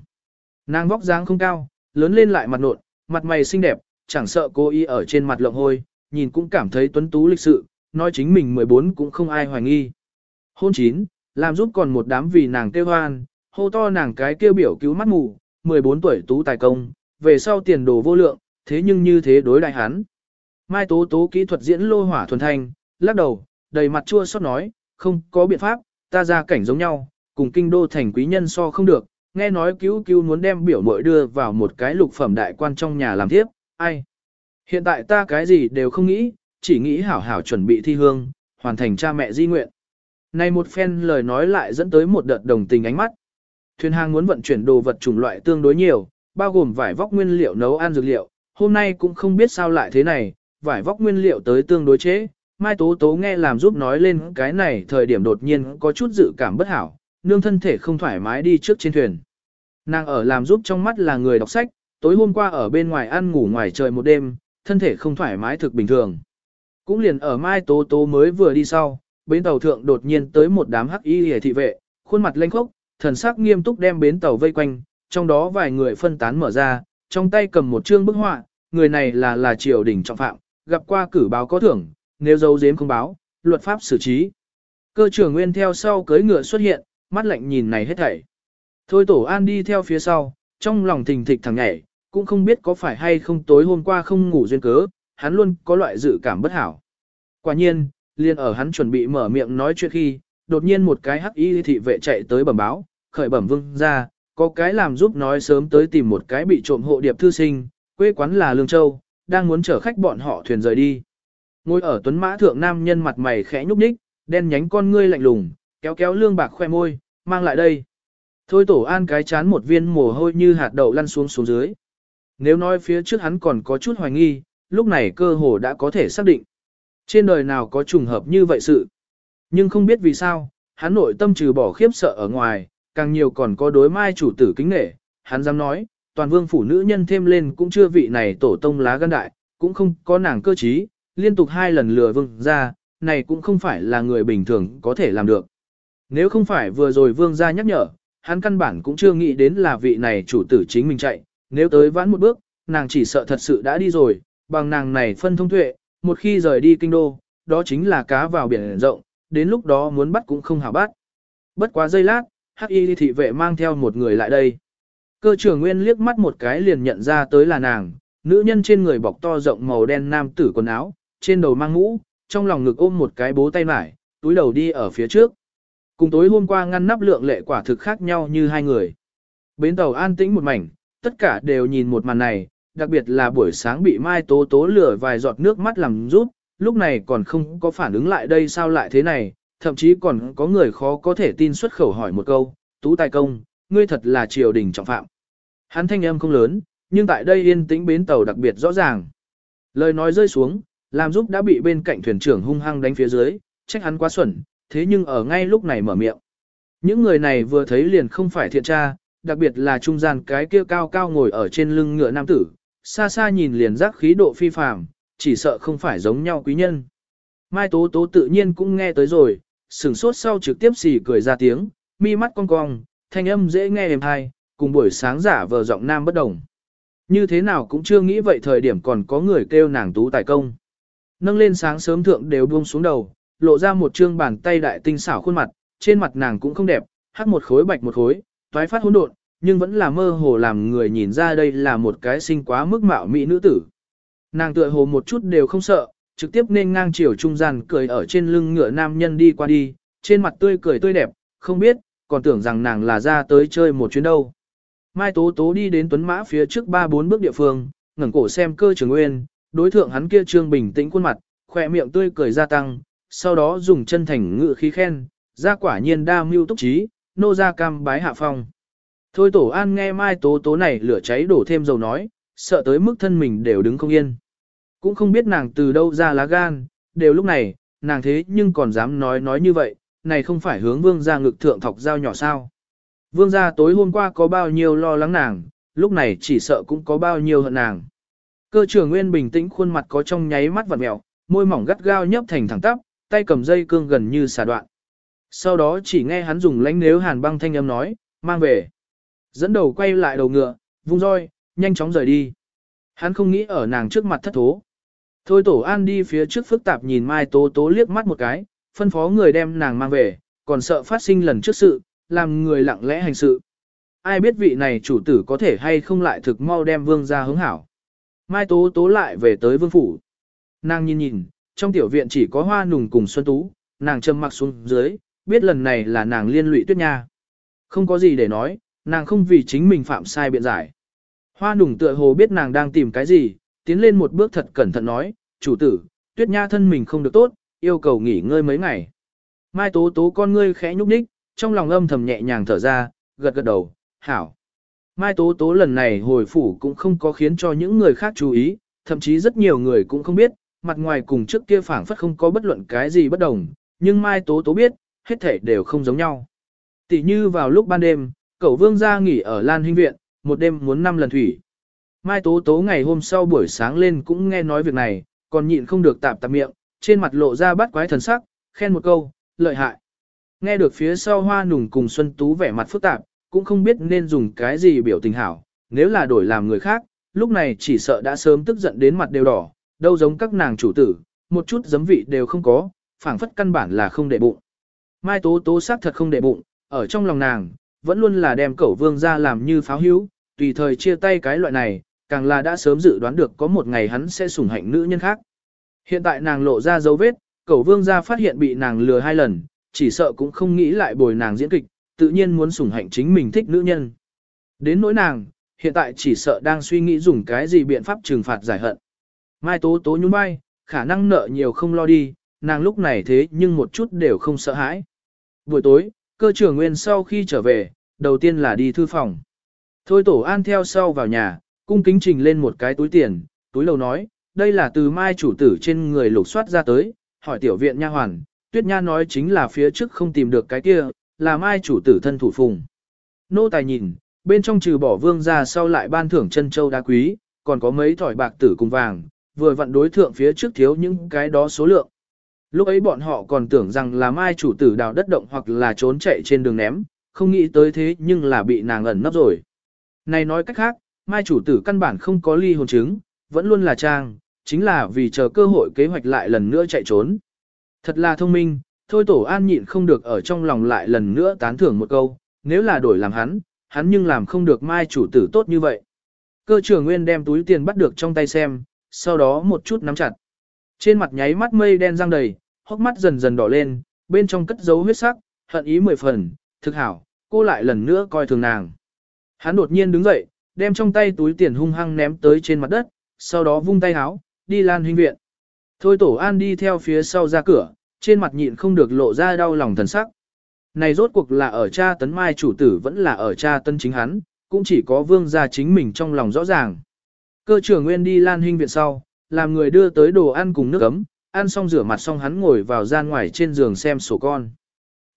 Nàng vóc dáng không cao, lớn lên lại mặt nộn, mặt mày xinh đẹp, chẳng sợ cô y ở trên mặt lộng hôi, nhìn cũng cảm thấy tuấn tú lịch sự, nói chính mình 14 cũng không ai hoài nghi. Hôn chín, làm giúp còn một đám vì nàng kêu hoan, hô to nàng cái kêu biểu cứu mắt mù, 14 tuổi tú tài công, về sau tiền đồ vô lượng, thế nhưng như thế đối đại hắn. Mai tố tố kỹ thuật diễn lô hỏa thuần thanh, lắc đầu, đầy mặt chua xót nói, không có biện pháp, ta ra cảnh giống nhau, cùng kinh đô thành quý nhân so không được, nghe nói cứu cứu muốn đem biểu mội đưa vào một cái lục phẩm đại quan trong nhà làm tiếp, ai. Hiện tại ta cái gì đều không nghĩ, chỉ nghĩ hảo hảo chuẩn bị thi hương, hoàn thành cha mẹ di nguyện. Này một phen lời nói lại dẫn tới một đợt đồng tình ánh mắt. Thuyền hàng muốn vận chuyển đồ vật chủng loại tương đối nhiều, bao gồm vải vóc nguyên liệu nấu ăn dược liệu, hôm nay cũng không biết sao lại thế này, vải vóc nguyên liệu tới tương đối chế. Mai Tố Tố nghe làm giúp nói lên cái này thời điểm đột nhiên có chút dự cảm bất hảo, nương thân thể không thoải mái đi trước trên thuyền. Nàng ở làm giúp trong mắt là người đọc sách, tối hôm qua ở bên ngoài ăn ngủ ngoài trời một đêm, thân thể không thoải mái thực bình thường. Cũng liền ở Mai Tố Tố mới vừa đi sau, bến tàu thượng đột nhiên tới một đám hắc y hề thị vệ, khuôn mặt lênh khốc, thần sắc nghiêm túc đem bến tàu vây quanh, trong đó vài người phân tán mở ra, trong tay cầm một chương bức họa, người này là là triều đình trọng phạm, gặp qua cử báo có thưởng, nếu dấu giếm không báo, luật pháp xử trí. Cơ trưởng nguyên theo sau cưới ngựa xuất hiện, mắt lạnh nhìn này hết thảy. Thôi tổ an đi theo phía sau, trong lòng thình thịch thằng nhảy, cũng không biết có phải hay không tối hôm qua không ngủ duyên cớ, hắn luôn có loại dự cảm bất hảo. Quả nhiên, liền ở hắn chuẩn bị mở miệng nói chuyện khi, đột nhiên một cái hắc y thị vệ chạy tới bẩm báo, khởi bẩm vương ra, có cái làm giúp nói sớm tới tìm một cái bị trộm hộ điệp thư sinh, quê quán là Lương Châu, đang muốn chở khách bọn họ thuyền rời đi. Ngồi ở tuấn mã thượng nam nhân mặt mày khẽ nhúc nhích, đen nhánh con ngươi lạnh lùng, kéo kéo lương bạc khoe môi, mang lại đây. Thôi tổ an cái chán một viên mồ hôi như hạt đậu lăn xuống xuống dưới. Nếu nói phía trước hắn còn có chút hoài nghi, lúc này cơ hồ đã có thể xác định. Trên đời nào có trùng hợp như vậy sự. Nhưng không biết vì sao, hắn nội tâm trừ bỏ khiếp sợ ở ngoài, càng nhiều còn có đối mai chủ tử kính nghệ. Hắn dám nói, toàn vương phủ nữ nhân thêm lên cũng chưa vị này tổ tông lá gan đại, cũng không có nàng cơ trí, liên tục hai lần lừa vương ra, này cũng không phải là người bình thường có thể làm được. Nếu không phải vừa rồi vương gia nhắc nhở, hắn căn bản cũng chưa nghĩ đến là vị này chủ tử chính mình chạy, nếu tới vãn một bước, nàng chỉ sợ thật sự đã đi rồi, bằng nàng này phân thông tuệ, một khi rời đi kinh đô, đó chính là cá vào biển rộng, đến lúc đó muốn bắt cũng không hảo bắt. Bất quá giây lát, hắc y thị vệ mang theo một người lại đây. Cơ trưởng nguyên liếc mắt một cái liền nhận ra tới là nàng, nữ nhân trên người bọc to rộng màu đen nam tử quần áo, trên đầu mang mũ, trong lòng ngực ôm một cái bố tay mải, túi đầu đi ở phía trước. Cùng tối hôm qua ngăn nắp lượng lệ quả thực khác nhau như hai người. Bến tàu an tĩnh một mảnh, tất cả đều nhìn một màn này, đặc biệt là buổi sáng bị Mai Tố Tố lửa vài giọt nước mắt làm rút, lúc này còn không có phản ứng lại đây sao lại thế này, thậm chí còn có người khó có thể tin xuất khẩu hỏi một câu, Tú Tài Công, ngươi thật là triều đình trọng phạm. Hắn thanh âm không lớn, nhưng tại đây yên tĩnh bến tàu đặc biệt rõ ràng. Lời nói rơi xuống, làm giúp đã bị bên cạnh thuyền trưởng hung hăng đánh phía dưới, trách hắn quá xuẩn, thế nhưng ở ngay lúc này mở miệng. Những người này vừa thấy liền không phải thiện tra, đặc biệt là trung gian cái kia cao cao ngồi ở trên lưng ngựa nam tử, xa xa nhìn liền giác khí độ phi phàm, chỉ sợ không phải giống nhau quý nhân. Mai Tố Tố tự nhiên cũng nghe tới rồi, sửng sốt sau trực tiếp xì cười ra tiếng, mi mắt cong cong, thanh âm dễ nghe êm hay, cùng buổi sáng giả vờ giọng nam bất đồng. Như thế nào cũng chưa nghĩ vậy thời điểm còn có người kêu nàng tú tài công. Nâng lên sáng sớm thượng đều buông xuống đầu, lộ ra một trương bàn tay đại tinh xảo khuôn mặt, trên mặt nàng cũng không đẹp, hắc một khối bạch một khối, toái phát hỗn độn, nhưng vẫn là mơ hồ làm người nhìn ra đây là một cái sinh quá mức mạo mỹ nữ tử. Nàng tựa hồ một chút đều không sợ, trực tiếp nên ngang chiều trung gian cười ở trên lưng ngựa nam nhân đi qua đi, trên mặt tươi cười tươi đẹp, không biết, còn tưởng rằng nàng là ra tới chơi một chuyến đâu. Mai Tố Tố đi đến tuấn mã phía trước ba bốn bước địa phương, ngẩng cổ xem cơ trường nguyên, đối thượng hắn kia trương bình tĩnh khuôn mặt, khỏe miệng tươi cười gia tăng, sau đó dùng chân thành ngự khí khen, ra quả nhiên đa mưu túc trí, nô ra cam bái hạ phong. Thôi tổ an nghe Mai Tố Tố này lửa cháy đổ thêm dầu nói, sợ tới mức thân mình đều đứng không yên. Cũng không biết nàng từ đâu ra lá gan, đều lúc này, nàng thế nhưng còn dám nói nói như vậy, này không phải hướng vương gia ngực thượng thọc dao nhỏ sao. Vương gia tối hôm qua có bao nhiêu lo lắng nàng, lúc này chỉ sợ cũng có bao nhiêu hận nàng. Cơ trưởng nguyên bình tĩnh khuôn mặt có trong nháy mắt vặn mẹo, môi mỏng gắt gao nhấp thành thẳng tắp, tay cầm dây cương gần như xả đoạn. Sau đó chỉ nghe hắn dùng lãnh nếu hàn băng thanh âm nói, mang về. Dẫn đầu quay lại đầu ngựa, vung roi, nhanh chóng rời đi. Hắn không nghĩ ở nàng trước mặt thất thố. Thôi tổ an đi phía trước phức tạp nhìn Mai Tố Tố liếc mắt một cái, phân phó người đem nàng mang về, còn sợ phát sinh lần trước sự, làm người lặng lẽ hành sự. Ai biết vị này chủ tử có thể hay không lại thực mau đem vương ra hứng hảo. Mai Tố Tố lại về tới vương phủ. Nàng nhìn nhìn, trong tiểu viện chỉ có hoa nùng cùng Xuân Tú, nàng châm mặc xuống dưới, biết lần này là nàng liên lụy tuyết nha. Không có gì để nói, nàng không vì chính mình phạm sai biện giải. Hoa nùng tựa hồ biết nàng đang tìm cái gì, tiến lên một bước thật cẩn thận nói, chủ tử, tuyết nha thân mình không được tốt, yêu cầu nghỉ ngơi mấy ngày. Mai tố tố con ngươi khẽ nhúc nhích, trong lòng âm thầm nhẹ nhàng thở ra, gật gật đầu, hảo. Mai tố tố lần này hồi phủ cũng không có khiến cho những người khác chú ý, thậm chí rất nhiều người cũng không biết, mặt ngoài cùng trước kia phảng phất không có bất luận cái gì bất đồng, nhưng Mai tố tố biết, hết thể đều không giống nhau. Tỷ như vào lúc ban đêm, cậu vương gia nghỉ ở Lan hinh Viện, một đêm muốn năm lần thủy. Mai Tố Tố ngày hôm sau buổi sáng lên cũng nghe nói việc này, còn nhịn không được tạp tạp miệng, trên mặt lộ ra bắt quái thần sắc, khen một câu, lợi hại. Nghe được phía sau hoa nùng cùng Xuân Tú vẻ mặt phức tạp, cũng không biết nên dùng cái gì biểu tình hảo, nếu là đổi làm người khác, lúc này chỉ sợ đã sớm tức giận đến mặt đều đỏ, đâu giống các nàng chủ tử, một chút giấm vị đều không có, phảng phất căn bản là không để bụng. Mai Tố Tố xác thật không để bụng, ở trong lòng nàng, vẫn luôn là đem cẩu vương ra làm như pháo hữu, tùy thời chia tay cái loại này, càng là đã sớm dự đoán được có một ngày hắn sẽ sủng hạnh nữ nhân khác. Hiện tại nàng lộ ra dấu vết, cẩu vương ra phát hiện bị nàng lừa hai lần, chỉ sợ cũng không nghĩ lại bồi nàng diễn kịch, tự nhiên muốn sủng hạnh chính mình thích nữ nhân. Đến nỗi nàng, hiện tại chỉ sợ đang suy nghĩ dùng cái gì biện pháp trừng phạt giải hận. Mai tố tố nhún vai, khả năng nợ nhiều không lo đi, nàng lúc này thế nhưng một chút đều không sợ hãi. Buổi tối, cơ trưởng nguyên sau khi trở về, đầu tiên là đi thư phòng. Thôi tổ an theo sau vào nhà, cung kính trình lên một cái túi tiền, túi lầu nói, đây là từ mai chủ tử trên người lục soát ra tới, hỏi tiểu viện nha hoàn, tuyết nha nói chính là phía trước không tìm được cái kia, là mai chủ tử thân thủ phùng. Nô tài nhìn, bên trong trừ bỏ vương ra sau lại ban thưởng chân châu đá quý, còn có mấy thỏi bạc tử cùng vàng, vừa vặn đối thượng phía trước thiếu những cái đó số lượng. Lúc ấy bọn họ còn tưởng rằng là mai chủ tử đào đất động hoặc là trốn chạy trên đường ném, không nghĩ tới thế nhưng là bị nàng ẩn nấp rồi. Này nói cách khác, mai chủ tử căn bản không có ly hồn chứng, vẫn luôn là trang, chính là vì chờ cơ hội kế hoạch lại lần nữa chạy trốn. Thật là thông minh, thôi tổ an nhịn không được ở trong lòng lại lần nữa tán thưởng một câu, nếu là đổi làm hắn, hắn nhưng làm không được mai chủ tử tốt như vậy. Cơ trưởng nguyên đem túi tiền bắt được trong tay xem, sau đó một chút nắm chặt. Trên mặt nháy mắt mây đen răng đầy, hốc mắt dần dần đỏ lên, bên trong cất dấu huyết sắc, hận ý mười phần, thực hảo, cô lại lần nữa coi thường nàng. Hắn đột nhiên đứng dậy, đem trong tay túi tiền hung hăng ném tới trên mặt đất, sau đó vung tay háo, đi lan huynh viện. Thôi tổ an đi theo phía sau ra cửa, trên mặt nhịn không được lộ ra đau lòng thần sắc. Này rốt cuộc là ở cha tấn mai chủ tử vẫn là ở cha tân chính hắn, cũng chỉ có vương gia chính mình trong lòng rõ ràng. Cơ trưởng nguyên đi lan huynh viện sau, làm người đưa tới đồ ăn cùng nước ấm, ăn xong rửa mặt xong hắn ngồi vào gian ngoài trên giường xem sổ con.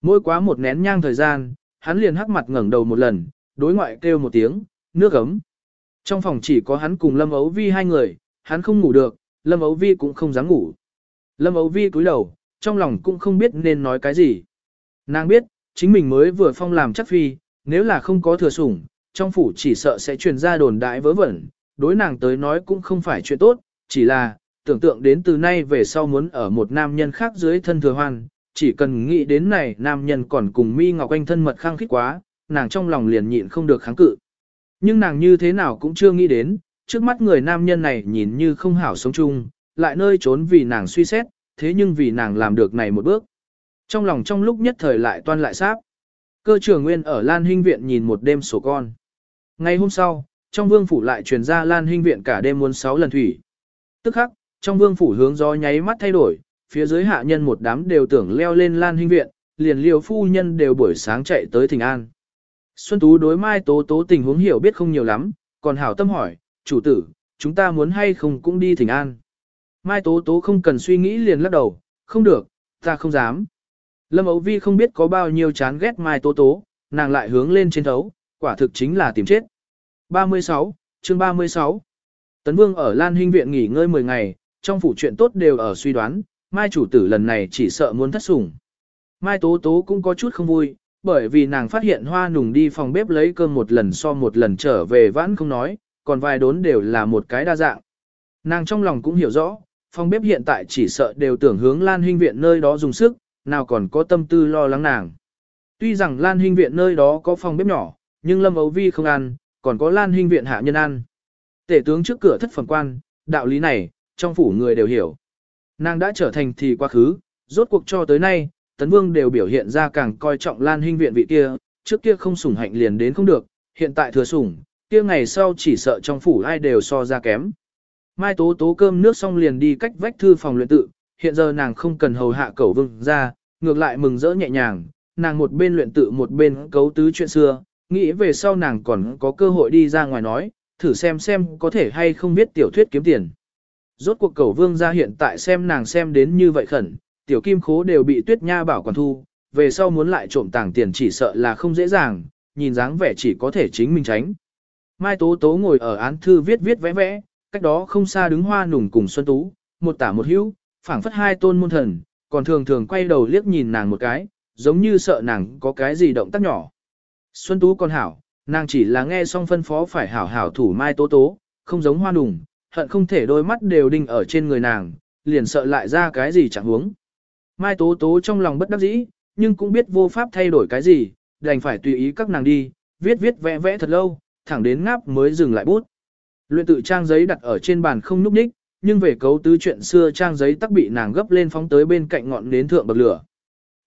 Mỗi quá một nén nhang thời gian, hắn liền hắc mặt ngẩng đầu một lần, đối ngoại kêu một tiếng, nước ấm. Trong phòng chỉ có hắn cùng Lâm Ấu Vi hai người, hắn không ngủ được, Lâm Ấu Vi cũng không dám ngủ. Lâm Ấu Vi cúi đầu, trong lòng cũng không biết nên nói cái gì. Nàng biết, chính mình mới vừa phong làm chắc phi, nếu là không có thừa sủng, trong phủ chỉ sợ sẽ truyền ra đồn đại vớ vẩn, đối nàng tới nói cũng không phải chuyện tốt, chỉ là, tưởng tượng đến từ nay về sau muốn ở một nam nhân khác dưới thân thừa hoan, chỉ cần nghĩ đến này nam nhân còn cùng mi ngọc anh thân mật khăng khít quá, nàng trong lòng liền nhịn không được kháng cự. Nhưng nàng như thế nào cũng chưa nghĩ đến, trước mắt người nam nhân này nhìn như không hảo sống chung, lại nơi trốn vì nàng suy xét, thế nhưng vì nàng làm được này một bước. Trong lòng trong lúc nhất thời lại toan lại sáp. Cơ trưởng nguyên ở Lan Hinh Viện nhìn một đêm sổ con. Ngày hôm sau, trong vương phủ lại truyền ra Lan Hinh Viện cả đêm muốn sáu lần thủy. Tức khắc, trong vương phủ hướng gió nháy mắt thay đổi, phía dưới hạ nhân một đám đều tưởng leo lên Lan Hinh Viện, liền liều phu nhân đều buổi sáng chạy tới Thịnh An. Xuân Tú đối Mai Tố Tố tình huống hiểu biết không nhiều lắm, còn hảo tâm hỏi, chủ tử, chúng ta muốn hay không cũng đi Thịnh An. Mai Tố Tố không cần suy nghĩ liền lắc đầu, không được, ta không dám. Lâm Ấu Vi không biết có bao nhiêu chán ghét Mai Tố Tố, nàng lại hướng lên trên thấu, quả thực chính là tìm chết. 36, chương 36 Tấn Vương ở Lan Hinh Viện nghỉ ngơi 10 ngày, trong phủ chuyện tốt đều ở suy đoán, Mai chủ tử lần này chỉ sợ muốn thất sủng. Mai Tố Tố cũng có chút không vui, bởi vì nàng phát hiện hoa nùng đi phòng bếp lấy cơm một lần so một lần trở về vãn không nói, còn vài đốn đều là một cái đa dạng. Nàng trong lòng cũng hiểu rõ, phòng bếp hiện tại chỉ sợ đều tưởng hướng Lan Hinh Viện nơi đó dùng sức, nào còn có tâm tư lo lắng nàng. Tuy rằng Lan Hinh Viện nơi đó có phòng bếp nhỏ, nhưng Lâm Ấu Vi không ăn, còn có Lan Hinh Viện hạ nhân ăn. Tể tướng trước cửa thất phẩm quan, đạo lý này, trong phủ người đều hiểu. Nàng đã trở thành thì quá khứ, rốt cuộc cho tới nay, Tấn Vương đều biểu hiện ra càng coi trọng Lan Hinh Viện vị kia, trước kia không sủng hạnh liền đến không được, hiện tại thừa sủng, kia ngày sau chỉ sợ trong phủ ai đều so ra kém. Mai Tố Tố cơm nước xong liền đi cách vách thư phòng luyện tự, hiện giờ nàng không cần hầu hạ cẩu vương ra, ngược lại mừng rỡ nhẹ nhàng, nàng một bên luyện tự một bên cấu tứ chuyện xưa, nghĩ về sau nàng còn có cơ hội đi ra ngoài nói, thử xem xem có thể hay không biết tiểu thuyết kiếm tiền. Rốt cuộc cẩu vương ra hiện tại xem nàng xem đến như vậy khẩn, tiểu kim khố đều bị tuyết nha bảo quản thu, về sau muốn lại trộm tàng tiền chỉ sợ là không dễ dàng, nhìn dáng vẻ chỉ có thể chính mình tránh. Mai Tố Tố ngồi ở án thư viết viết vẽ vẽ, cách đó không xa đứng hoa nùng cùng Xuân Tú, một tả một hữu, phảng phất hai tôn môn thần, còn thường thường quay đầu liếc nhìn nàng một cái, giống như sợ nàng có cái gì động tác nhỏ. Xuân Tú còn hảo, nàng chỉ là nghe xong phân phó phải hảo hảo thủ Mai Tố Tố, không giống hoa nùng, hận không thể đôi mắt đều đinh ở trên người nàng, liền sợ lại ra cái gì chẳng huống. Mai Tố Tố trong lòng bất đắc dĩ, nhưng cũng biết vô pháp thay đổi cái gì, đành phải tùy ý các nàng đi, viết viết vẽ vẽ thật lâu, thẳng đến ngáp mới dừng lại bút. Luyện tự trang giấy đặt ở trên bàn không núp ních, nhưng về cấu tứ chuyện xưa trang giấy tắc bị nàng gấp lên phóng tới bên cạnh ngọn nến thượng bậc lửa.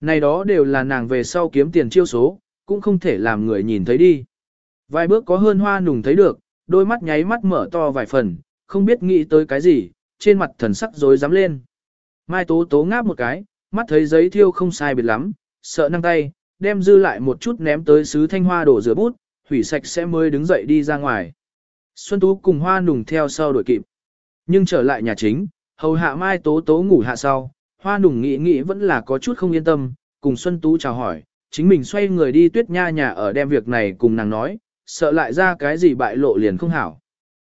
Này đó đều là nàng về sau kiếm tiền chiêu số, cũng không thể làm người nhìn thấy đi. Vài bước có hơn hoa nùng thấy được, đôi mắt nháy mắt mở to vài phần, không biết nghĩ tới cái gì, trên mặt thần sắc rối rắm lên. Mai tố tố ngáp một cái, mắt thấy giấy thiêu không sai biệt lắm, sợ năng tay, đem dư lại một chút ném tới sứ thanh hoa đổ rửa bút, hủy sạch sẽ mới đứng dậy đi ra ngoài. Xuân Tú cùng hoa nùng theo sau đuổi kịp. Nhưng trở lại nhà chính, hầu hạ mai tố tố ngủ hạ sau, hoa nùng nghĩ nghĩ vẫn là có chút không yên tâm, cùng Xuân Tú chào hỏi, chính mình xoay người đi tuyết nha nhà ở đem việc này cùng nàng nói, sợ lại ra cái gì bại lộ liền không hảo.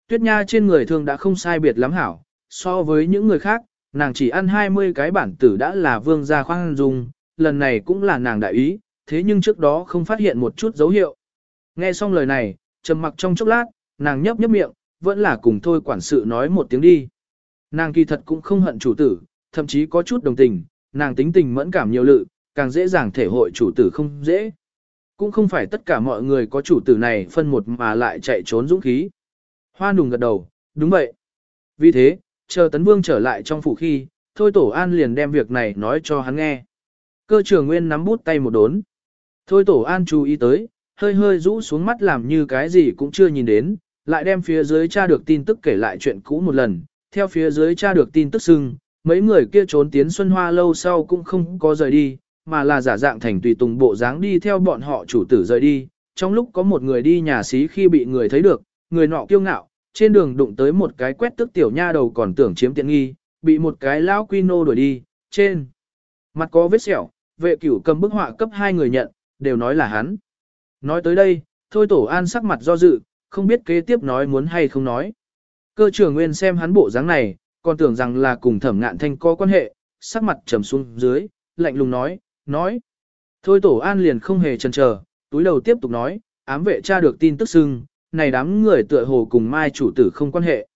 Tuyết nha trên người thường đã không sai biệt lắm hảo, so với những người khác, nàng chỉ ăn 20 cái bản tử đã là vương gia khoan dung, lần này cũng là nàng đại ý, thế nhưng trước đó không phát hiện một chút dấu hiệu. Nghe xong lời này, trầm mặc trong chốc lát, nàng nhấp nhấp miệng, vẫn là cùng thôi quản sự nói một tiếng đi. Nàng kỳ thật cũng không hận chủ tử, thậm chí có chút đồng tình, nàng tính tình mẫn cảm nhiều lự, càng dễ dàng thể hội chủ tử không dễ. Cũng không phải tất cả mọi người có chủ tử này phân một mà lại chạy trốn dũng khí. Hoa nùng gật đầu, đúng vậy. Vì thế, Chờ Tấn Vương trở lại trong phủ khi, Thôi Tổ An liền đem việc này nói cho hắn nghe. Cơ trưởng Nguyên nắm bút tay một đốn. Thôi Tổ An chú ý tới, hơi hơi rũ xuống mắt làm như cái gì cũng chưa nhìn đến, lại đem phía dưới tra được tin tức kể lại chuyện cũ một lần, theo phía dưới tra được tin tức xưng, mấy người kia trốn tiến Xuân Hoa lâu sau cũng không có rời đi, mà là giả dạng thành tùy tùng bộ dáng đi theo bọn họ chủ tử rời đi. Trong lúc có một người đi nhà xí khi bị người thấy được, người nọ kiêu ngạo, trên đường đụng tới một cái quét tức tiểu nha đầu còn tưởng chiếm tiện nghi, bị một cái lão quy nô đuổi đi, trên mặt có vết sẹo, vệ cửu cầm bức họa cấp hai người nhận, đều nói là hắn. Nói tới đây, thôi tổ an sắc mặt do dự, không biết kế tiếp nói muốn hay không nói. Cơ trưởng nguyên xem hắn bộ dáng này, còn tưởng rằng là cùng thẩm ngạn thanh có quan hệ, sắc mặt trầm xuống dưới, lạnh lùng nói, nói. Thôi tổ an liền không hề chần chờ, túi đầu tiếp tục nói, ám vệ cha được tin tức xưng, này đám người tựa hồ cùng mai chủ tử không quan hệ.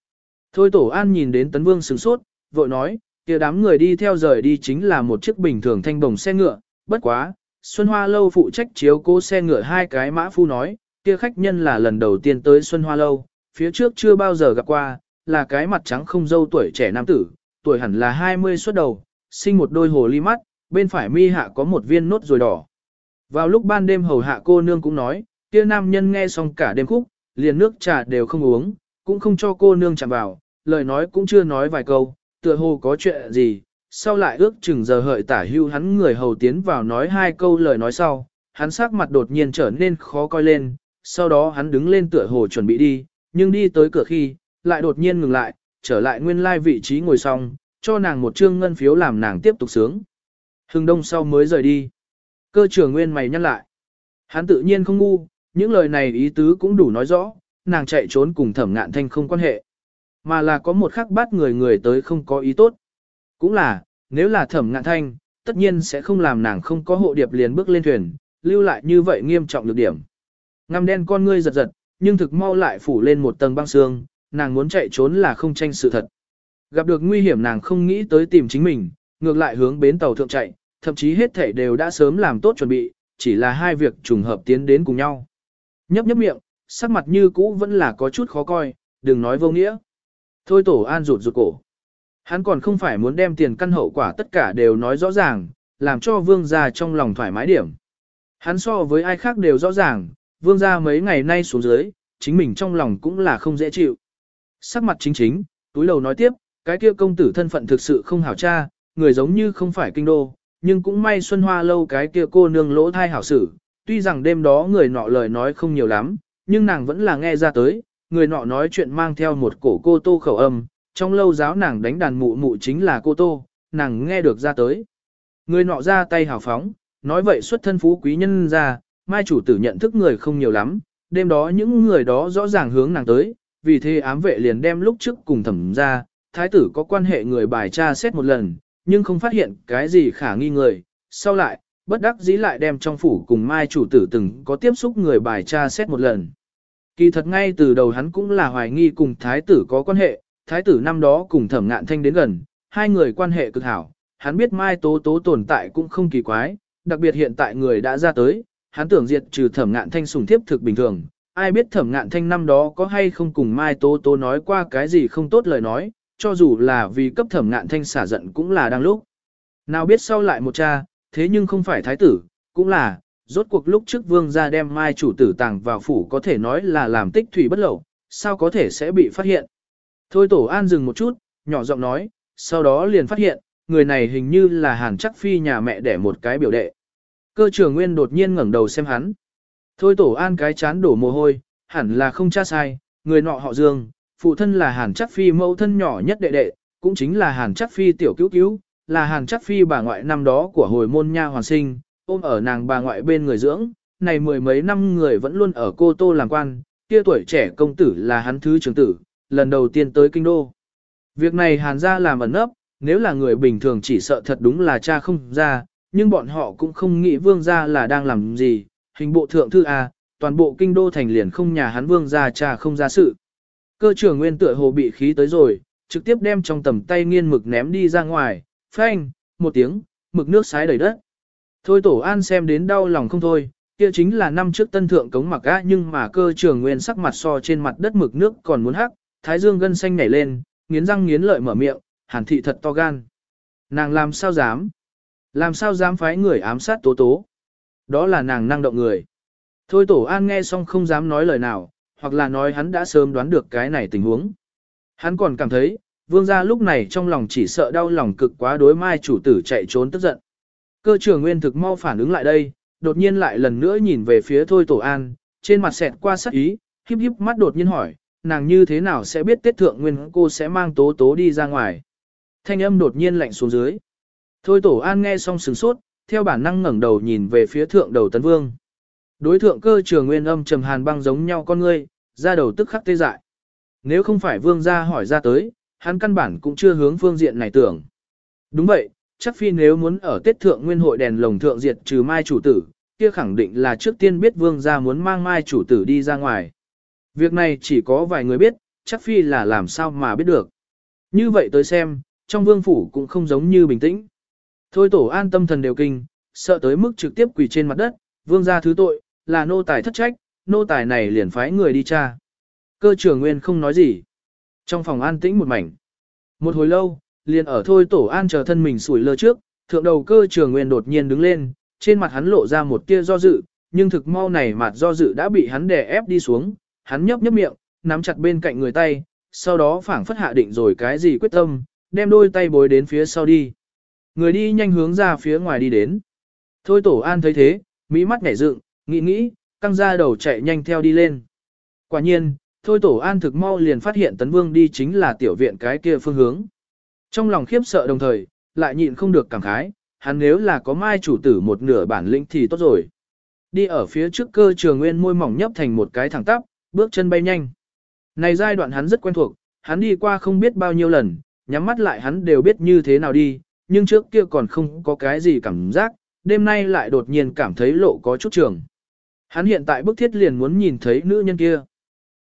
Thôi tổ an nhìn đến tấn vương sừng sốt, vội nói, kia đám người đi theo rời đi chính là một chiếc bình thường thanh bồng xe ngựa, bất quá, Xuân Hoa Lâu phụ trách chiếu cố xe ngựa hai cái mã phu nói, kia khách nhân là lần đầu tiên tới Xuân Hoa Lâu, phía trước chưa bao giờ gặp qua, là cái mặt trắng không dâu tuổi trẻ nam tử, tuổi hẳn là 20 xuất đầu, sinh một đôi hồ ly mắt, bên phải mi hạ có một viên nốt rồi đỏ. Vào lúc ban đêm hầu hạ cô nương cũng nói, kia nam nhân nghe xong cả đêm khúc, liền nước trà đều không uống, cũng không cho cô nương chạm vào, lời nói cũng chưa nói vài câu, tựa hồ có chuyện gì, sau lại ước chừng giờ hợi tả hưu hắn người hầu tiến vào nói hai câu lời nói sau, hắn sắc mặt đột nhiên trở nên khó coi lên, sau đó hắn đứng lên tựa hồ chuẩn bị đi, nhưng đi tới cửa khi, lại đột nhiên ngừng lại, trở lại nguyên lai vị trí ngồi xong, cho nàng một trương ngân phiếu làm nàng tiếp tục sướng. Hưng đông sau mới rời đi. Cơ trưởng nguyên mày nhắc lại. Hắn tự nhiên không ngu, những lời này ý tứ cũng đủ nói rõ, nàng chạy trốn cùng thẩm ngạn thanh không quan hệ. Mà là có một khắc bắt người người tới không có ý tốt. Cũng là, nếu là thẩm ngạn thanh, tất nhiên sẽ không làm nàng không có hộ điệp liền bước lên thuyền, lưu lại như vậy nghiêm trọng được điểm. Ngăm đen con ngươi giật giật, nhưng thực mau lại phủ lên một tầng băng xương, nàng muốn chạy trốn là không tranh sự thật. Gặp được nguy hiểm nàng không nghĩ tới tìm chính mình, ngược lại hướng bến tàu thượng chạy, thậm chí hết thể đều đã sớm làm tốt chuẩn bị, chỉ là hai việc trùng hợp tiến đến cùng nhau. Nhấp nhấp miệng, sắc mặt như cũ vẫn là có chút khó coi, đừng nói vô nghĩa. Thôi tổ an rụt rụt cổ. Hắn còn không phải muốn đem tiền căn hậu quả tất cả đều nói rõ ràng, làm cho vương gia trong lòng thoải mái điểm. Hắn so với ai khác đều rõ ràng, vương gia mấy ngày nay xuống dưới, chính mình trong lòng cũng là không dễ chịu. Sắc mặt chính chính, túi lầu nói tiếp, cái kia công tử thân phận thực sự không hảo cha, người giống như không phải kinh đô, nhưng cũng may Xuân Hoa lâu cái kia cô nương lỗ thai hảo xử, tuy rằng đêm đó người nọ lời nói không nhiều lắm, nhưng nàng vẫn là nghe ra tới, người nọ nói chuyện mang theo một cổ cô tô khẩu âm, trong lâu giáo nàng đánh đàn mụ mụ chính là cô tô, nàng nghe được ra tới. Người nọ ra tay hào phóng, nói vậy xuất thân phú quý nhân ra, mai chủ tử nhận thức người không nhiều lắm, đêm đó những người đó rõ ràng hướng nàng tới, vì thế ám vệ liền đem lúc trước cùng thẩm ra, thái tử có quan hệ người bài tra xét một lần, nhưng không phát hiện cái gì khả nghi người, sau lại, bất đắc dĩ lại đem trong phủ cùng mai chủ tử từng có tiếp xúc người bài tra xét một lần. Kỳ thật ngay từ đầu hắn cũng là hoài nghi cùng thái tử có quan hệ, thái tử năm đó cùng thẩm ngạn thanh đến gần, hai người quan hệ cực hảo, hắn biết mai tố tố tồn tại cũng không kỳ quái, đặc biệt hiện tại người đã ra tới, hắn tưởng diệt trừ thẩm ngạn thanh sùng thiếp thực bình thường, ai biết thẩm ngạn thanh năm đó có hay không cùng mai tố tố nói qua cái gì không tốt lời nói, cho dù là vì cấp thẩm ngạn thanh xả giận cũng là đang lúc. Nào biết sau lại một cha, thế nhưng không phải thái tử, cũng là, rốt cuộc lúc trước vương gia đem mai chủ tử tàng vào phủ có thể nói là làm tích thủy bất lậu, sao có thể sẽ bị phát hiện. Thôi tổ an dừng một chút, nhỏ giọng nói, sau đó liền phát hiện, người này hình như là hàn chắc phi nhà mẹ đẻ một cái biểu đệ. Cơ trưởng nguyên đột nhiên ngẩng đầu xem hắn. Thôi tổ an cái chán đổ mồ hôi, hẳn là không tra sai, người nọ họ dương, phụ thân là hàn chắc phi mẫu thân nhỏ nhất đệ đệ, cũng chính là hàn chắc phi tiểu cứu cứu, là hàn chắc phi bà ngoại năm đó của hồi môn nha hoàn sinh, ôm ở nàng bà ngoại bên người dưỡng, này mười mấy năm người vẫn luôn ở cô tô làm quan, kia tuổi trẻ công tử là hắn thứ trưởng tử, lần đầu tiên tới kinh đô. Việc này hàn gia làm ẩn ấp, nếu là người bình thường chỉ sợ thật đúng là cha không ra, nhưng bọn họ cũng không nghĩ vương gia là đang làm gì, hình bộ thượng thư A, toàn bộ kinh đô thành liền không nhà hắn vương gia cha không ra sự. Cơ trưởng nguyên tựa hồ bị khí tới rồi, trực tiếp đem trong tầm tay nghiên mực ném đi ra ngoài, phanh, một tiếng, mực nước sái đầy đất. Thôi tổ an xem đến đau lòng không thôi, kia chính là năm trước tân thượng cống mặc á nhưng mà cơ trưởng nguyên sắc mặt so trên mặt đất mực nước còn muốn hắc, thái dương gân xanh nhảy lên, nghiến răng nghiến lợi mở miệng, hàn thị thật to gan. Nàng làm sao dám? Làm sao dám phái người ám sát tố tố? Đó là nàng năng động người. Thôi tổ an nghe xong không dám nói lời nào, hoặc là nói hắn đã sớm đoán được cái này tình huống. Hắn còn cảm thấy, vương gia lúc này trong lòng chỉ sợ đau lòng cực quá đối mai chủ tử chạy trốn tức giận. Cơ trưởng nguyên thực mau phản ứng lại đây, đột nhiên lại lần nữa nhìn về phía thôi tổ an, trên mặt xẹt qua sắc ý, híp híp mắt đột nhiên hỏi, nàng như thế nào sẽ biết tiết thượng nguyên cô sẽ mang tố tố đi ra ngoài. Thanh âm đột nhiên lạnh xuống dưới. Thôi tổ an nghe xong sừng sốt, theo bản năng ngẩng đầu nhìn về phía thượng đầu tấn vương. Đối thượng cơ trường nguyên âm trầm hàn băng giống nhau con ngươi, ra đầu tức khắc tê dại. Nếu không phải vương gia hỏi ra tới, hắn căn bản cũng chưa hướng phương diện này tưởng. Đúng vậy, chắc phi nếu muốn ở Tết Thượng Nguyên hội đèn lồng thượng diệt trừ mai chủ tử, kia khẳng định là trước tiên biết vương gia muốn mang mai chủ tử đi ra ngoài. Việc này chỉ có vài người biết, chắc phi là làm sao mà biết được. Như vậy tới xem, trong vương phủ cũng không giống như bình tĩnh. Thôi tổ an tâm thần đều kinh, sợ tới mức trực tiếp quỳ trên mặt đất, vương gia thứ tội, là nô tài thất trách, nô tài này liền phái người đi tra. Cơ trưởng nguyên không nói gì. Trong phòng an tĩnh một mảnh. Một hồi lâu, liền ở thôi tổ an chờ thân mình sủi lơ trước, thượng đầu cơ trưởng nguyên đột nhiên đứng lên, trên mặt hắn lộ ra một tia do dự, nhưng thực mau này mặt do dự đã bị hắn đè ép đi xuống, hắn nhấp nhấp miệng, nắm chặt bên cạnh người tay, sau đó phảng phất hạ định rồi cái gì quyết tâm, đem đôi tay bối đến phía sau đi. Người đi nhanh hướng ra phía ngoài đi đến. Thôi tổ an thấy thế, mỹ mắt nhảy dựng, nghĩ nghĩ, căng ra đầu chạy nhanh theo đi lên. Quả nhiên, thôi tổ an thực mau liền phát hiện tấn vương đi chính là tiểu viện cái kia phương hướng. Trong lòng khiếp sợ đồng thời, lại nhịn không được cảm khái, hắn nếu là có mai chủ tử một nửa bản lĩnh thì tốt rồi. Đi ở phía trước cơ trường nguyên môi mỏng nhấp thành một cái thẳng tắp, bước chân bay nhanh. Này giai đoạn hắn rất quen thuộc, hắn đi qua không biết bao nhiêu lần, nhắm mắt lại hắn đều biết như thế nào đi, nhưng trước kia còn không có cái gì cảm giác, đêm nay lại đột nhiên cảm thấy lộ có chút trường. Hắn hiện tại bức thiết liền muốn nhìn thấy nữ nhân kia.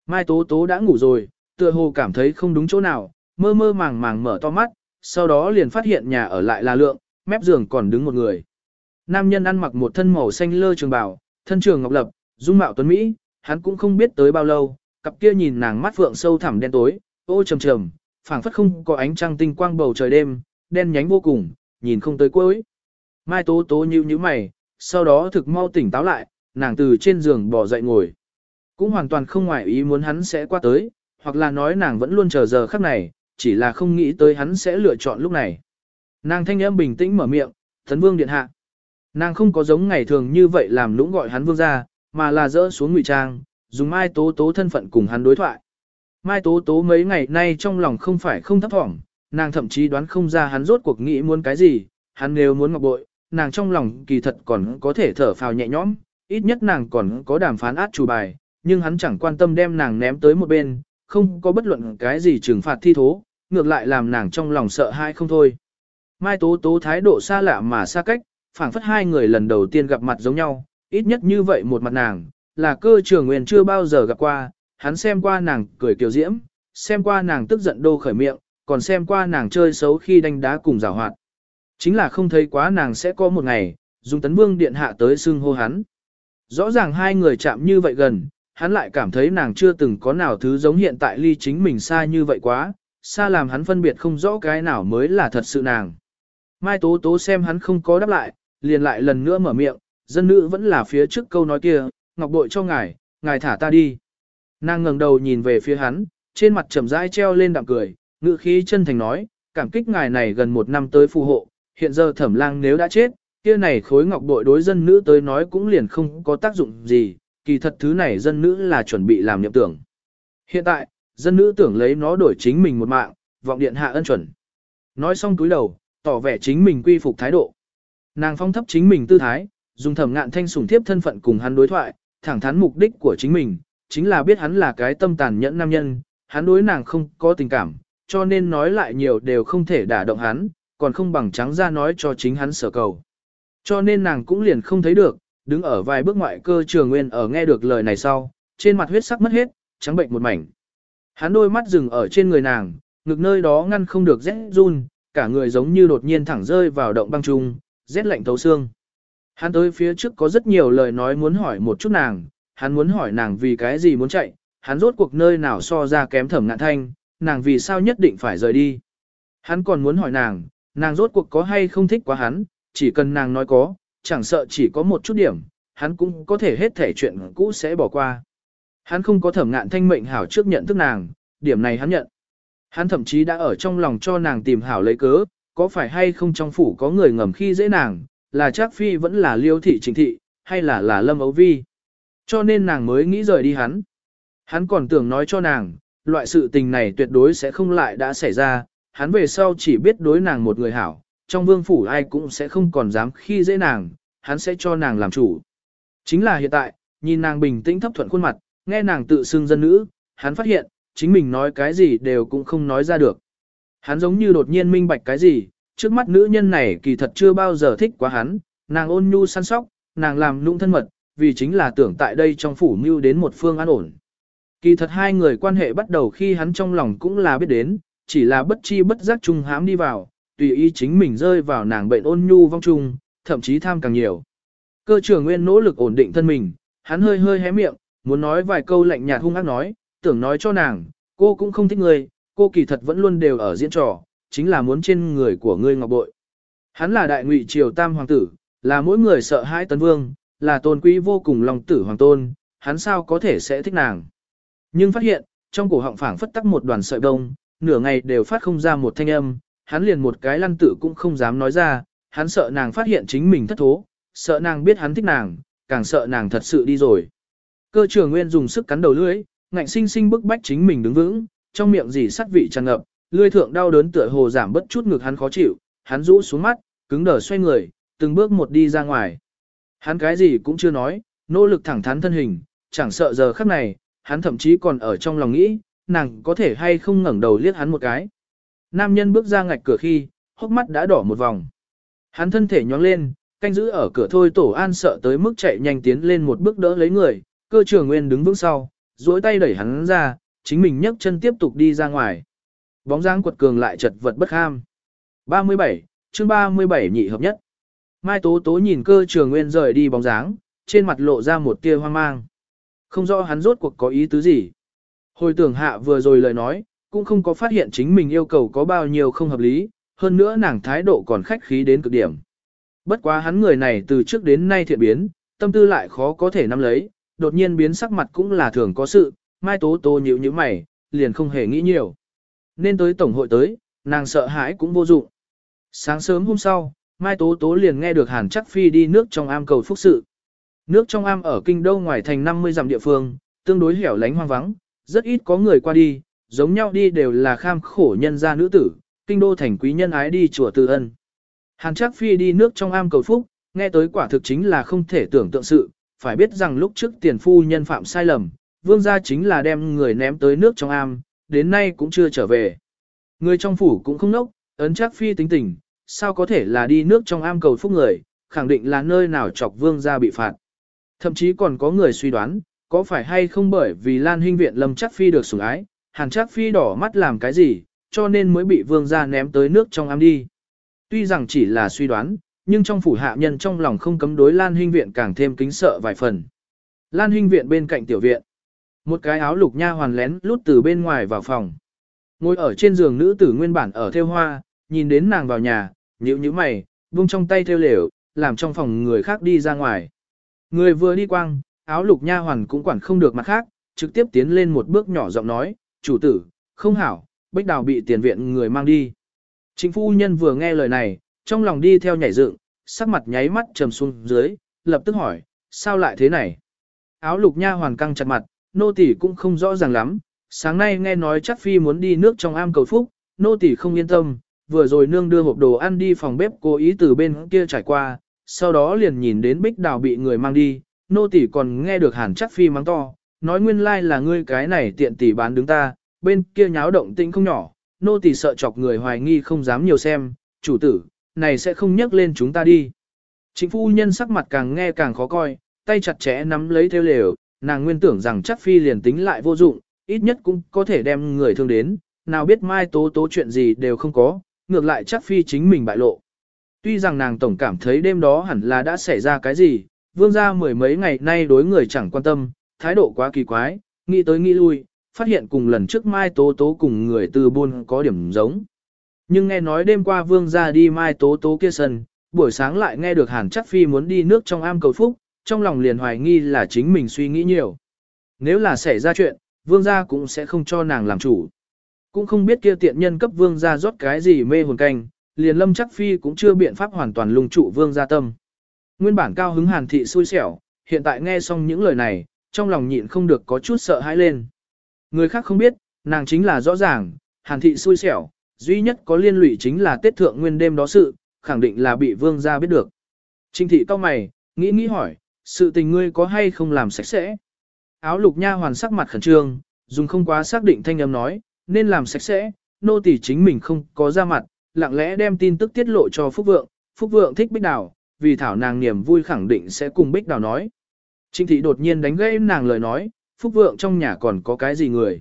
Mai Tố Tố đã ngủ rồi, tựa hồ cảm thấy không đúng chỗ nào, mơ mơ màng màng mở to mắt, sau đó liền phát hiện nhà ở lại là lượng, mép giường còn đứng một người. Nam nhân ăn mặc một thân màu xanh lơ trường bào, thân trường ngọc lập, dung mạo tuấn Mỹ, hắn cũng không biết tới bao lâu, cặp kia nhìn nàng mắt phượng sâu thẳm đen tối, ô trầm trầm, phảng phất không có ánh trăng tinh quang bầu trời đêm, đen nhánh vô cùng, nhìn không tới cuối. Mai Tố Tố nhíu nhíu mày, sau đó thực mau tỉnh táo lại, nàng từ trên giường bỏ dậy ngồi. Cũng hoàn toàn không ngoại ý muốn hắn sẽ qua tới, hoặc là nói nàng vẫn luôn chờ giờ khắc này, chỉ là không nghĩ tới hắn sẽ lựa chọn lúc này. Nàng thanh âm bình tĩnh mở miệng, Thấn vương điện hạ. Nàng không có giống ngày thường như vậy làm lũng gọi hắn vương ra, mà là dỡ xuống ngụy trang, dùng mai tố tố thân phận cùng hắn đối thoại. Mai tố tố mấy ngày nay trong lòng không phải không thấp thỏm, nàng thậm chí đoán không ra hắn rốt cuộc nghĩ muốn cái gì, hắn nếu muốn ngọc bội, nàng trong lòng kỳ thật còn có thể thở phào nhẹ nhõm, ít nhất nàng còn có đàm phán át chủ bài, nhưng hắn chẳng quan tâm đem nàng ném tới một bên, không có bất luận cái gì trừng phạt thi thố, ngược lại làm nàng trong lòng sợ hãi không thôi. Mai Tố Tố thái độ xa lạ mà xa cách, phảng phất hai người lần đầu tiên gặp mặt giống nhau, ít nhất như vậy một mặt nàng, là cơ trường nguyên chưa bao giờ gặp qua, hắn xem qua nàng cười kiều diễm, xem qua nàng tức giận đô khởi miệng, còn xem qua nàng chơi xấu khi đánh đá cùng giảo hoạt. Chính là không thấy quá nàng sẽ có một ngày, dùng tấn vương điện hạ tới xưng hô hắn. Rõ ràng hai người chạm như vậy gần, hắn lại cảm thấy nàng chưa từng có nào thứ giống hiện tại ly chính mình xa như vậy quá, xa làm hắn phân biệt không rõ cái nào mới là thật sự nàng. Mai Tố Tố xem hắn không có đáp lại, liền lại lần nữa mở miệng, dân nữ vẫn là phía trước câu nói kia, ngọc bội cho ngài, ngài thả ta đi. Nàng ngẩng đầu nhìn về phía hắn, trên mặt trầm rãi treo lên đạm cười, ngự khí chân thành nói, cảm kích ngài này gần một năm tới phù hộ, hiện giờ thẩm lang nếu đã chết, kia này khối ngọc bội đối dân nữ tới nói cũng liền không có tác dụng gì, kỳ thật thứ này dân nữ là chuẩn bị làm niệm tưởng. Hiện tại, dân nữ tưởng lấy nó đổi chính mình một mạng, vọng điện hạ ân chuẩn. Nói xong túi đầu, tỏ vẻ chính mình quy phục thái độ. Nàng phong thấp chính mình tư thái, dùng thẩm ngạn thanh sủng thiếp thân phận cùng hắn đối thoại, thẳng thắn mục đích của chính mình, chính là biết hắn là cái tâm tàn nhẫn nam nhân, hắn đối nàng không có tình cảm, cho nên nói lại nhiều đều không thể đả động hắn, còn không bằng trắng ra nói cho chính hắn sở cầu. Cho nên nàng cũng liền không thấy được, đứng ở vài bước ngoại cơ trường nguyên ở nghe được lời này sau, trên mặt huyết sắc mất hết, trắng bệnh một mảnh. Hắn đôi mắt dừng ở trên người nàng, ngực nơi đó ngăn không được rét run, cả người giống như đột nhiên thẳng rơi vào động băng trung, rét lạnh thấu xương. Hắn tới phía trước có rất nhiều lời nói muốn hỏi một chút nàng, hắn muốn hỏi nàng vì cái gì muốn chạy, hắn rốt cuộc nơi nào so ra kém thẩm ngạn thanh, nàng vì sao nhất định phải rời đi. Hắn còn muốn hỏi nàng, nàng rốt cuộc có hay không thích quá hắn, chỉ cần nàng nói có, chẳng sợ chỉ có một chút điểm, hắn cũng có thể hết thể chuyện cũ sẽ bỏ qua. Hắn không có thẩm ngạn thanh mệnh hảo trước nhận thức nàng, điểm này hắn nhận. Hắn thậm chí đã ở trong lòng cho nàng tìm hảo lấy cớ, có phải hay không trong phủ có người ngầm khi dễ nàng, là Trác Phi vẫn là Liêu thị Trình thị, hay là là Lâm Ấu Vi. Cho nên nàng mới nghĩ rời đi hắn. Hắn còn tưởng nói cho nàng, loại sự tình này tuyệt đối sẽ không lại đã xảy ra, hắn về sau chỉ biết đối nàng một người hảo, trong vương phủ ai cũng sẽ không còn dám khi dễ nàng, hắn sẽ cho nàng làm chủ. Chính là hiện tại, nhìn nàng bình tĩnh thấp thuận khuôn mặt, nghe nàng tự xưng dân nữ, hắn phát hiện, chính mình nói cái gì đều cũng không nói ra được. Hắn giống như đột nhiên minh bạch cái gì, trước mắt nữ nhân này kỳ thật chưa bao giờ thích quá hắn, nàng ôn nhu săn sóc, nàng làm nũng thân mật, vì chính là tưởng tại đây trong phủ mưu đến một phương an ổn. Kỳ thật hai người quan hệ bắt đầu khi hắn trong lòng cũng là biết đến, chỉ là bất chi bất giác chung hãm đi vào, tùy ý chính mình rơi vào nàng bệnh ôn nhu vong trung, thậm chí tham càng nhiều. Cơ trưởng nguyên nỗ lực ổn định thân mình, hắn hơi hơi hé miệng, muốn nói vài câu lạnh nhạt hung ác nói, tưởng nói cho nàng, cô cũng không thích người, cô kỳ thật vẫn luôn đều ở diễn trò, chính là muốn trên người của ngươi ngọc bội. Hắn là đại ngụy triều tam hoàng tử, là mỗi người sợ hãi tấn vương, là tôn quý vô cùng lòng tử hoàng tôn, hắn sao có thể sẽ thích nàng. Nhưng phát hiện, trong cổ họng phảng phất tắc một đoàn sợi đông, nửa ngày đều phát không ra một thanh âm, hắn liền một cái lăn tử cũng không dám nói ra, hắn sợ nàng phát hiện chính mình thất thố, sợ nàng biết hắn thích nàng, càng sợ nàng thật sự đi rồi. Cơ trưởng nguyên dùng sức cắn đầu lưỡi, ngạnh sinh sinh bức bách chính mình đứng vững, trong miệng dì sắt vị tràn ngập, lưỡi thượng đau đớn tựa hồ giảm bất chút ngực hắn khó chịu, hắn rũ xuống mắt, cứng đờ xoay người, từng bước một đi ra ngoài. Hắn cái gì cũng chưa nói, nỗ lực thẳng thắn thân hình, chẳng sợ giờ khắc này, hắn thậm chí còn ở trong lòng nghĩ, nàng có thể hay không ngẩng đầu liếc hắn một cái. Nam nhân bước ra ngạch cửa khi, hốc mắt đã đỏ một vòng. Hắn thân thể nhóng lên, canh giữ ở cửa thôi tổ an sợ tới mức chạy nhanh tiến lên một bước đỡ lấy người, cơ trưởng nguyên đứng vững sau, duỗi tay đẩy hắn ra, chính mình nhấc chân tiếp tục đi ra ngoài. Bóng dáng quật cường lại chật vật bất ham. 37, chương 37 nhị hợp nhất. Mai Tố Tố nhìn cơ trường nguyên rời đi bóng dáng, trên mặt lộ ra một tia hoang mang. Không rõ hắn rốt cuộc có ý tứ gì. Hồi tưởng hạ vừa rồi lời nói, cũng không có phát hiện chính mình yêu cầu có bao nhiêu không hợp lý, hơn nữa nàng thái độ còn khách khí đến cực điểm. Bất quá hắn người này từ trước đến nay thiện biến, tâm tư lại khó có thể nắm lấy, đột nhiên biến sắc mặt cũng là thường có sự, mai tố tố nhíu như mày, liền không hề nghĩ nhiều. Nên tới tổng hội tới, nàng sợ hãi cũng vô dụng. Sáng sớm hôm sau, Mai Tố Tố liền nghe được Hàn Chắc Phi đi nước trong am cầu phúc sự. Nước trong am ở kinh đô ngoài thành 50 dặm địa phương, tương đối hẻo lánh hoang vắng, rất ít có người qua đi, giống nhau đi đều là kham khổ nhân gia nữ tử, kinh đô thành quý nhân ái đi chùa Từ Ân. Hàn Trác Phi đi nước trong am cầu phúc, nghe tới quả thực chính là không thể tưởng tượng sự, phải biết rằng lúc trước tiền phu nhân phạm sai lầm, vương gia chính là đem người ném tới nước trong am, đến nay cũng chưa trở về. Người trong phủ cũng không nốc, ấn Trác Phi tính tình, sao có thể là đi nước trong am cầu phúc người, khẳng định là nơi nào chọc vương gia bị phạt. Thậm chí còn có người suy đoán, có phải hay không bởi vì Lan Hinh Viện Lâm Chắc Phi được sủng ái, Hàn Trác Phi đỏ mắt làm cái gì, cho nên mới bị vương gia ném tới nước trong am đi. Tuy rằng chỉ là suy đoán, nhưng trong phủ hạ nhân trong lòng không cấm đối Lan Hinh Viện càng thêm kính sợ vài phần. Lan Hinh Viện bên cạnh tiểu viện. Một cái áo lục nha hoàn lén lút từ bên ngoài vào phòng. Ngồi ở trên giường nữ tử nguyên bản ở theo hoa, nhìn đến nàng vào nhà, nhíu nhíu mày, vung trong tay theo lều, làm trong phòng người khác đi ra ngoài. Người vừa đi quang, áo lục nha hoàn cũng quản không được mặt khác, trực tiếp tiến lên một bước nhỏ giọng nói, chủ tử, không hảo, bích đào bị tiền viện người mang đi. Chính phu nhân vừa nghe lời này, trong lòng đi theo nhảy dựng, sắc mặt nháy mắt trầm xuống dưới, lập tức hỏi, sao lại thế này? Áo lục nha hoàn căng chặt mặt, nô tỳ cũng không rõ ràng lắm, sáng nay nghe nói chắc phi muốn đi nước trong am cầu phúc, nô tỳ không yên tâm, vừa rồi nương đưa hộp đồ ăn đi phòng bếp cố ý từ bên kia trải qua, sau đó liền nhìn đến bích đào bị người mang đi, nô tỳ còn nghe được hàn chắc phi mắng to, nói nguyên lai like là ngươi cái này tiện tỷ bán đứng ta, bên kia nháo động tĩnh không nhỏ, nô tỳ sợ chọc người hoài nghi không dám nhiều xem, chủ tử, này sẽ không nhắc lên chúng ta đi. Chính phu nhân sắc mặt càng nghe càng khó coi, tay chặt chẽ nắm lấy theo lều, nàng nguyên tưởng rằng chắc phi liền tính lại vô dụng, ít nhất cũng có thể đem người thương đến, nào biết mai tố tố chuyện gì đều không có, ngược lại chắc phi chính mình bại lộ. Tuy rằng nàng tổng cảm thấy đêm đó hẳn là đã xảy ra cái gì, vương gia mười mấy ngày nay đối người chẳng quan tâm, thái độ quá kỳ quái, nghĩ tới nghĩ lui, phát hiện cùng lần trước Mai Tố Tố cùng người từ buôn có điểm giống. Nhưng nghe nói đêm qua vương ra đi Mai Tố Tố kia sân, buổi sáng lại nghe được Hàn Chắc Phi muốn đi nước trong am cầu phúc, trong lòng liền hoài nghi là chính mình suy nghĩ nhiều. Nếu là xảy ra chuyện, vương gia cũng sẽ không cho nàng làm chủ. Cũng không biết kia tiện nhân cấp vương gia rót cái gì mê hồn canh, liền lâm chắc phi cũng chưa biện pháp hoàn toàn lung trụ vương gia tâm. Nguyên bản cao hứng hàn thị xui xẻo, hiện tại nghe xong những lời này, trong lòng nhịn không được có chút sợ hãi lên. Người khác không biết, nàng chính là rõ ràng, hàn thị xui xẻo, duy nhất có liên lụy chính là tết thượng nguyên đêm đó sự, khẳng định là bị vương gia biết được. Trinh thị cao mày, nghĩ nghĩ hỏi, sự tình ngươi có hay không làm sạch sẽ? Áo lục nha hoàn sắc mặt khẩn trương, dùng không quá xác định thanh âm nói, nên làm sạch sẽ, nô tỳ chính mình không có ra mặt, lặng lẽ đem tin tức tiết lộ cho Phúc Vượng, Phúc Vượng thích Bích Đào, vì thảo nàng niềm vui khẳng định sẽ cùng Bích Đào nói. Trinh thị đột nhiên đánh gãy nàng lời nói, Phúc Vượng trong nhà còn có cái gì người.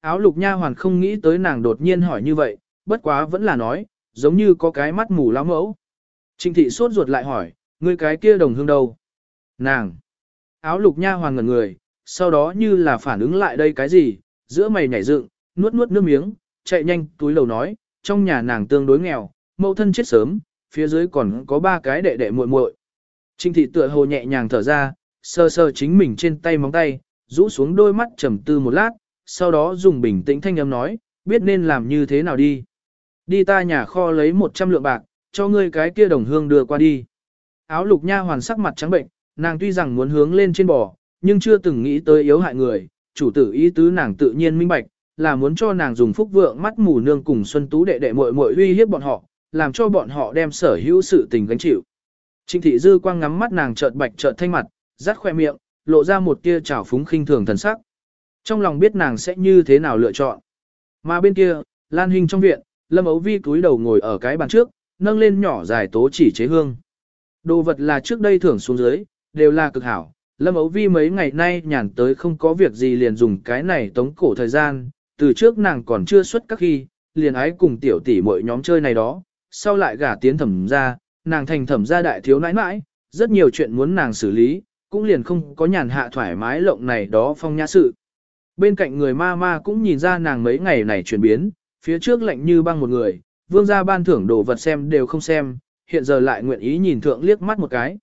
Áo lục nha hoàn không nghĩ tới nàng đột nhiên hỏi như vậy, bất quá vẫn là nói, giống như có cái mắt mù lão mẫu. Trinh thị sốt ruột lại hỏi, người cái kia đồng hương đâu? Nàng! Áo lục nha hoàn ngẩn người, sau đó như là phản ứng lại đây cái gì, giữa mày nhảy dựng, nuốt nuốt nước miếng, chạy nhanh túi lầu nói, trong nhà nàng tương đối nghèo, mẫu thân chết sớm, phía dưới còn có ba cái đệ đệ muội muội. Trinh thị tựa hồ nhẹ nhàng thở ra, sơ sơ chính mình trên tay móng tay, rũ xuống đôi mắt trầm tư một lát, sau đó dùng bình tĩnh thanh âm nói, biết nên làm như thế nào đi. Đi ta nhà kho lấy 100 lượng bạc, cho ngươi cái kia đồng hương đưa qua đi. Áo lục nha hoàn sắc mặt trắng bệnh, nàng tuy rằng muốn hướng lên trên bò, nhưng chưa từng nghĩ tới yếu hại người, chủ tử ý tứ nàng tự nhiên minh bạch, là muốn cho nàng dùng phúc vượng mắt mù nương cùng Xuân Tú đệ đệ muội muội uy hiếp bọn họ, làm cho bọn họ đem sở hữu sự tình gánh chịu. Trịnh thị dư quang ngắm mắt nàng chợt bạch chợt thanh mặt, rắt khoe miệng, lộ ra một tia trào phúng khinh thường thần sắc. Trong lòng biết nàng sẽ như thế nào lựa chọn. Mà bên kia, Lan Hinh trong viện, Lâm Ấu Vi cúi đầu ngồi ở cái bàn trước, nâng lên nhỏ dài tố chỉ chế hương. Đồ vật là trước đây thưởng xuống dưới, đều là cực hảo, Lâm Ấu Vi mấy ngày nay nhàn tới không có việc gì liền dùng cái này tống cổ thời gian, từ trước nàng còn chưa xuất các khi, liền ái cùng tiểu tỷ mọi nhóm chơi này đó, sau lại gả tiến thẩm ra, nàng thành thẩm ra đại thiếu nãi nãi, rất nhiều chuyện muốn nàng xử lý, cũng liền không có nhàn hạ thoải mái lộng này đó phong nhã sự. Bên cạnh người ma ma cũng nhìn ra nàng mấy ngày này chuyển biến, phía trước lạnh như băng một người, vương gia ban thưởng đồ vật xem đều không xem, hiện giờ lại nguyện ý nhìn thượng liếc mắt một cái.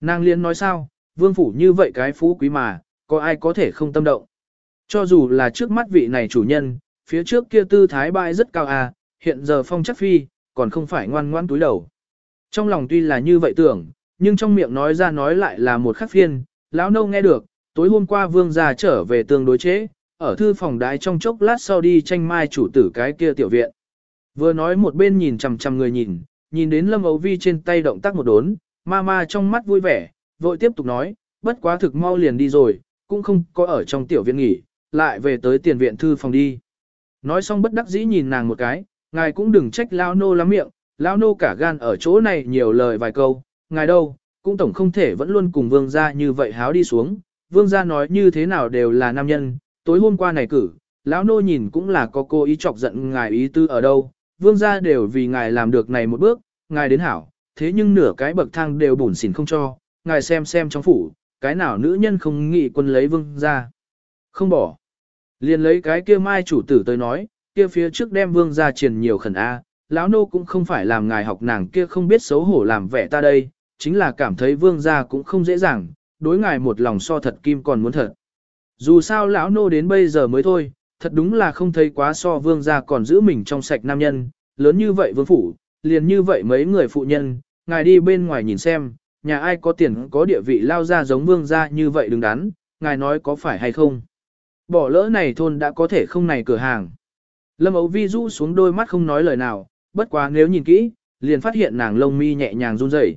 Nàng liên nói sao, vương phủ như vậy cái phú quý mà, có ai có thể không tâm động. Cho dù là trước mắt vị này chủ nhân, phía trước kia tư thái bại rất cao à, hiện giờ phong chắc phi, còn không phải ngoan ngoan túi đầu. Trong lòng tuy là như vậy tưởng, nhưng trong miệng nói ra nói lại là một khắc phiên, lão nâu nghe được, tối hôm qua vương gia trở về tương đối chế, ở thư phòng đái trong chốc lát sau đi tranh mai chủ tử cái kia tiểu viện. Vừa nói một bên nhìn chằm chằm người nhìn, nhìn đến lâm âu vi trên tay động tác một đốn, ma ma trong mắt vui vẻ, vội tiếp tục nói, bất quá thực mau liền đi rồi, cũng không có ở trong tiểu viện nghỉ, lại về tới tiền viện thư phòng đi. Nói xong bất đắc dĩ nhìn nàng một cái, ngài cũng đừng trách lao nô lắm miệng, lao nô cả gan ở chỗ này nhiều lời vài câu, ngài đâu, cũng tổng không thể vẫn luôn cùng vương gia như vậy háo đi xuống, vương gia nói như thế nào đều là nam nhân, tối hôm qua này cử, lão nô nhìn cũng là có cô ý chọc giận ngài ý tư ở đâu, vương gia đều vì ngài làm được này một bước, ngài đến hảo, thế nhưng nửa cái bậc thang đều bùn xỉn không cho, ngài xem xem trong phủ, cái nào nữ nhân không nghị quân lấy vương gia, Không bỏ. Liền lấy cái kia mai chủ tử tới nói, kia phía trước đem vương gia triền nhiều khẩn A, lão nô cũng không phải làm ngài học nàng kia không biết xấu hổ làm vẻ ta đây, chính là cảm thấy vương gia cũng không dễ dàng, đối ngài một lòng so thật kim còn muốn thật. Dù sao lão nô đến bây giờ mới thôi, thật đúng là không thấy quá so vương gia còn giữ mình trong sạch nam nhân, lớn như vậy vương phủ, liền như vậy mấy người phụ nhân, ngài đi bên ngoài nhìn xem, nhà ai có tiền có địa vị lao ra giống vương gia như vậy đứng đắn, ngài nói có phải hay không. Bỏ lỡ này thôn đã có thể không này cửa hàng. Lâm ấu vi rũ xuống đôi mắt không nói lời nào, bất quá nếu nhìn kỹ, liền phát hiện nàng lông mi nhẹ nhàng run rẩy.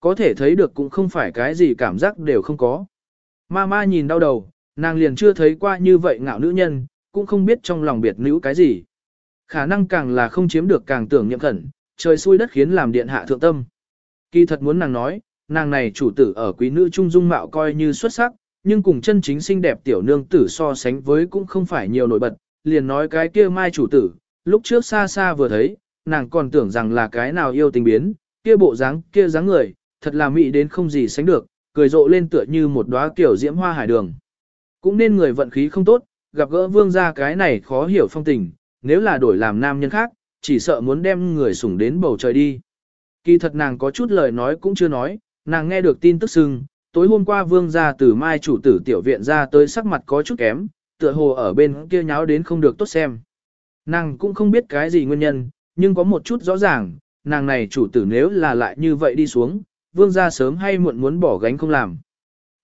Có thể thấy được cũng không phải cái gì cảm giác đều không có. Ma ma nhìn đau đầu, nàng liền chưa thấy qua như vậy ngạo nữ nhân, cũng không biết trong lòng biệt nữ cái gì. Khả năng càng là không chiếm được càng tưởng nhậm khẩn, trời xui đất khiến làm điện hạ thượng tâm. Kỳ thật muốn nàng nói, nàng này chủ tử ở quý nữ trung dung mạo coi như xuất sắc, nhưng cùng chân chính xinh đẹp tiểu nương tử so sánh với cũng không phải nhiều nổi bật, liền nói cái kia mai chủ tử, lúc trước xa xa vừa thấy, nàng còn tưởng rằng là cái nào yêu tình biến, kia bộ dáng kia dáng người, thật là mỹ đến không gì sánh được, cười rộ lên tựa như một đóa kiểu diễm hoa hải đường. Cũng nên người vận khí không tốt, gặp gỡ vương gia cái này khó hiểu phong tình, nếu là đổi làm nam nhân khác, chỉ sợ muốn đem người sủng đến bầu trời đi. Kỳ thật nàng có chút lời nói cũng chưa nói, nàng nghe được tin tức sưng, tối hôm qua vương gia từ mai chủ tử tiểu viện ra tới sắc mặt có chút kém, tựa hồ ở bên kia nháo đến không được tốt xem. Nàng cũng không biết cái gì nguyên nhân, nhưng có một chút rõ ràng, nàng này chủ tử nếu là lại như vậy đi xuống, vương gia sớm hay muộn muốn bỏ gánh không làm.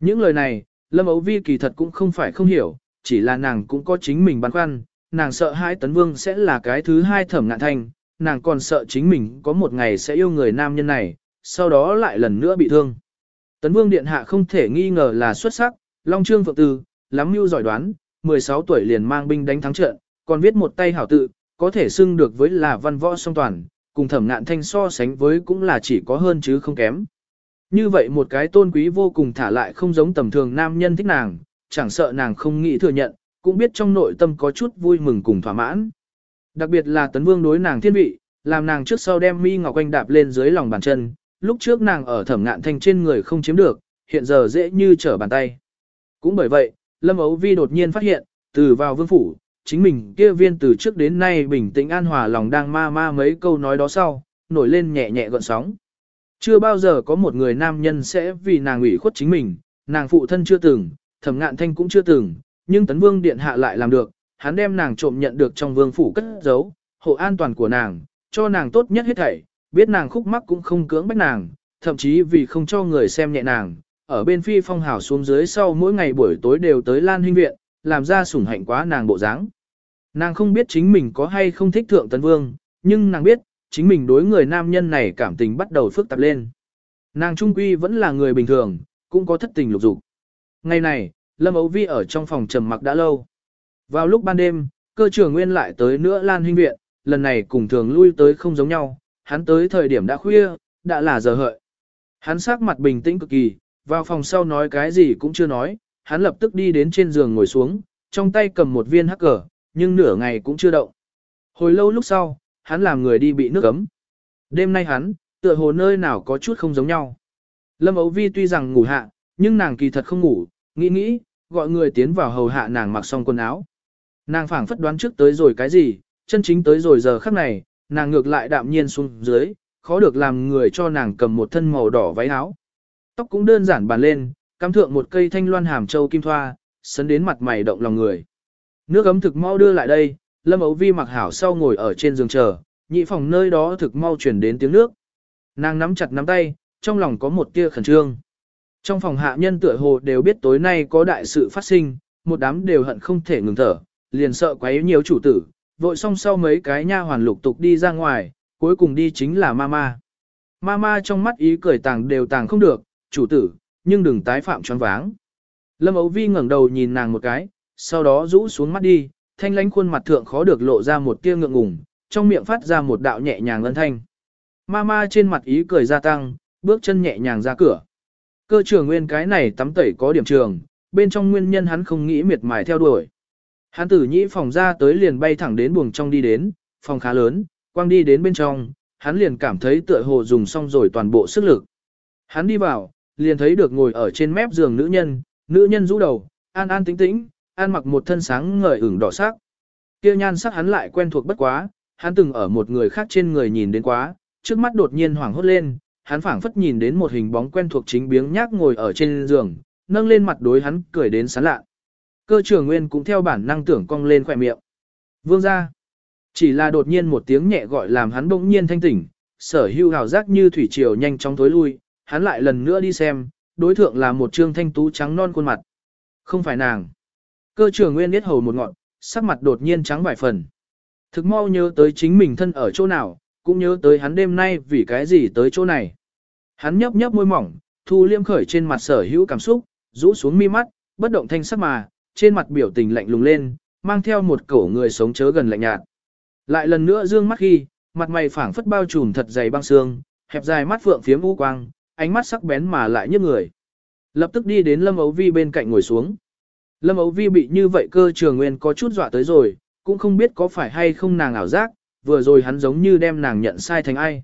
Những lời này, Lâm Ấu Vi kỳ thật cũng không phải không hiểu, chỉ là nàng cũng có chính mình băn khoăn, nàng sợ hai tấn vương sẽ là cái thứ hai thẩm ngạn thanh, nàng còn sợ chính mình có một ngày sẽ yêu người nam nhân này, sau đó lại lần nữa bị thương. Tấn vương điện hạ không thể nghi ngờ là xuất sắc, Long Trương Phượng Tư, lắm mưu giỏi đoán, 16 tuổi liền mang binh đánh thắng trận, còn viết một tay hảo tự, có thể xưng được với là văn võ song toàn, cùng thẩm ngạn thanh so sánh với cũng là chỉ có hơn chứ không kém. Như vậy một cái tôn quý vô cùng thả lại không giống tầm thường nam nhân thích nàng, chẳng sợ nàng không nghĩ thừa nhận, cũng biết trong nội tâm có chút vui mừng cùng thỏa mãn. Đặc biệt là tấn vương đối nàng thiên vị, làm nàng trước sau đem mi ngọc anh đạp lên dưới lòng bàn chân, lúc trước nàng ở thẩm ngạn thanh trên người không chiếm được, hiện giờ dễ như trở bàn tay. Cũng bởi vậy, Lâm Ấu Vi đột nhiên phát hiện, từ vào vương phủ, chính mình kia viên từ trước đến nay bình tĩnh an hòa lòng đang ma ma mấy câu nói đó sau, nổi lên nhẹ nhẹ gợn sóng. Chưa bao giờ có một người nam nhân sẽ vì nàng ủy khuất chính mình, nàng phụ thân chưa từng, thẩm ngạn thanh cũng chưa từng, nhưng tấn vương điện hạ lại làm được, hắn đem nàng trộm nhận được trong vương phủ cất giấu, hộ an toàn của nàng, cho nàng tốt nhất hết thảy, biết nàng khúc mắc cũng không cưỡng bách nàng, thậm chí vì không cho người xem nhẹ nàng, ở bên phi phong hào xuống dưới sau mỗi ngày buổi tối đều tới Lan Hinh Viện, làm ra sủng hạnh quá nàng bộ dáng. Nàng không biết chính mình có hay không thích thượng tấn vương, nhưng nàng biết, chính mình đối người nam nhân này cảm tình bắt đầu phức tạp lên. Nàng trung quy vẫn là người bình thường, cũng có thất tình lục dục. Ngày này, Lâm Ấu Vi ở trong phòng trầm mặc đã lâu. Vào lúc ban đêm, cơ trưởng nguyên lại tới nữa Lan Hinh Viện, lần này cùng thường lui tới không giống nhau, hắn tới thời điểm đã khuya, đã là giờ hợi. Hắn sắc mặt bình tĩnh cực kỳ, vào phòng sau nói cái gì cũng chưa nói, hắn lập tức đi đến trên giường ngồi xuống, trong tay cầm một viên hắc cờ, nhưng nửa ngày cũng chưa động. Hồi lâu lúc sau, hắn làm người đi bị nước ấm. Đêm nay hắn, tựa hồ nơi nào có chút không giống nhau. Lâm Ấu Vi tuy rằng ngủ hạ, nhưng nàng kỳ thật không ngủ, nghĩ nghĩ, gọi người tiến vào hầu hạ nàng mặc xong quần áo. Nàng phảng phất đoán trước tới rồi cái gì, chân chính tới rồi giờ khắc này, nàng ngược lại đạm nhiên xuống dưới, khó được làm người cho nàng cầm một thân màu đỏ váy áo. Tóc cũng đơn giản bàn lên, cắm thượng một cây thanh loan hàm châu kim thoa, sấn đến mặt mày động lòng người. Nước ấm thực mau đưa lại đây, Lâm Ấu Vi mặc hảo sau ngồi ở trên giường chờ, nhị phòng nơi đó thực mau chuyển đến tiếng nước. Nàng nắm chặt nắm tay, trong lòng có một tia khẩn trương. Trong phòng hạ nhân tựa hồ đều biết tối nay có đại sự phát sinh, một đám đều hận không thể ngừng thở, liền sợ quấy nhiều chủ tử, vội xong sau mấy cái nha hoàn lục tục đi ra ngoài, cuối cùng đi chính là mama. Mama trong mắt ý cười tàng đều tàng không được, chủ tử, nhưng đừng tái phạm choáng váng. Lâm Ấu Vi ngẩng đầu nhìn nàng một cái, sau đó rũ xuống mắt đi, thanh lãnh khuôn mặt thượng khó được lộ ra một tia ngượng ngùng, trong miệng phát ra một đạo nhẹ nhàng ân thanh. Mama trên mặt ý cười gia tăng, bước chân nhẹ nhàng ra cửa. Cơ trưởng nguyên cái này tắm tẩy có điểm trường, bên trong nguyên nhân hắn không nghĩ miệt mài theo đuổi. Hắn tử nhĩ phòng ra tới liền bay thẳng đến buồng trong đi đến, phòng khá lớn, quang đi đến bên trong, hắn liền cảm thấy tựa hồ dùng xong rồi toàn bộ sức lực. Hắn đi vào, liền thấy được ngồi ở trên mép giường nữ nhân, nữ nhân rũ đầu, an an tĩnh tĩnh, an mặc một thân sáng ngời ửng đỏ sắc. Kia nhan sắc hắn lại quen thuộc bất quá, hắn từng ở một người khác trên người nhìn đến quá, trước mắt đột nhiên hoảng hốt lên, hắn phảng phất nhìn đến một hình bóng quen thuộc chính biếng nhác ngồi ở trên giường, nâng lên mặt đối hắn cười đến sán lạ. Cơ trưởng nguyên cũng theo bản năng tưởng cong lên khỏe miệng. Vương ra. Chỉ là đột nhiên một tiếng nhẹ gọi làm hắn bỗng nhiên thanh tỉnh, sở hưu hào giác như thủy triều nhanh chóng tối lui, hắn lại lần nữa đi xem, đối thượng là một trương thanh tú trắng non khuôn mặt. Không phải nàng. Cơ trưởng nguyên biết hầu một ngọn, sắc mặt đột nhiên trắng vài phần. Thực mau nhớ tới chính mình thân ở chỗ nào, cũng nhớ tới hắn đêm nay vì cái gì tới chỗ này. Hắn nhấp nhấp môi mỏng, thu liêm khởi trên mặt sở hữu cảm xúc, rũ xuống mi mắt, bất động thanh sắc mà, trên mặt biểu tình lạnh lùng lên, mang theo một cổ người sống chớ gần lạnh nhạt. Lại lần nữa dương mắt khi, mặt mày phảng phất bao trùm thật dày băng xương, hẹp dài mắt phượng phiếm u quang, ánh mắt sắc bén mà lại như người. Lập tức đi đến Lâm Ấu Vi bên cạnh ngồi xuống. Lâm Ấu Vi bị như vậy cơ trường nguyên có chút dọa tới rồi, cũng không biết có phải hay không nàng ảo giác, vừa rồi hắn giống như đem nàng nhận sai thành ai.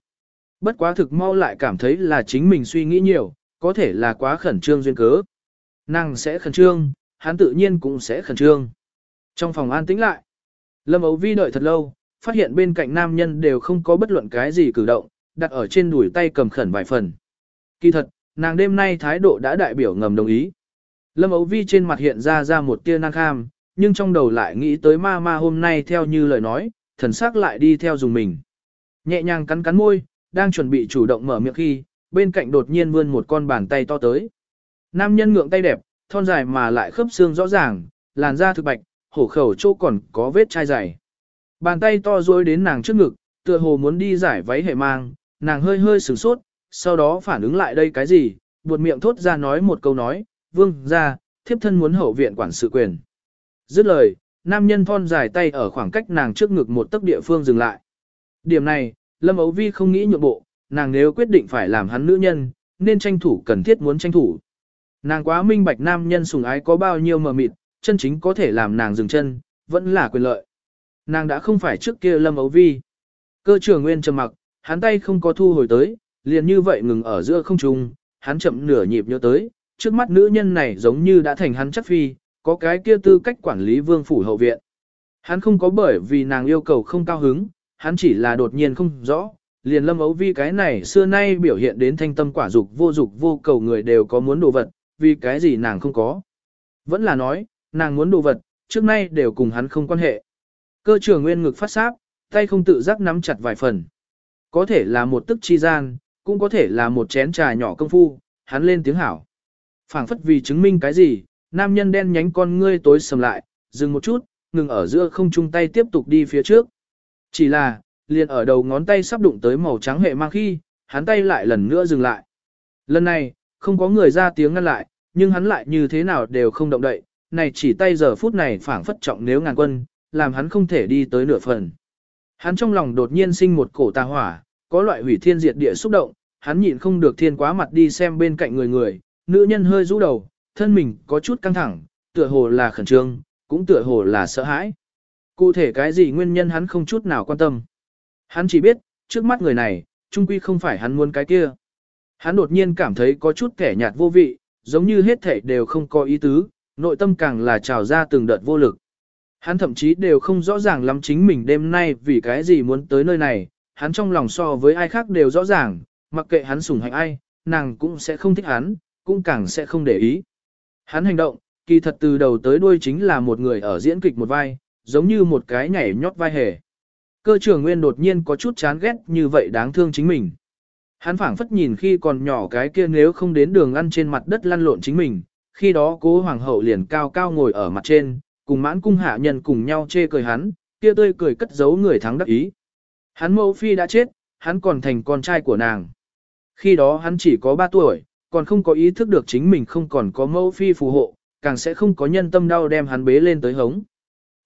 Bất quá thực mau lại cảm thấy là chính mình suy nghĩ nhiều, có thể là quá khẩn trương duyên cớ. Nàng sẽ khẩn trương, hắn tự nhiên cũng sẽ khẩn trương. Trong phòng an tĩnh lại, Lâm Ấu Vi đợi thật lâu, phát hiện bên cạnh nam nhân đều không có bất luận cái gì cử động, đặt ở trên đùi tay cầm khẩn vài phần. Kỳ thật, nàng đêm nay thái độ đã đại biểu ngầm đồng ý. Lâm Ấu Vi trên mặt hiện ra ra một tia năng kham, nhưng trong đầu lại nghĩ tới ma ma hôm nay theo như lời nói, thần sắc lại đi theo dùng mình. Nhẹ nhàng cắn cắn môi, đang chuẩn bị chủ động mở miệng khi, bên cạnh đột nhiên vươn một con bàn tay to tới. Nam nhân ngượng tay đẹp, thon dài mà lại khớp xương rõ ràng, làn da thực bạch, hổ khẩu chỗ còn có vết chai dày. Bàn tay to duỗi đến nàng trước ngực, tựa hồ muốn đi giải váy hệ mang, nàng hơi hơi sửng sốt, sau đó phản ứng lại đây cái gì, buột miệng thốt ra nói một câu nói, vương, ra, thiếp thân muốn hậu viện quản sự quyền. Dứt lời, nam nhân thon dài tay ở khoảng cách nàng trước ngực một tấc địa phương dừng lại. Điểm này, Lâm Ấu Vi không nghĩ nhượng bộ, nàng nếu quyết định phải làm hắn nữ nhân, nên tranh thủ cần thiết muốn tranh thủ. Nàng quá minh bạch nam nhân sùng ái có bao nhiêu mờ mịt, chân chính có thể làm nàng dừng chân, vẫn là quyền lợi. Nàng đã không phải trước kia Lâm Ấu Vi. Cơ trưởng nguyên trầm mặc, hắn tay không có thu hồi tới, liền như vậy ngừng ở giữa không trung, hắn chậm nửa nhịp nhớ tới, trước mắt nữ nhân này giống như đã thành hắn chất phi, có cái kia tư cách quản lý vương phủ hậu viện. Hắn không có bởi vì nàng yêu cầu không cao hứng, hắn chỉ là đột nhiên không rõ, liền lâm ấu vi cái này xưa nay biểu hiện đến thanh tâm quả dục vô dục vô cầu người đều có muốn đồ vật, vì cái gì nàng không có. Vẫn là nói, nàng muốn đồ vật, trước nay đều cùng hắn không quan hệ. Cơ trưởng nguyên ngực phát sáp, tay không tự giác nắm chặt vài phần. Có thể là một tức chi gian, cũng có thể là một chén trà nhỏ công phu, hắn lên tiếng hảo phảng phất vì chứng minh cái gì, nam nhân đen nhánh con ngươi tối sầm lại, dừng một chút, ngừng ở giữa không chung tay tiếp tục đi phía trước. Chỉ là, liền ở đầu ngón tay sắp đụng tới màu trắng hệ mang khi, hắn tay lại lần nữa dừng lại. Lần này, không có người ra tiếng ngăn lại, nhưng hắn lại như thế nào đều không động đậy, này chỉ tay giờ phút này phảng phất trọng nếu ngàn quân, làm hắn không thể đi tới nửa phần. Hắn trong lòng đột nhiên sinh một cổ tà hỏa, có loại hủy thiên diệt địa xúc động, hắn nhịn không được thiên quá mặt đi xem bên cạnh người người, nữ nhân hơi rũ đầu, thân mình có chút căng thẳng, tựa hồ là khẩn trương, cũng tựa hồ là sợ hãi. Cụ thể cái gì nguyên nhân hắn không chút nào quan tâm. Hắn chỉ biết, trước mắt người này, trung quy không phải hắn muốn cái kia. Hắn đột nhiên cảm thấy có chút kẻ nhạt vô vị, giống như hết thể đều không có ý tứ, nội tâm càng là trào ra từng đợt vô lực. Hắn thậm chí đều không rõ ràng lắm chính mình đêm nay vì cái gì muốn tới nơi này, hắn trong lòng so với ai khác đều rõ ràng, mặc kệ hắn sủng hạnh ai, nàng cũng sẽ không thích hắn, cũng càng sẽ không để ý. Hắn hành động, kỳ thật từ đầu tới đuôi chính là một người ở diễn kịch một vai, giống như một cái nhảy nhót vai hề. Cơ trưởng nguyên đột nhiên có chút chán ghét như vậy đáng thương chính mình. Hắn phảng phất nhìn khi còn nhỏ cái kia nếu không đến đường ăn trên mặt đất lăn lộn chính mình, khi đó cố hoàng hậu liền cao cao ngồi ở mặt trên, cùng mãn cung hạ nhân cùng nhau chê cười hắn, kia tươi cười cất giấu người thắng đắc ý. Hắn mẫu phi đã chết, hắn còn thành con trai của nàng. Khi đó hắn chỉ có 3 tuổi, còn không có ý thức được chính mình không còn có mẫu phi phù hộ, càng sẽ không có nhân tâm đau đem hắn bế lên tới hống.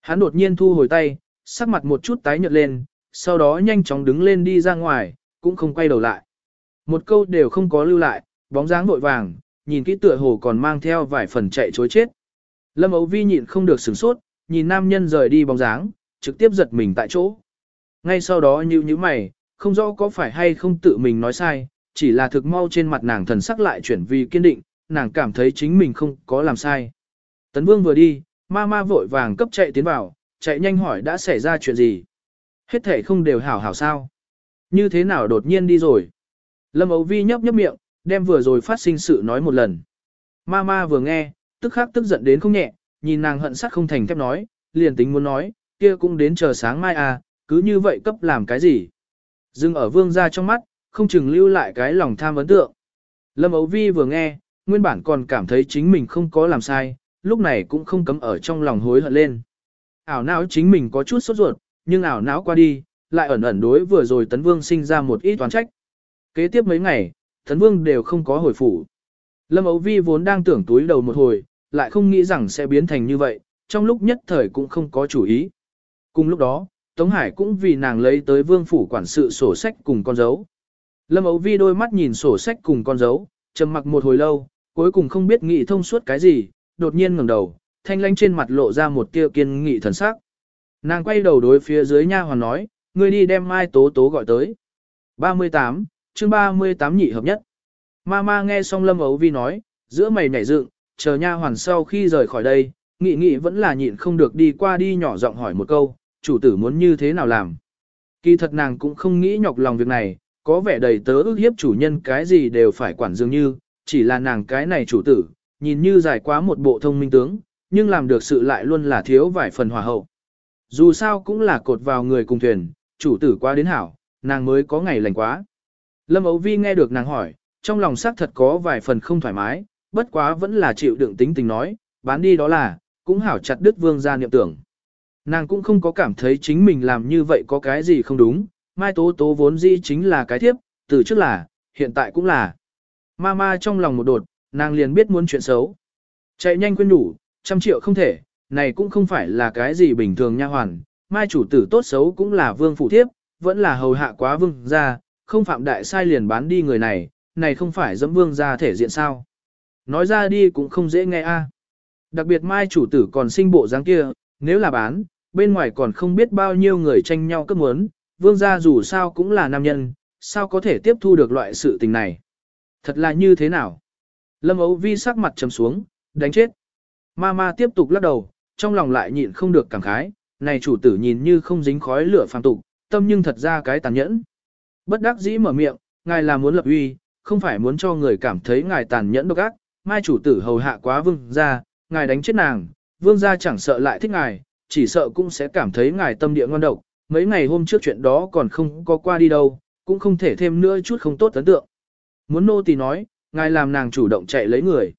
Hắn đột nhiên thu hồi tay, sắc mặt một chút tái nhợt lên, sau đó nhanh chóng đứng lên đi ra ngoài, cũng không quay đầu lại. Một câu đều không có lưu lại, bóng dáng vội vàng, nhìn kỹ tựa hồ còn mang theo vài phần chạy chối chết. Lâm Âu Vi nhịn không được sửng sốt, nhìn nam nhân rời đi bóng dáng, trực tiếp giật mình tại chỗ. Ngay sau đó như như mày, không rõ có phải hay không tự mình nói sai, chỉ là thực mau trên mặt nàng thần sắc lại chuyển vì kiên định, nàng cảm thấy chính mình không có làm sai. Tấn Vương vừa đi, ma ma vội vàng cấp chạy tiến vào, chạy nhanh hỏi đã xảy ra chuyện gì. Hết thể không đều hảo hảo sao. Như thế nào đột nhiên đi rồi. Lâm Âu Vi nhấp nhấp miệng, đem vừa rồi phát sinh sự nói một lần. Ma ma vừa nghe, tức khắc tức giận đến không nhẹ, nhìn nàng hận sắc không thành thép nói, liền tính muốn nói, kia cũng đến chờ sáng mai à, cứ như vậy cấp làm cái gì. Dưng ở vương ra trong mắt, không chừng lưu lại cái lòng tham ấn tượng. Lâm Ấu Vi vừa nghe, nguyên bản còn cảm thấy chính mình không có làm sai, lúc này cũng không cấm ở trong lòng hối hận lên. Ảo não chính mình có chút sốt ruột, nhưng ảo não qua đi, lại ẩn ẩn đối vừa rồi Tấn Vương sinh ra một ít toán trách. Kế tiếp mấy ngày, Tấn Vương đều không có hồi phủ. Lâm Ấu Vi vốn đang tưởng túi đầu một hồi, lại không nghĩ rằng sẽ biến thành như vậy, trong lúc nhất thời cũng không có chủ ý. Cùng lúc đó, Tống Hải cũng vì nàng lấy tới vương phủ quản sự sổ sách cùng con dấu. Lâm Ấu Vi đôi mắt nhìn sổ sách cùng con dấu, trầm mặc một hồi lâu, cuối cùng không biết nghĩ thông suốt cái gì, đột nhiên ngẩng đầu, thanh lanh trên mặt lộ ra một tia kiên nghị thần sắc. Nàng quay đầu đối phía dưới nha hoàn nói, ngươi đi đem Mai Tố Tố gọi tới. 38, chương 38 nhị hợp nhất. Mama nghe xong Lâm Ấu Vi nói, giữa mày nhảy dựng, chờ nha hoàn sau khi rời khỏi đây, nghị nghị vẫn là nhịn không được đi qua đi nhỏ giọng hỏi một câu, chủ tử muốn như thế nào làm. Kỳ thật nàng cũng không nghĩ nhọc lòng việc này, có vẻ đầy tớ ước hiếp chủ nhân cái gì đều phải quản dường như, chỉ là nàng cái này chủ tử, nhìn như dài quá một bộ thông minh tướng, nhưng làm được sự lại luôn là thiếu vài phần hòa hậu. Dù sao cũng là cột vào người cùng thuyền, chủ tử quá đến hảo, nàng mới có ngày lành quá. Lâm Ấu Vi nghe được nàng hỏi, trong lòng xác thật có vài phần không thoải mái, bất quá vẫn là chịu đựng tính tình nói, bán đi đó là, cũng hảo chặt đứt vương gia niệm tưởng. Nàng cũng không có cảm thấy chính mình làm như vậy có cái gì không đúng, Mai Tố Tố vốn dĩ chính là cái thiếp, từ trước là, hiện tại cũng là. Ma ma trong lòng một đột, nàng liền biết muốn chuyện xấu. Chạy nhanh quên đủ, trăm triệu không thể, này cũng không phải là cái gì bình thường nha hoàn. Mai chủ tử tốt xấu cũng là vương phụ thiếp, vẫn là hầu hạ quá vương gia, không phạm đại sai liền bán đi người này, này không phải dẫm vương gia thể diện sao. Nói ra đi cũng không dễ nghe a. Đặc biệt mai chủ tử còn sinh bộ dáng kia, nếu là bán, bên ngoài còn không biết bao nhiêu người tranh nhau cấp muốn, vương gia dù sao cũng là nam nhân, sao có thể tiếp thu được loại sự tình này. Thật là như thế nào? Lâm Âu Vi sắc mặt trầm xuống, đánh chết. Ma Ma tiếp tục lắc đầu, trong lòng lại nhịn không được cảm khái, này chủ tử nhìn như không dính khói lửa phàm tục, tâm nhưng thật ra cái tàn nhẫn. Bất đắc dĩ mở miệng, ngài là muốn lập uy, không phải muốn cho người cảm thấy ngài tàn nhẫn độc ác, mai chủ tử hầu hạ quá vương gia, ngài đánh chết nàng, vương gia chẳng sợ lại thích ngài, chỉ sợ cũng sẽ cảm thấy ngài tâm địa ngon độc, mấy ngày hôm trước chuyện đó còn không có qua đi đâu, cũng không thể thêm nữa chút không tốt ấn tượng. Muốn nô tỳ nói, ngài làm nàng chủ động chạy lấy người.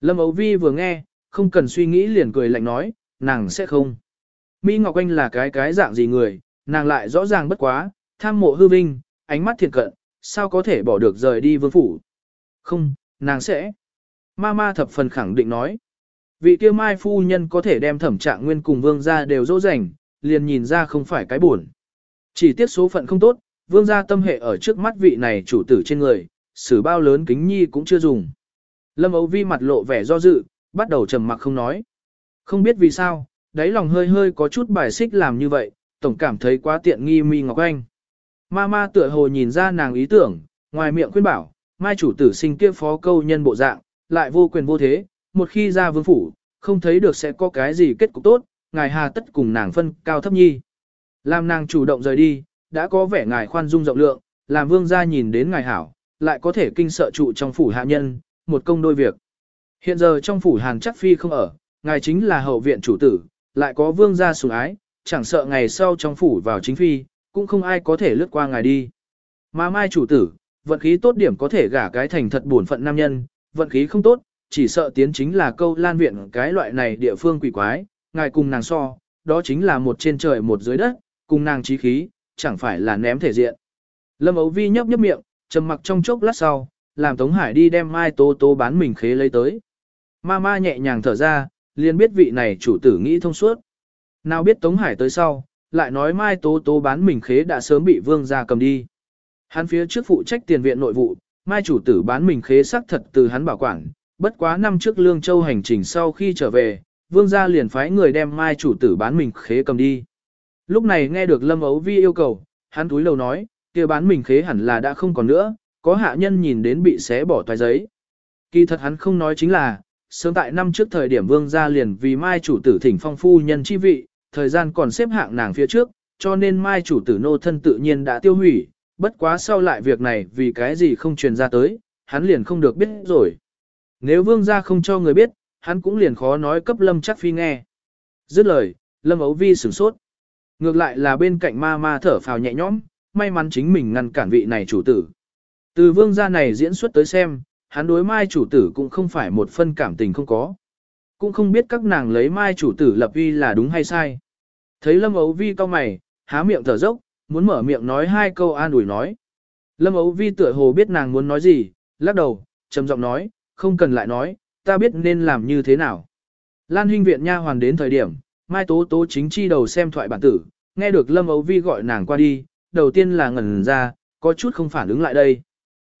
Lâm Âu Vi vừa nghe, không cần suy nghĩ liền cười lạnh nói, nàng sẽ không. Mỹ Ngọc Anh là cái cái dạng gì người, nàng lại rõ ràng bất quá, tham mộ hư vinh, ánh mắt thiệt cận, sao có thể bỏ được rời đi vương phủ. Không, nàng sẽ. Mama thập phần khẳng định nói. Vị kia mai phu nhân có thể đem thẩm trạng nguyên cùng vương gia đều dỗ dành, liền nhìn ra không phải cái buồn. Chỉ tiếc số phận không tốt, vương gia tâm hệ ở trước mắt vị này chủ tử trên người, xử bao lớn kính nhi cũng chưa dùng. Lâm Âu Vi mặt lộ vẻ do dự, bắt đầu trầm mặc không nói. Không biết vì sao, đáy lòng hơi hơi có chút bài xích làm như vậy, tổng cảm thấy quá tiện nghi mi ngọc anh. Mama tựa hồ nhìn ra nàng ý tưởng, ngoài miệng khuyên bảo, mai chủ tử sinh kia phó câu nhân bộ dạng, lại vô quyền vô thế, một khi ra vương phủ, không thấy được sẽ có cái gì kết cục tốt, ngài hà tất cùng nàng phân cao thấp nhi. Làm nàng chủ động rời đi, đã có vẻ ngài khoan dung rộng lượng, làm vương gia nhìn đến ngài hảo, lại có thể kinh sợ trụ trong phủ hạ nhân, một công đôi việc. Hiện giờ trong phủ hàn chắc phi không ở, ngài chính là hậu viện chủ tử, lại có vương gia sủng ái, chẳng sợ ngày sau trong phủ vào chính phi, cũng không ai có thể lướt qua ngài đi. Mà mai chủ tử, vận khí tốt điểm có thể gả cái thành thật bổn phận nam nhân, vận khí không tốt, chỉ sợ tiến chính là câu lan viện cái loại này địa phương quỷ quái, ngài cùng nàng so, đó chính là một trên trời một dưới đất, cùng nàng trí khí, chẳng phải là ném thể diện. Lâm Ấu Vi nhấp nhấp miệng, trầm mặc trong chốc lát sau, làm Tống Hải đi đem Mai tô tô bán mình khế lấy tới. Ma ma nhẹ nhàng thở ra, liền biết vị này chủ tử nghĩ thông suốt. Nào biết Tống Hải tới sau, lại nói Mai tô tô bán mình khế đã sớm bị vương gia cầm đi. Hắn phía trước phụ trách tiền viện nội vụ, Mai chủ tử bán mình khế xác thật từ hắn bảo quản, bất quá năm trước Lương Châu hành trình sau khi trở về, vương gia liền phái người đem Mai chủ tử bán mình khế cầm đi. Lúc này nghe được Lâm Ấu Vi yêu cầu, hắn túi lầu nói, kia bán mình khế hẳn là đã không còn nữa, có hạ nhân nhìn đến bị xé bỏ toài giấy. Kỳ thật hắn không nói chính là, sớm tại năm trước thời điểm vương gia liền vì mai chủ tử thỉnh phong phu nhân chi vị, thời gian còn xếp hạng nàng phía trước, cho nên mai chủ tử nô thân tự nhiên đã tiêu hủy, bất quá sau lại việc này vì cái gì không truyền ra tới, hắn liền không được biết rồi. Nếu vương gia không cho người biết, hắn cũng liền khó nói cấp lâm chắc phi nghe. Dứt lời, lâm ấu vi sửng sốt. Ngược lại là bên cạnh ma ma thở phào nhẹ nhõm, may mắn chính mình ngăn cản vị này chủ tử. Từ vương gia này diễn xuất tới xem, hắn đối mai chủ tử cũng không phải một phân cảm tình không có. Cũng không biết các nàng lấy mai chủ tử lập uy là đúng hay sai. Thấy Lâm Ấu Vi cao mày, há miệng thở dốc, muốn mở miệng nói hai câu an ủi nói. Lâm Ấu Vi tựa hồ biết nàng muốn nói gì, lắc đầu, trầm giọng nói, không cần lại nói, ta biết nên làm như thế nào. Lan Hinh viện nha hoàn đến thời điểm, Mai Tố Tố chính chi đầu xem thoại bản tử, nghe được Lâm Ấu Vi gọi nàng qua đi, đầu tiên là ngẩn ra, có chút không phản ứng lại đây.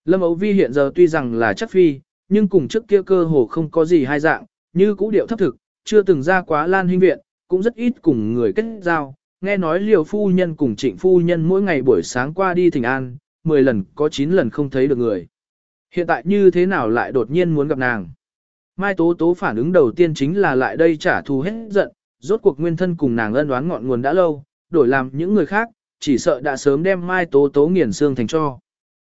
Lâm Ấu Vi hiện giờ tuy rằng là chắc phi, nhưng cùng trước kia cơ hồ không có gì hai dạng, như cũ điệu thấp thực, chưa từng ra quá lan Hinh viện, cũng rất ít cùng người kết giao. Nghe nói liều phu nhân cùng trịnh phu nhân mỗi ngày buổi sáng qua đi thỉnh an, 10 lần có 9 lần không thấy được người. Hiện tại như thế nào lại đột nhiên muốn gặp nàng? Mai Tố Tố phản ứng đầu tiên chính là lại đây trả thù hết giận, rốt cuộc nguyên thân cùng nàng ân đoán ngọn nguồn đã lâu, đổi làm những người khác, chỉ sợ đã sớm đem Mai Tố Tố nghiền xương thành cho.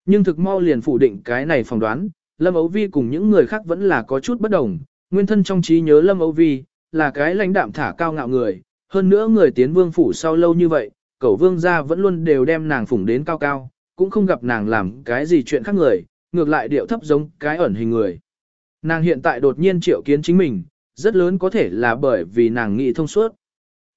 Nhưng thực mau liền phủ định cái này phỏng đoán, Lâm Ấu Vi cùng những người khác vẫn là có chút bất đồng, nguyên thân trong trí nhớ Lâm Ấu Vi, là cái lãnh đạm thả cao ngạo người, hơn nữa người tiến vương phủ sau lâu như vậy, cẩu vương gia vẫn luôn đều đem nàng phủng đến cao cao, cũng không gặp nàng làm cái gì chuyện khác người, ngược lại điệu thấp giống cái ẩn hình người. Nàng hiện tại đột nhiên triệu kiến chính mình, rất lớn có thể là bởi vì nàng nghĩ thông suốt.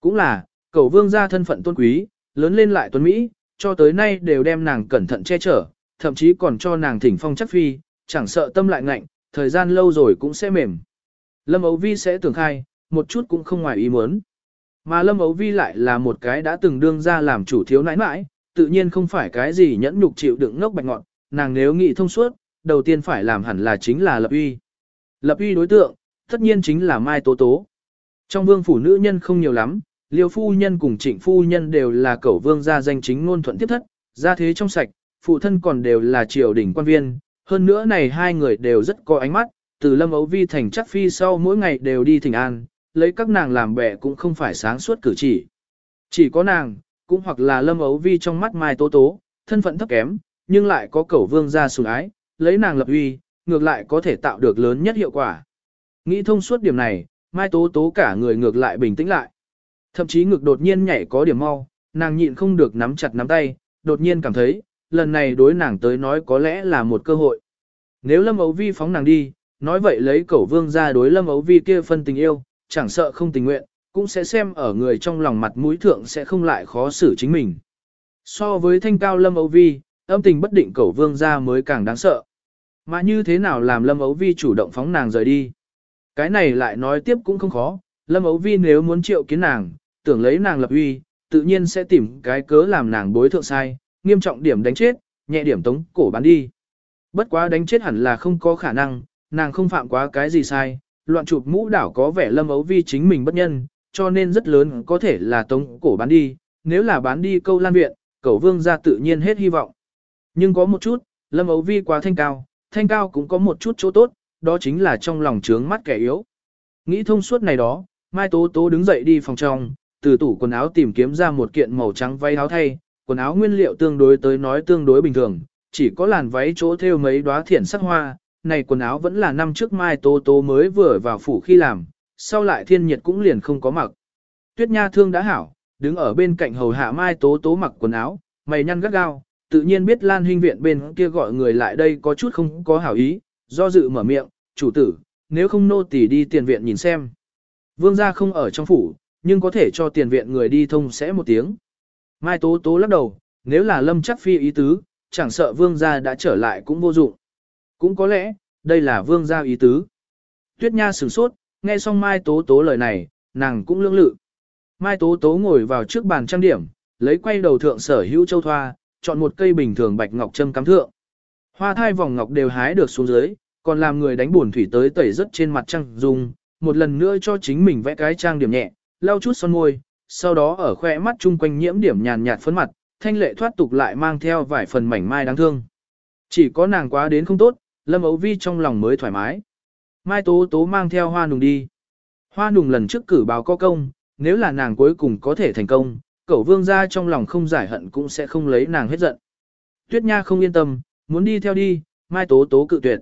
Cũng là, Cầu vương gia thân phận tôn quý, lớn lên lại tuấn Mỹ, cho tới nay đều đem nàng cẩn thận che chở, thậm chí còn cho nàng thỉnh phong chắc phi, chẳng sợ tâm lại ngạnh, thời gian lâu rồi cũng sẽ mềm. Lâm Ấu Vi sẽ tưởng khai, một chút cũng không ngoài ý muốn. Mà Lâm Ấu Vi lại là một cái đã từng đương ra làm chủ thiếu nãi nãi, tự nhiên không phải cái gì nhẫn nhục chịu đựng ngốc bạch ngọn, nàng nếu nghĩ thông suốt, đầu tiên phải làm hẳn là chính là lập uy. Lập uy đối tượng, tất nhiên chính là Mai Tố Tố. Trong vương phủ nữ nhân không nhiều lắm, liêu phu nhân cùng trịnh phu nhân đều là cẩu vương gia danh chính ngôn thuận tiếp thất, gia thế trong sạch, phụ thân còn đều là triều đình quan viên, hơn nữa này hai người đều rất có ánh mắt, từ lâm ấu vi thành chắc phi sau mỗi ngày đều đi thỉnh an, lấy các nàng làm bẻ cũng không phải sáng suốt cử chỉ. Chỉ có nàng, cũng hoặc là lâm ấu vi trong mắt mai tố tố, thân phận thấp kém, nhưng lại có cẩu vương gia sủng ái, lấy nàng lập uy, ngược lại có thể tạo được lớn nhất hiệu quả. Nghĩ thông suốt điểm này, mai tố tố cả người ngược lại bình tĩnh lại. Thậm chí ngược đột nhiên nhảy có điểm mau, nàng nhịn không được nắm chặt nắm tay, đột nhiên cảm thấy, lần này đối nàng tới nói có lẽ là một cơ hội. Nếu Lâm Ấu Vi phóng nàng đi, nói vậy lấy cẩu vương ra đối Lâm Ấu Vi kia phân tình yêu, chẳng sợ không tình nguyện, cũng sẽ xem ở người trong lòng mặt mũi thượng sẽ không lại khó xử chính mình. So với thanh cao Lâm Ấu Vi, âm tình bất định cẩu vương ra mới càng đáng sợ. Mà như thế nào làm Lâm Ấu Vi chủ động phóng nàng rời đi? Cái này lại nói tiếp cũng không khó, Lâm Ấu Vi nếu muốn triệu kiến nàng, tưởng lấy nàng lập uy, tự nhiên sẽ tìm cái cớ làm nàng bối thượng sai, nghiêm trọng điểm đánh chết, nhẹ điểm tống cổ bán đi. Bất quá đánh chết hẳn là không có khả năng, nàng không phạm quá cái gì sai, loạn chụp mũ đảo có vẻ lâm ấu vi chính mình bất nhân, cho nên rất lớn có thể là tống cổ bán đi, nếu là bán đi câu lan viện, cẩu vương ra tự nhiên hết hy vọng. Nhưng có một chút, lâm ấu vi quá thanh cao, thanh cao cũng có một chút chỗ tốt, đó chính là trong lòng trướng mắt kẻ yếu. Nghĩ thông suốt này đó, Mai Tố Tố đứng dậy đi phòng trong, từ tủ quần áo tìm kiếm ra một kiện màu trắng váy áo thay, quần áo nguyên liệu tương đối tới nói tương đối bình thường, chỉ có làn váy chỗ thêu mấy đóa thiển sắc hoa, này quần áo vẫn là năm trước Mai Tố Tố mới vừa vào phủ khi làm, sau lại thiên nhiệt cũng liền không có mặc. Tuyết Nha thương đã hảo, đứng ở bên cạnh hầu hạ Mai Tố Tố mặc quần áo, mày nhăn gắt gao, tự nhiên biết Lan Hinh viện bên kia gọi người lại đây có chút không có hảo ý, do dự mở miệng, chủ tử, nếu không nô tỳ đi tiền viện nhìn xem. Vương gia không ở trong phủ, nhưng có thể cho tiền viện người đi thông sẽ một tiếng. Mai Tố Tố lắc đầu, nếu là lâm chắc phi ý tứ, chẳng sợ vương gia đã trở lại cũng vô dụng. Cũng có lẽ, đây là vương gia ý tứ. Tuyết Nha sửng sốt, nghe xong Mai Tố Tố lời này, nàng cũng lương lự. Mai Tố Tố ngồi vào trước bàn trang điểm, lấy quay đầu thượng sở hữu châu thoa, chọn một cây bình thường bạch ngọc châm cắm thượng. Hoa thai vòng ngọc đều hái được xuống dưới, còn làm người đánh buồn thủy tới tẩy rất trên mặt trăng dùng, một lần nữa cho chính mình vẽ cái trang điểm nhẹ, lau chút son môi, sau đó ở khoe mắt chung quanh nhiễm điểm nhàn nhạt phấn mặt, thanh lệ thoát tục lại mang theo vài phần mảnh mai đáng thương. Chỉ có nàng quá đến không tốt, Lâm Ấu Vi trong lòng mới thoải mái. Mai Tố Tố mang theo hoa nùng đi. Hoa nùng lần trước cử báo có công, nếu là nàng cuối cùng có thể thành công, Cẩu vương ra trong lòng không giải hận cũng sẽ không lấy nàng hết giận. Tuyết Nha không yên tâm, muốn đi theo đi, Mai Tố Tố cự tuyệt.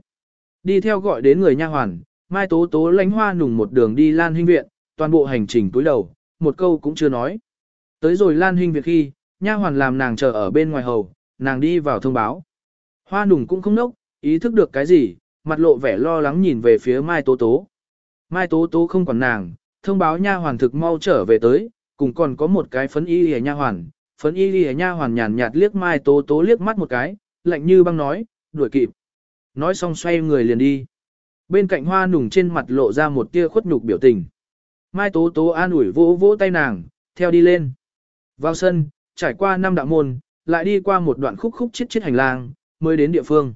Đi theo gọi đến người nha hoàn, Mai Tố Tố lánh hoa nùng một đường đi Lan Hinh Viện, toàn bộ hành trình túi đầu, một câu cũng chưa nói. Tới rồi Lan Hinh Viện khi, nha hoàn làm nàng chờ ở bên ngoài hầu, nàng đi vào thông báo. Hoa nùng cũng không nốc, ý thức được cái gì, mặt lộ vẻ lo lắng nhìn về phía Mai Tố Tố. Mai Tố Tố không còn nàng, thông báo nha hoàn thực mau trở về tới, cùng còn có một cái phấn y lìa nha hoàn. Phấn y lìa nha hoàn nhàn nhạt liếc Mai Tố Tố liếc mắt một cái, lạnh như băng nói, đuổi kịp. Nói xong xoay người liền đi. Bên cạnh hoa nùng trên mặt lộ ra một tia khuất nhục biểu tình. Mai Tố Tố an ủi vỗ vỗ tay nàng, theo đi lên. Vào sân, trải qua năm đạo môn, lại đi qua một đoạn khúc khúc chiết chiết hành lang, mới đến địa phương.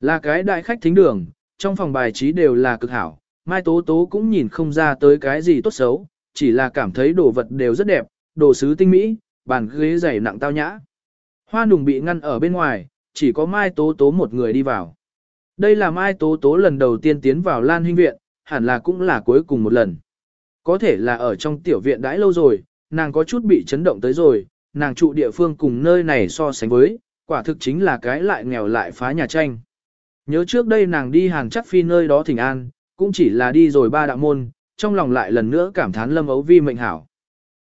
Là cái đại khách thính đường, trong phòng bài trí đều là cực hảo, Mai Tố Tố cũng nhìn không ra tới cái gì tốt xấu, chỉ là cảm thấy đồ vật đều rất đẹp, đồ sứ tinh mỹ, bàn ghế dày nặng tao nhã. Hoa nùng bị ngăn ở bên ngoài, chỉ có Mai Tố Tố một người đi vào. Đây là Mai Tố Tố lần đầu tiên tiến vào Lan Hinh Viện, hẳn là cũng là cuối cùng một lần. Có thể là ở trong tiểu viện đãi lâu rồi, nàng có chút bị chấn động tới rồi, nàng trụ địa phương cùng nơi này so sánh với, quả thực chính là cái lại nghèo lại phá nhà tranh. Nhớ trước đây nàng đi hàng chắc phi nơi đó thỉnh an, cũng chỉ là đi rồi ba đạo môn, trong lòng lại lần nữa cảm thán lâm ấu vi mệnh hảo.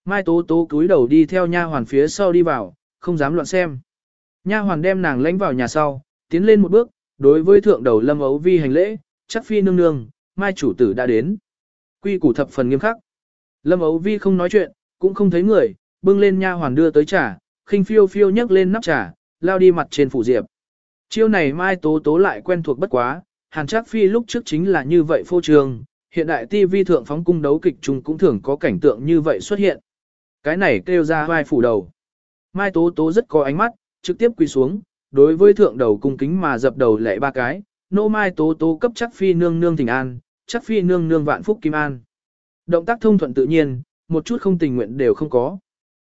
Mai tố tố cúi đầu đi theo nha hoàn phía sau đi vào, không dám loạn xem. Nha hoàn đem nàng lãnh vào nhà sau, tiến lên một bước, đối với thượng đầu lâm ấu vi hành lễ, chắc phi nương nương, mai chủ tử đã đến. Quy củ thập phần nghiêm khắc. Lâm ấu vi không nói chuyện, cũng không thấy người, bưng lên nha hoàn đưa tới trà, khinh phiêu phiêu nhấc lên nắp trà, lao đi mặt trên phủ diệp. Chiêu này mai tố tố lại quen thuộc bất quá, hàn chắc phi lúc trước chính là như vậy phô trường, hiện đại TV thượng phóng cung đấu kịch chung cũng thường có cảnh tượng như vậy xuất hiện. Cái này kêu ra vai phủ đầu. Mai tố tố rất có ánh mắt, trực tiếp quỳ xuống, đối với thượng đầu cung kính mà dập đầu lệ ba cái, nô mai tố tố cấp chắc phi nương nương thỉnh an, chắc phi nương nương vạn phúc kim an. Động tác thông thuận tự nhiên, một chút không tình nguyện đều không có.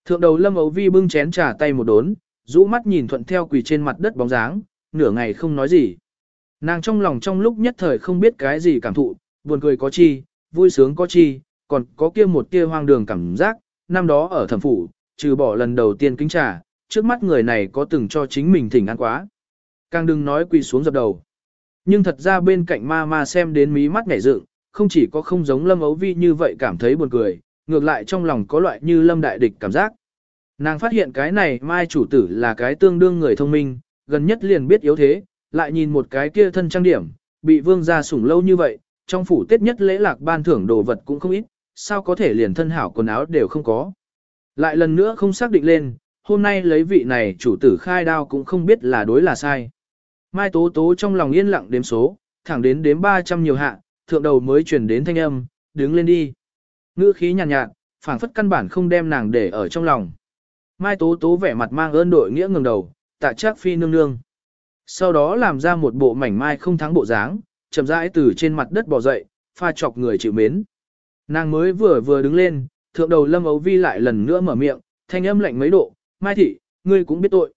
Thượng đầu lâm ấu vi bưng chén trà tay một đốn, rũ mắt nhìn thuận theo quỳ trên mặt đất bóng dáng, nửa ngày không nói gì. Nàng trong lòng trong lúc nhất thời không biết cái gì cảm thụ, buồn cười có chi, vui sướng có chi, còn có kia một tia hoang đường cảm giác, năm đó ở thẩm phủ, trừ bỏ lần đầu tiên kính trà, trước mắt người này có từng cho chính mình thỉnh ăn quá. Càng đừng nói quỳ xuống dập đầu. Nhưng thật ra bên cạnh ma ma xem đến mí mắt nhảy dựng, không chỉ có không giống lâm ấu vi như vậy cảm thấy buồn cười, ngược lại trong lòng có loại như lâm đại địch cảm giác. Nàng phát hiện cái này mai chủ tử là cái tương đương người thông minh, gần nhất liền biết yếu thế, lại nhìn một cái kia thân trang điểm, bị vương gia sủng lâu như vậy, trong phủ tết nhất lễ lạc ban thưởng đồ vật cũng không ít, sao có thể liền thân hảo quần áo đều không có. Lại lần nữa không xác định lên, hôm nay lấy vị này chủ tử khai đao cũng không biết là đối là sai. Mai Tố Tố trong lòng yên lặng đếm số, thẳng đến đếm 300 nhiều hạ, thượng đầu mới chuyển đến thanh âm, đứng lên đi. Ngữ khí nhàn nhạt, nhạt phảng phất căn bản không đem nàng để ở trong lòng. Mai Tố Tố vẻ mặt mang ơn đội nghĩa ngừng đầu, tạ chắc phi nương nương. Sau đó làm ra một bộ mảnh mai không thắng bộ dáng, chậm rãi từ trên mặt đất bò dậy, pha chọc người chịu mến. Nàng mới vừa vừa đứng lên, thượng đầu Lâm Ấu Vi lại lần nữa mở miệng, thanh âm lạnh mấy độ, Mai Thị, ngươi cũng biết tội.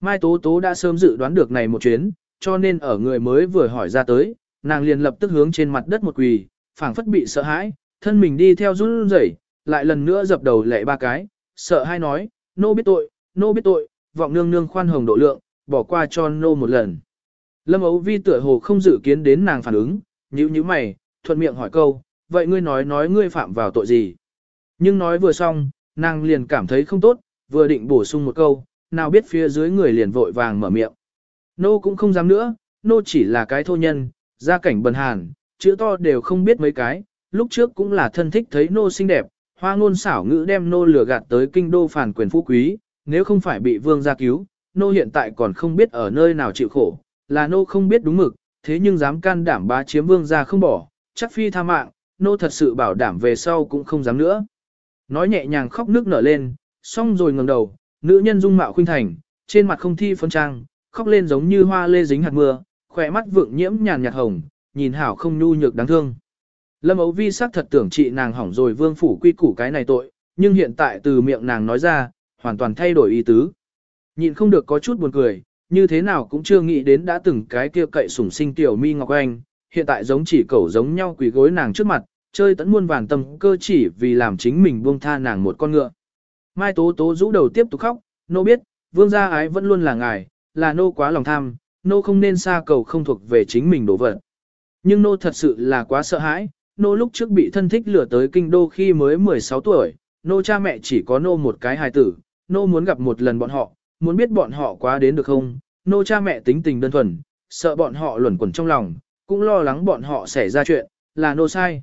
Mai Tố Tố đã sớm dự đoán được này một chuyến, cho nên ở người mới vừa hỏi ra tới, nàng liền lập tức hướng trên mặt đất một quỳ, phảng phất bị sợ hãi, thân mình đi theo run rẩy, lại lần nữa dập đầu lệ ba cái, sợ hai nói, nô biết tội, nô biết tội, vọng nương nương khoan hồng độ lượng, bỏ qua cho nô một lần. Lâm Ấu Vi tựa hồ không dự kiến đến nàng phản ứng, nhíu nhíu mày, thuận miệng hỏi câu, vậy ngươi nói nói ngươi phạm vào tội gì? Nhưng nói vừa xong, nàng liền cảm thấy không tốt, vừa định bổ sung một câu, nào biết phía dưới người liền vội vàng mở miệng. Nô cũng không dám nữa, nô chỉ là cái thô nhân, gia cảnh bần hàn, chữ to đều không biết mấy cái, lúc trước cũng là thân thích thấy nô xinh đẹp, hoa ngôn xảo ngữ đem nô lừa gạt tới kinh đô phản quyền phú quý, nếu không phải bị vương gia cứu, nô hiện tại còn không biết ở nơi nào chịu khổ, là nô không biết đúng mực, thế nhưng dám can đảm bá chiếm vương gia không bỏ, chắc phi tha mạng, nô thật sự bảo đảm về sau cũng không dám nữa. Nói nhẹ nhàng khóc nước nở lên, xong rồi ngẩng đầu, nữ nhân dung mạo khuynh thành, trên mặt không thi phấn trang, khóc lên giống như hoa lê dính hạt mưa, khỏe mắt vượng nhiễm nhàn nhạt hồng, nhìn hảo không nhu nhược đáng thương. Lâm Ấu Vi sắc thật tưởng chị nàng hỏng rồi vương phủ quy củ cái này tội, nhưng hiện tại từ miệng nàng nói ra, hoàn toàn thay đổi ý tứ. Nhìn không được có chút buồn cười, như thế nào cũng chưa nghĩ đến đã từng cái kia cậy sủng sinh tiểu mi ngọc anh, hiện tại giống chỉ cẩu giống nhau quỳ gối nàng trước mặt, chơi tẫn muôn vàn tâm cơ chỉ vì làm chính mình buông tha nàng một con ngựa. Mai Tố Tố rũ đầu tiếp tục khóc, nô biết, vương gia ái vẫn luôn là ngài, là nô quá lòng tham, nô không nên xa cầu không thuộc về chính mình đổ vật. Nhưng nô thật sự là quá sợ hãi, nô lúc trước bị thân thích lừa tới kinh đô khi mới 16 tuổi, nô cha mẹ chỉ có nô một cái hài tử, nô muốn gặp một lần bọn họ, muốn biết bọn họ quá đến được không, nô cha mẹ tính tình đơn thuần, sợ bọn họ luẩn quẩn trong lòng, cũng lo lắng bọn họ xảy ra chuyện, là nô sai.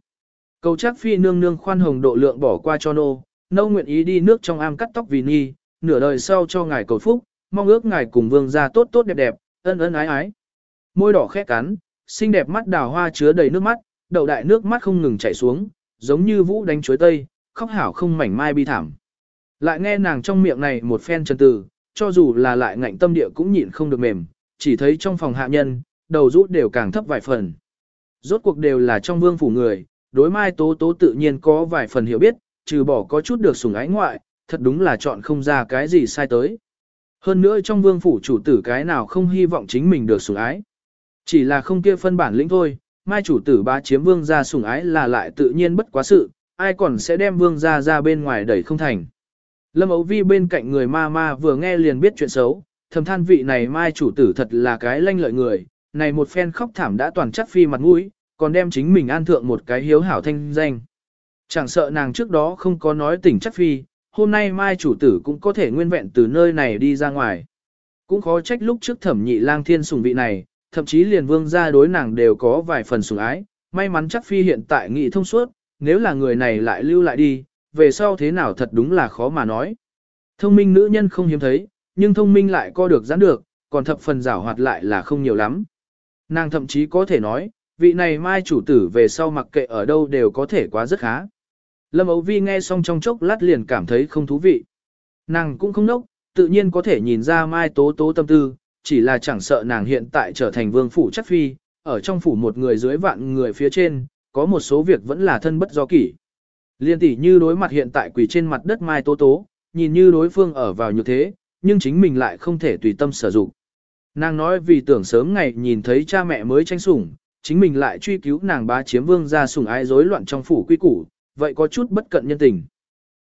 Cầu chắc phi nương nương khoan hồng độ lượng bỏ qua cho nô, nô nguyện ý đi nước trong am cắt tóc vì nhi, nửa đời sau cho ngài cầu phúc, mong ước ngài cùng vương gia tốt tốt đẹp đẹp, ân ân ái ái. Môi đỏ khẽ cắn, xinh đẹp mắt đào hoa chứa đầy nước mắt, đầu đại nước mắt không ngừng chảy xuống, giống như vũ đánh chuối tây, khóc hảo không mảnh mai bi thảm. Lại nghe nàng trong miệng này một phen chân từ, cho dù là lại ngạnh tâm địa cũng nhịn không được mềm, chỉ thấy trong phòng hạ nhân, đầu rút đều càng thấp vài phần. Rốt cuộc đều là trong vương phủ người, đối mai tố tố tự nhiên có vài phần hiểu biết, trừ bỏ có chút được sủng ái ngoại, thật đúng là chọn không ra cái gì sai tới. Hơn nữa trong vương phủ chủ tử cái nào không hy vọng chính mình được sủng ái. Chỉ là không kia phân bản lĩnh thôi, mai chủ tử ba chiếm vương gia sủng ái là lại tự nhiên bất quá sự, ai còn sẽ đem vương gia ra bên ngoài đẩy không thành. Lâm Ấu Vi bên cạnh người ma ma vừa nghe liền biết chuyện xấu, thầm than vị này mai chủ tử thật là cái lanh lợi người, này một phen khóc thảm đã toàn chắc phi mặt mũi, còn đem chính mình an thượng một cái hiếu hảo thanh danh. Chẳng sợ nàng trước đó không có nói tỉnh chắc phi, hôm nay mai chủ tử cũng có thể nguyên vẹn từ nơi này đi ra ngoài. Cũng khó trách lúc trước thẩm nhị lang thiên sùng vị này, thậm chí liền vương gia đối nàng đều có vài phần sủng ái, may mắn chắc phi hiện tại nghị thông suốt, nếu là người này lại lưu lại đi, về sau thế nào thật đúng là khó mà nói. Thông minh nữ nhân không hiếm thấy, nhưng thông minh lại co được giãn được, còn thập phần giảo hoạt lại là không nhiều lắm. Nàng thậm chí có thể nói, vị này mai chủ tử về sau mặc kệ ở đâu đều có thể quá rất khá. Lâm Âu Vi nghe xong trong chốc lát liền cảm thấy không thú vị. Nàng cũng không nốc, tự nhiên có thể nhìn ra mai tố tố tâm tư, chỉ là chẳng sợ nàng hiện tại trở thành vương phủ chắc phi, ở trong phủ một người dưới vạn người phía trên, có một số việc vẫn là thân bất do kỷ. Liên tỷ như đối mặt hiện tại quỳ trên mặt đất mai tố tố, nhìn như đối phương ở vào như thế, nhưng chính mình lại không thể tùy tâm sử dụng. Nàng nói vì tưởng sớm ngày nhìn thấy cha mẹ mới tranh sủng, chính mình lại truy cứu nàng bá chiếm vương ra sủng ái rối loạn trong phủ quy củ, vậy có chút bất cận nhân tình.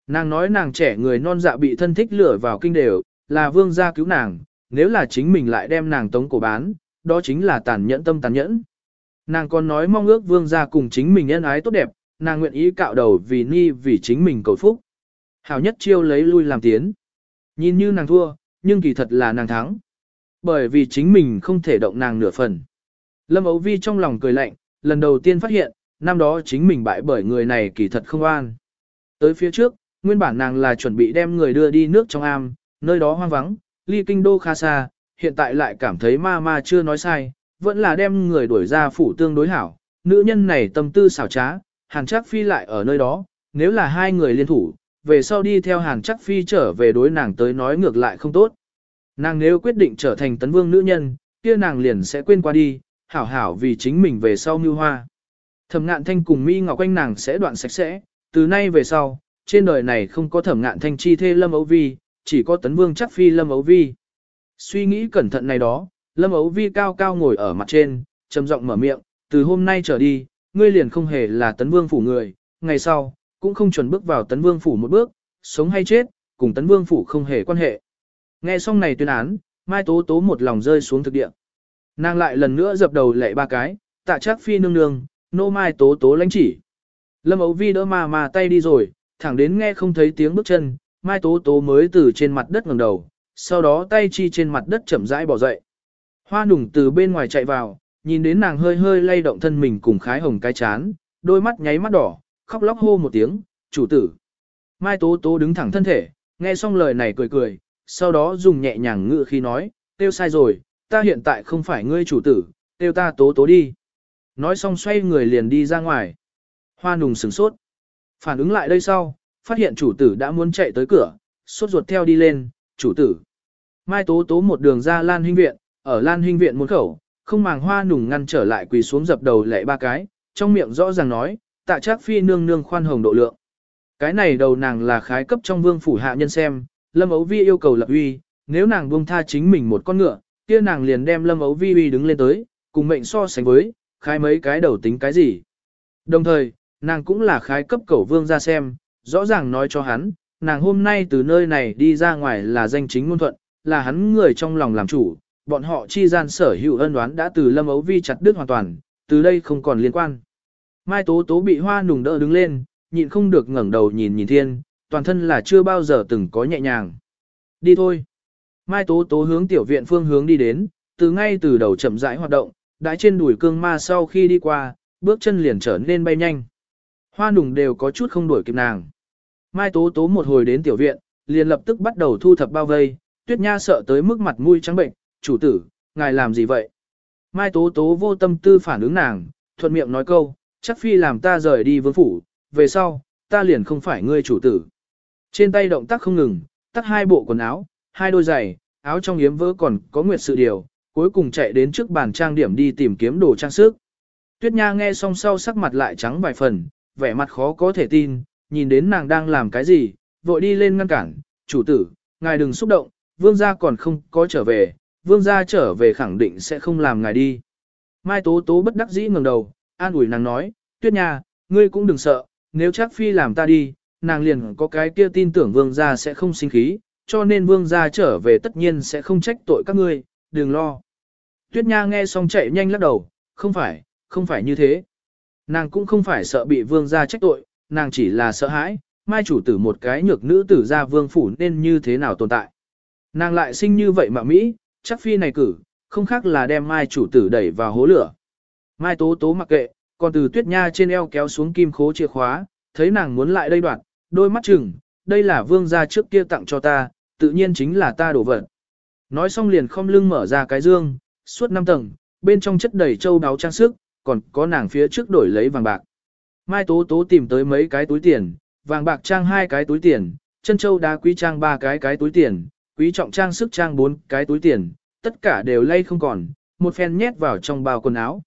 Nàng nói nàng trẻ người non dạ bị thân thích lửa vào kinh đều, là vương gia cứu nàng, nếu là chính mình lại đem nàng tống cổ bán, đó chính là tàn nhẫn tâm tàn nhẫn. Nàng còn nói mong ước vương gia cùng chính mình nhân ái tốt đẹp, nàng nguyện ý cạo đầu vì ni vì chính mình cầu phúc. Hảo nhất chiêu lấy lui làm tiến. Nhìn như nàng thua, nhưng kỳ thật là nàng thắng. Bởi vì chính mình không thể động nàng nửa phần. Lâm Ấu Vi trong lòng cười lạnh, lần đầu tiên phát hiện, năm đó chính mình bại bởi người này kỳ thật không an. Tới phía trước, nguyên bản nàng là chuẩn bị đem người đưa đi nước trong am, nơi đó hoang vắng, ly kinh đô khá xa, hiện tại lại cảm thấy ma ma chưa nói sai, vẫn là đem người đuổi ra phủ tương đối hảo. Nữ nhân này tâm tư xảo trá, hàn Trác phi lại ở nơi đó, nếu là hai người liên thủ, về sau đi theo hàn Trác phi trở về đối nàng tới nói ngược lại không tốt. Nàng nếu quyết định trở thành tấn vương nữ nhân, kia nàng liền sẽ quên qua đi, hảo hảo vì chính mình về sau mưu hoa. Thẩm ngạn thanh cùng mi ngọc quanh nàng sẽ đoạn sạch sẽ, từ nay về sau, trên đời này không có thẩm ngạn thanh chi thê lâm ấu vi, chỉ có tấn vương chắc phi lâm ấu vi. Suy nghĩ cẩn thận này đó, lâm ấu vi cao cao ngồi ở mặt trên, trầm giọng mở miệng, từ hôm nay trở đi, ngươi liền không hề là tấn vương phủ người, ngày sau, cũng không chuẩn bước vào tấn vương phủ một bước, sống hay chết, cùng tấn vương phủ không hề quan hệ. Nghe xong này tuyên án, Mai Tố Tố một lòng rơi xuống thực địa. Nàng lại lần nữa dập đầu lệ ba cái, tạ chắc phi nương nương, nô Mai Tố Tố lãnh chỉ. Lâm Ấu Vi đỡ mà mà tay đi rồi, thẳng đến nghe không thấy tiếng bước chân, Mai Tố Tố mới từ trên mặt đất ngẩng đầu, sau đó tay chi trên mặt đất chậm rãi bỏ dậy. Hoa nùng từ bên ngoài chạy vào, nhìn đến nàng hơi hơi lay động thân mình cùng khái hồng cái chán, đôi mắt nháy mắt đỏ, khóc lóc hô một tiếng, chủ tử. Mai Tố Tố đứng thẳng thân thể, nghe xong lời này cười cười, sau đó dùng nhẹ nhàng ngựa khi nói, tiêu sai rồi, ta hiện tại không phải ngươi chủ tử, tiêu ta Tố Tố đi. Nói xong xoay người liền đi ra ngoài. Hoa nùng sửng sốt. Phản ứng lại đây sau, phát hiện chủ tử đã muốn chạy tới cửa, sốt ruột theo đi lên, chủ tử. Mai Tố Tố một đường ra Lan Hinh Viện, ở Lan Hinh Viện một khẩu, không màng hoa nùng ngăn trở lại quỳ xuống dập đầu lệ ba cái, trong miệng rõ ràng nói, tạ trác phi nương nương khoan hồng độ lượng. Cái này đầu nàng là khái cấp trong vương phủ hạ nhân xem, Lâm Ấu Vi yêu cầu lập uy, nếu nàng buông tha chính mình một con ngựa, kia nàng liền đem Lâm Ấu Vi uy đứng lên tới, cùng mệnh so sánh với, khái mấy cái đầu tính cái gì. Đồng thời, nàng cũng là khái cấp cẩu vương ra xem, rõ ràng nói cho hắn, nàng hôm nay từ nơi này đi ra ngoài là danh chính ngôn thuận, là hắn người trong lòng làm chủ, bọn họ chi gian sở hữu ân đoán đã từ Lâm Ấu Vi chặt đứt hoàn toàn, từ đây không còn liên quan. Mai Tố Tố bị hoa nùng đỡ đứng lên, nhịn không được ngẩng đầu nhìn nhìn thiên, toàn thân là chưa bao giờ từng có nhẹ nhàng. Đi thôi. Mai Tố Tố hướng tiểu viện phương hướng đi đến, từ ngay từ đầu chậm rãi hoạt động, đãi trên đùi cương ma sau khi đi qua, bước chân liền trở nên bay nhanh. Hoa nùng đều có chút không đuổi kịp nàng. Mai Tố Tố một hồi đến tiểu viện, liền lập tức bắt đầu thu thập bao vây, Tuyết Nha sợ tới mức mặt mũi trắng bệnh, chủ tử, ngài làm gì vậy? Mai Tố Tố vô tâm tư phản ứng nàng, thuận miệng nói câu, chắc phi làm ta rời đi vương phủ, về sau, ta liền không phải ngươi chủ tử. Trên tay động tác không ngừng, tắt hai bộ quần áo, hai đôi giày, áo trong yếm vỡ còn có nguyệt sự điều, cuối cùng chạy đến trước bàn trang điểm đi tìm kiếm đồ trang sức. Tuyết Nha nghe xong sau sắc mặt lại trắng vài phần, vẻ mặt khó có thể tin, nhìn đến nàng đang làm cái gì, vội đi lên ngăn cản, chủ tử, ngài đừng xúc động, vương gia còn không có trở về, vương gia trở về khẳng định sẽ không làm ngài đi. Mai Tố Tố bất đắc dĩ ngẩng đầu, an ủi nàng nói, tuyết nha, ngươi cũng đừng sợ, nếu chắc phi làm ta đi, nàng liền có cái kia tin tưởng vương gia sẽ không sinh khí, cho nên vương gia trở về tất nhiên sẽ không trách tội các ngươi, đừng lo. Tuyết nha nghe xong chạy nhanh lắc đầu, không phải, không phải như thế. Nàng cũng không phải sợ bị vương gia trách tội, nàng chỉ là sợ hãi, mai chủ tử một cái nhược nữ tử ra vương phủ nên như thế nào tồn tại. Nàng lại sinh như vậy mà Mỹ, chắc phi này cử, không khác là đem mai chủ tử đẩy vào hố lửa. Mai tố tố mặc kệ, còn từ tuyết nha trên eo kéo xuống kim khố chìa khóa, thấy nàng muốn lại đây đoạn, đôi mắt chừng, đây là vương gia trước kia tặng cho ta, tự nhiên chính là ta đổ vật. Nói xong liền không lưng mở ra cái dương, suốt năm tầng, bên trong chất đầy châu đáo trang sức, còn có nàng phía trước đổi lấy vàng bạc. Mai Tố Tố tìm tới mấy cái túi tiền, vàng bạc trang hai cái túi tiền, chân châu đá quý trang ba cái cái túi tiền, quý trọng trang sức trang bốn cái túi tiền, tất cả đều lay không còn, một phen nhét vào trong bao quần áo.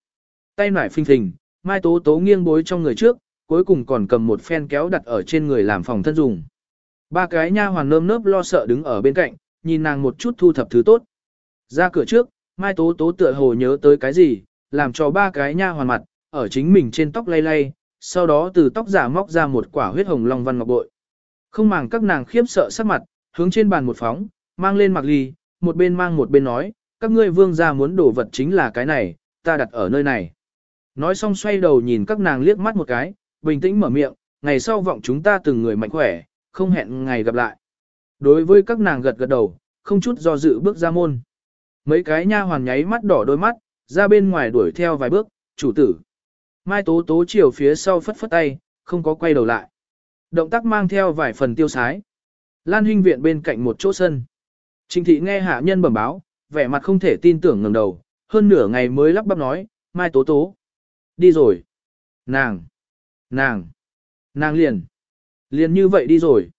Tay nải phình phình, Mai Tố Tố nghiêng bối trong người trước, cuối cùng còn cầm một phen kéo đặt ở trên người làm phòng thân dùng. Ba cái nha hoàn nơm nớp lo sợ đứng ở bên cạnh, nhìn nàng một chút thu thập thứ tốt. Ra cửa trước, Mai Tố Tố tựa hồ nhớ tới cái gì, làm cho ba cái nha hoàn mặt, ở chính mình trên tóc lay lay, sau đó từ tóc giả móc ra một quả huyết hồng long văn ngọc bội. Không màng các nàng khiếp sợ sắc mặt, hướng trên bàn một phóng, mang lên mặc ly, một bên mang một bên nói, các ngươi vương gia muốn đổ vật chính là cái này, ta đặt ở nơi này. Nói xong xoay đầu nhìn các nàng liếc mắt một cái, bình tĩnh mở miệng, ngày sau vọng chúng ta từng người mạnh khỏe, không hẹn ngày gặp lại. Đối với các nàng gật gật đầu, không chút do dự bước ra môn. Mấy cái nha hoàn nháy mắt đỏ đôi mắt, ra bên ngoài đuổi theo vài bước, chủ tử. Mai Tố Tố chiều phía sau phất phất tay, không có quay đầu lại. Động tác mang theo vài phần tiêu sái. Lan Hinh viện bên cạnh một chỗ sân. Trình thị nghe hạ nhân bẩm báo, vẻ mặt không thể tin tưởng ngẩng đầu, hơn nửa ngày mới lắp bắp nói, Mai Tố Tố. Đi rồi. Nàng. Nàng. Nàng liền. Liền như vậy đi rồi.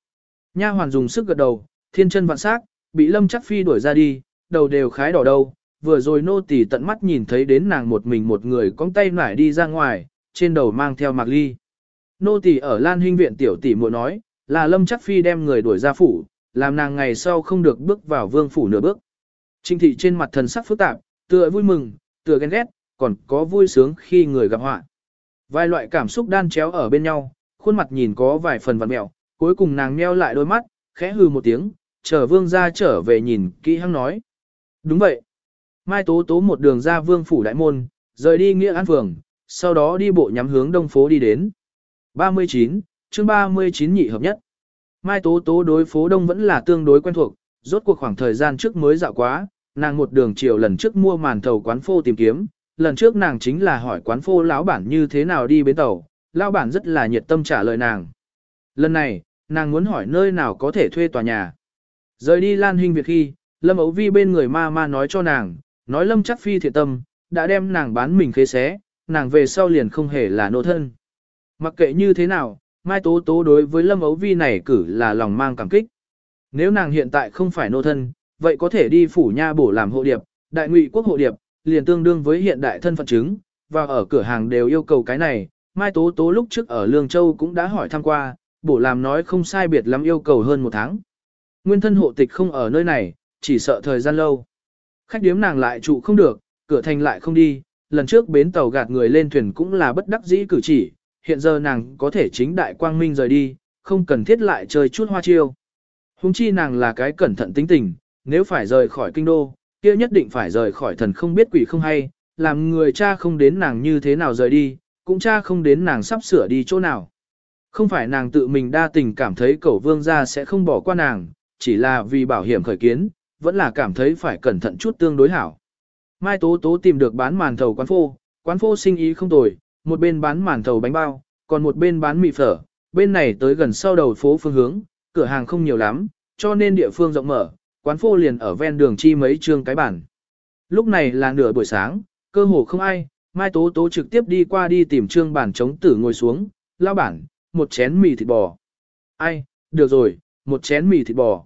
Nha hoàn dùng sức gật đầu, thiên chân vạn sắc, bị lâm chắc phi đuổi ra đi, đầu đều khái đỏ đâu, vừa rồi nô tỳ tận mắt nhìn thấy đến nàng một mình một người cong tay nải đi ra ngoài, trên đầu mang theo mạc ly. Nô tỳ ở Lan Hinh viện tiểu tỷ muội nói, là Lâm Chắc Phi đem người đuổi ra phủ, làm nàng ngày sau không được bước vào vương phủ nửa bước. Trinh thị trên mặt thần sắc phức tạp, tựa vui mừng, tựa ghen ghét, còn có vui sướng khi người gặp họa. Vài loại cảm xúc đan chéo ở bên nhau, khuôn mặt nhìn có vài phần vặn mẹo, cuối cùng nàng meo lại đôi mắt, khẽ hừ một tiếng, chờ vương ra trở về nhìn kỹ hăng nói. Đúng vậy. Mai Tố Tố một đường ra vương phủ đại môn, rời đi Nghĩa An Phường, sau đó đi bộ nhắm hướng đông phố đi đến. 39, chương 39 nhị hợp nhất. Mai Tố Tố đối phố đông vẫn là tương đối quen thuộc, rốt cuộc khoảng thời gian trước mới dạo quá, nàng một đường chiều lần trước mua màn thầu quán phô tìm kiếm, lần trước nàng chính là hỏi quán phô lão bản như thế nào đi bến tàu, lão bản rất là nhiệt tâm trả lời nàng. Lần này, nàng muốn hỏi nơi nào có thể thuê tòa nhà. Rời đi Lan Hinh Việt khi, Lâm Ấu Vi bên người ma ma nói cho nàng, nói Lâm chắc phi thiện tâm, đã đem nàng bán mình khế xé, nàng về sau liền không hề là nô thân. Mặc kệ như thế nào, Mai Tố Tố đối với Lâm Ấu Vi này cử là lòng mang cảm kích. Nếu nàng hiện tại không phải nô thân, vậy có thể đi phủ nha bổ làm hộ điệp, đại ngụy quốc hộ điệp, liền tương đương với hiện đại thân phận chứng, và ở cửa hàng đều yêu cầu cái này. Mai Tố Tố lúc trước ở Lương Châu cũng đã hỏi thăm qua, bổ làm nói không sai biệt lắm yêu cầu hơn một tháng. Nguyên thân hộ tịch không ở nơi này, chỉ sợ thời gian lâu. Khách điếm nàng lại trụ không được, cửa thành lại không đi, lần trước bến tàu gạt người lên thuyền cũng là bất đắc dĩ cử chỉ, hiện giờ nàng có thể chính đại quang minh rời đi, không cần thiết lại chơi chút hoa chiêu. Hùng chi nàng là cái cẩn thận tính tình, nếu phải rời khỏi kinh đô, kia nhất định phải rời khỏi thần không biết quỷ không hay, làm người cha không đến nàng như thế nào rời đi, cũng cha không đến nàng sắp sửa đi chỗ nào. Không phải nàng tự mình đa tình cảm thấy cẩu vương gia sẽ không bỏ qua nàng, chỉ là vì bảo hiểm khởi kiến, vẫn là cảm thấy phải cẩn thận chút tương đối hảo. Mai Tố Tố tìm được bán màn thầu quán phô, quán phô sinh ý không tồi, một bên bán màn thầu bánh bao, còn một bên bán mì phở, bên này tới gần sau đầu phố phương hướng, cửa hàng không nhiều lắm, cho nên địa phương rộng mở, quán phô liền ở ven đường chi mấy trương cái bản. Lúc này là nửa buổi sáng, cơ hồ không ai, Mai Tố Tố trực tiếp đi qua đi tìm trương bản chống tử ngồi xuống, lao bản, một chén mì thịt bò. Ai, được rồi, một chén mì thịt bò.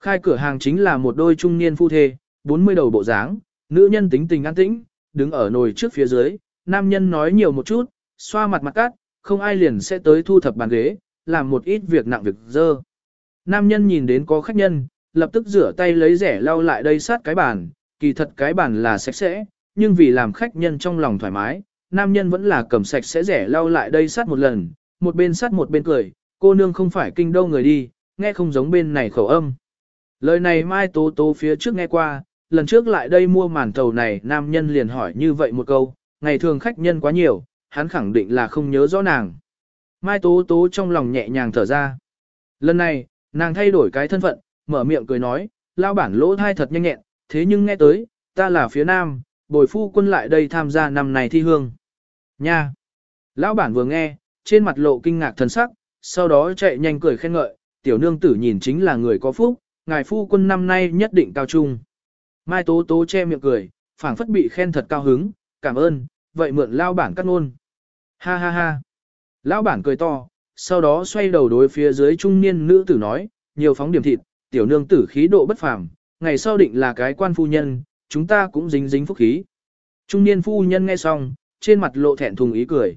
Khai cửa hàng chính là một đôi trung niên phu thê, 40 đầu bộ dáng, nữ nhân tính tình an tĩnh, đứng ở nồi trước phía dưới, nam nhân nói nhiều một chút, xoa mặt mặt cát, không ai liền sẽ tới thu thập bàn ghế, làm một ít việc nặng việc dơ. Nam nhân nhìn đến có khách nhân, lập tức rửa tay lấy rẻ lau lại đây sát cái bàn, kỳ thật cái bàn là sạch sẽ, nhưng vì làm khách nhân trong lòng thoải mái, nam nhân vẫn là cầm sạch sẽ rẻ lau lại đây sát một lần, một bên sát một bên cười, cô nương không phải kinh đâu người đi, nghe không giống bên này khẩu âm. Lời này Mai Tố Tố phía trước nghe qua, lần trước lại đây mua màn thầu này nam nhân liền hỏi như vậy một câu, ngày thường khách nhân quá nhiều, hắn khẳng định là không nhớ rõ nàng. Mai Tố Tố trong lòng nhẹ nhàng thở ra. Lần này, nàng thay đổi cái thân phận, mở miệng cười nói, lao bản lỗ thai thật nhanh nhẹn, thế nhưng nghe tới, ta là phía nam, bồi phu quân lại đây tham gia năm này thi hương. Nha! Lão bản vừa nghe, trên mặt lộ kinh ngạc thần sắc, sau đó chạy nhanh cười khen ngợi, tiểu nương tử nhìn chính là người có phúc, ngài phu quân năm nay nhất định cao trung. Mai Tố Tố che miệng cười, phảng phất bị khen thật cao hứng, cảm ơn, vậy mượn lao bản cắt ngôn. Ha ha ha. Lão bản cười to, sau đó xoay đầu đối phía dưới trung niên nữ tử nói, nhiều phóng điểm thịt, tiểu nương tử khí độ bất phàm, ngày sau định là cái quan phu nhân, chúng ta cũng dính dính phúc khí. Trung niên phu nhân nghe xong, trên mặt lộ thẹn thùng ý cười.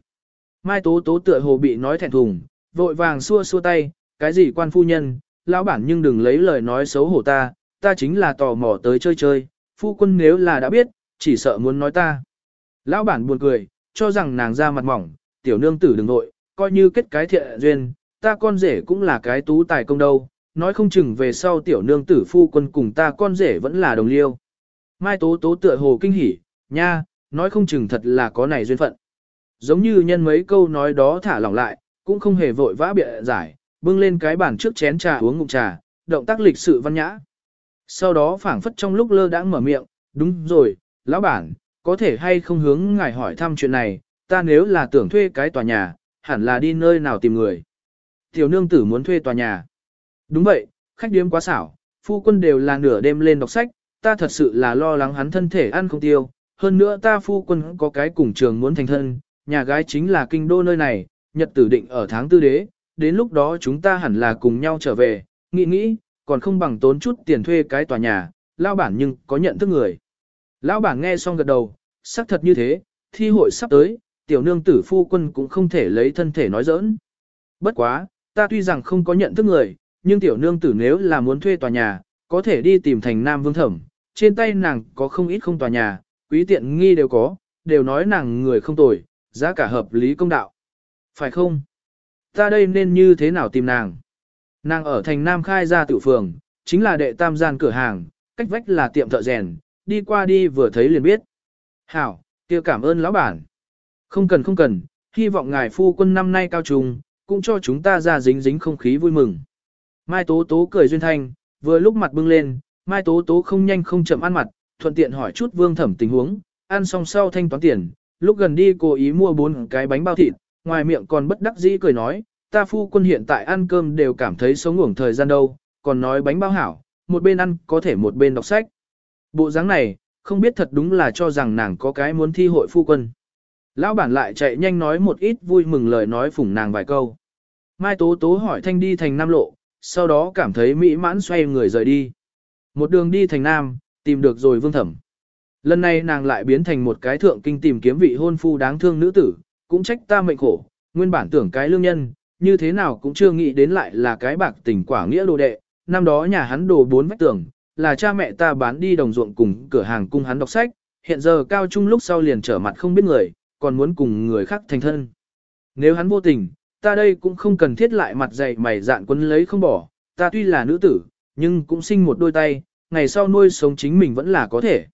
Mai Tố Tố tựa hồ bị nói thẹn thùng, vội vàng xua xua tay, cái gì quan phu nhân, lão bản nhưng đừng lấy lời nói xấu hổ ta, ta chính là tò mò tới chơi chơi, phu quân nếu là đã biết, chỉ sợ muốn nói ta. Lão bản buồn cười, cho rằng nàng ra mặt mỏng, tiểu nương tử đừng nội, coi như kết cái thiện duyên, ta con rể cũng là cái tú tài công đâu, nói không chừng về sau tiểu nương tử phu quân cùng ta con rể vẫn là đồng liêu. Mai tố tố tựa hồ kinh hỉ, nha, nói không chừng thật là có này duyên phận. Giống như nhân mấy câu nói đó thả lỏng lại, cũng không hề vội vã bịa giải, bưng lên cái bàn trước chén trà uống ngụm trà, động tác lịch sự văn nhã. Sau đó phảng phất trong lúc lơ đãng mở miệng, đúng rồi, lão bản, có thể hay không hướng ngài hỏi thăm chuyện này, ta nếu là tưởng thuê cái tòa nhà, hẳn là đi nơi nào tìm người. Tiểu nương tử muốn thuê tòa nhà. Đúng vậy, khách điếm quá xảo, phu quân đều là nửa đêm lên đọc sách, ta thật sự là lo lắng hắn thân thể ăn không tiêu. Hơn nữa ta phu quân có cái cùng trường muốn thành thân, nhà gái chính là kinh đô nơi này, nhật tử định ở tháng tư đế, đến lúc đó chúng ta hẳn là cùng nhau trở về, nghĩ nghĩ, còn không bằng tốn chút tiền thuê cái tòa nhà, lao bản nhưng có nhận thức người. Lão bản nghe xong gật đầu, xác thật như thế, thi hội sắp tới, tiểu nương tử phu quân cũng không thể lấy thân thể nói giỡn. Bất quá, ta tuy rằng không có nhận thức người, nhưng tiểu nương tử nếu là muốn thuê tòa nhà, có thể đi tìm thành Nam Vương Thẩm, trên tay nàng có không ít không tòa nhà, quý tiện nghi đều có, đều nói nàng người không tồi, giá cả hợp lý công đạo. Phải không? Ta đây nên như thế nào tìm nàng? Nàng ở thành Nam khai ra tự phường, chính là đệ tam gian cửa hàng, cách vách là tiệm thợ rèn, đi qua đi vừa thấy liền biết. Hảo, kia cảm ơn lão bản. Không cần không cần, hy vọng ngài phu quân năm nay cao trùng, cũng cho chúng ta ra dính dính không khí vui mừng. Mai Tố Tố cười duyên thanh, vừa lúc mặt bưng lên, Mai Tố Tố không nhanh không chậm ăn mặt, thuận tiện hỏi chút vương thẩm tình huống, ăn xong sau thanh toán tiền, lúc gần đi cố ý mua bốn cái bánh bao thịt, ngoài miệng còn bất đắc dĩ cười nói, ta phu quân hiện tại ăn cơm đều cảm thấy sống ngủng thời gian đâu, còn nói bánh bao hảo, một bên ăn có thể một bên đọc sách. Bộ dáng này, không biết thật đúng là cho rằng nàng có cái muốn thi hội phu quân. Lão bản lại chạy nhanh nói một ít vui mừng lời nói phủng nàng vài câu. Mai Tố Tố hỏi Thanh đi thành Nam Lộ, sau đó cảm thấy mỹ mãn xoay người rời đi. Một đường đi thành Nam, tìm được rồi vương thẩm. Lần này nàng lại biến thành một cái thượng kinh tìm kiếm vị hôn phu đáng thương nữ tử, cũng trách ta mệnh khổ, nguyên bản tưởng cái lương nhân, như thế nào cũng chưa nghĩ đến lại là cái bạc tình quả nghĩa đồ đệ. Năm đó nhà hắn đồ bốn vách tường, là cha mẹ ta bán đi đồng ruộng cùng cửa hàng cung hắn đọc sách, hiện giờ cao trung lúc sau liền trở mặt không biết người, còn muốn cùng người khác thành thân. Nếu hắn vô tình, ta đây cũng không cần thiết lại mặt dày mày dạn quấn lấy không bỏ, ta tuy là nữ tử, nhưng cũng sinh một đôi tay, ngày sau nuôi sống chính mình vẫn là có thể.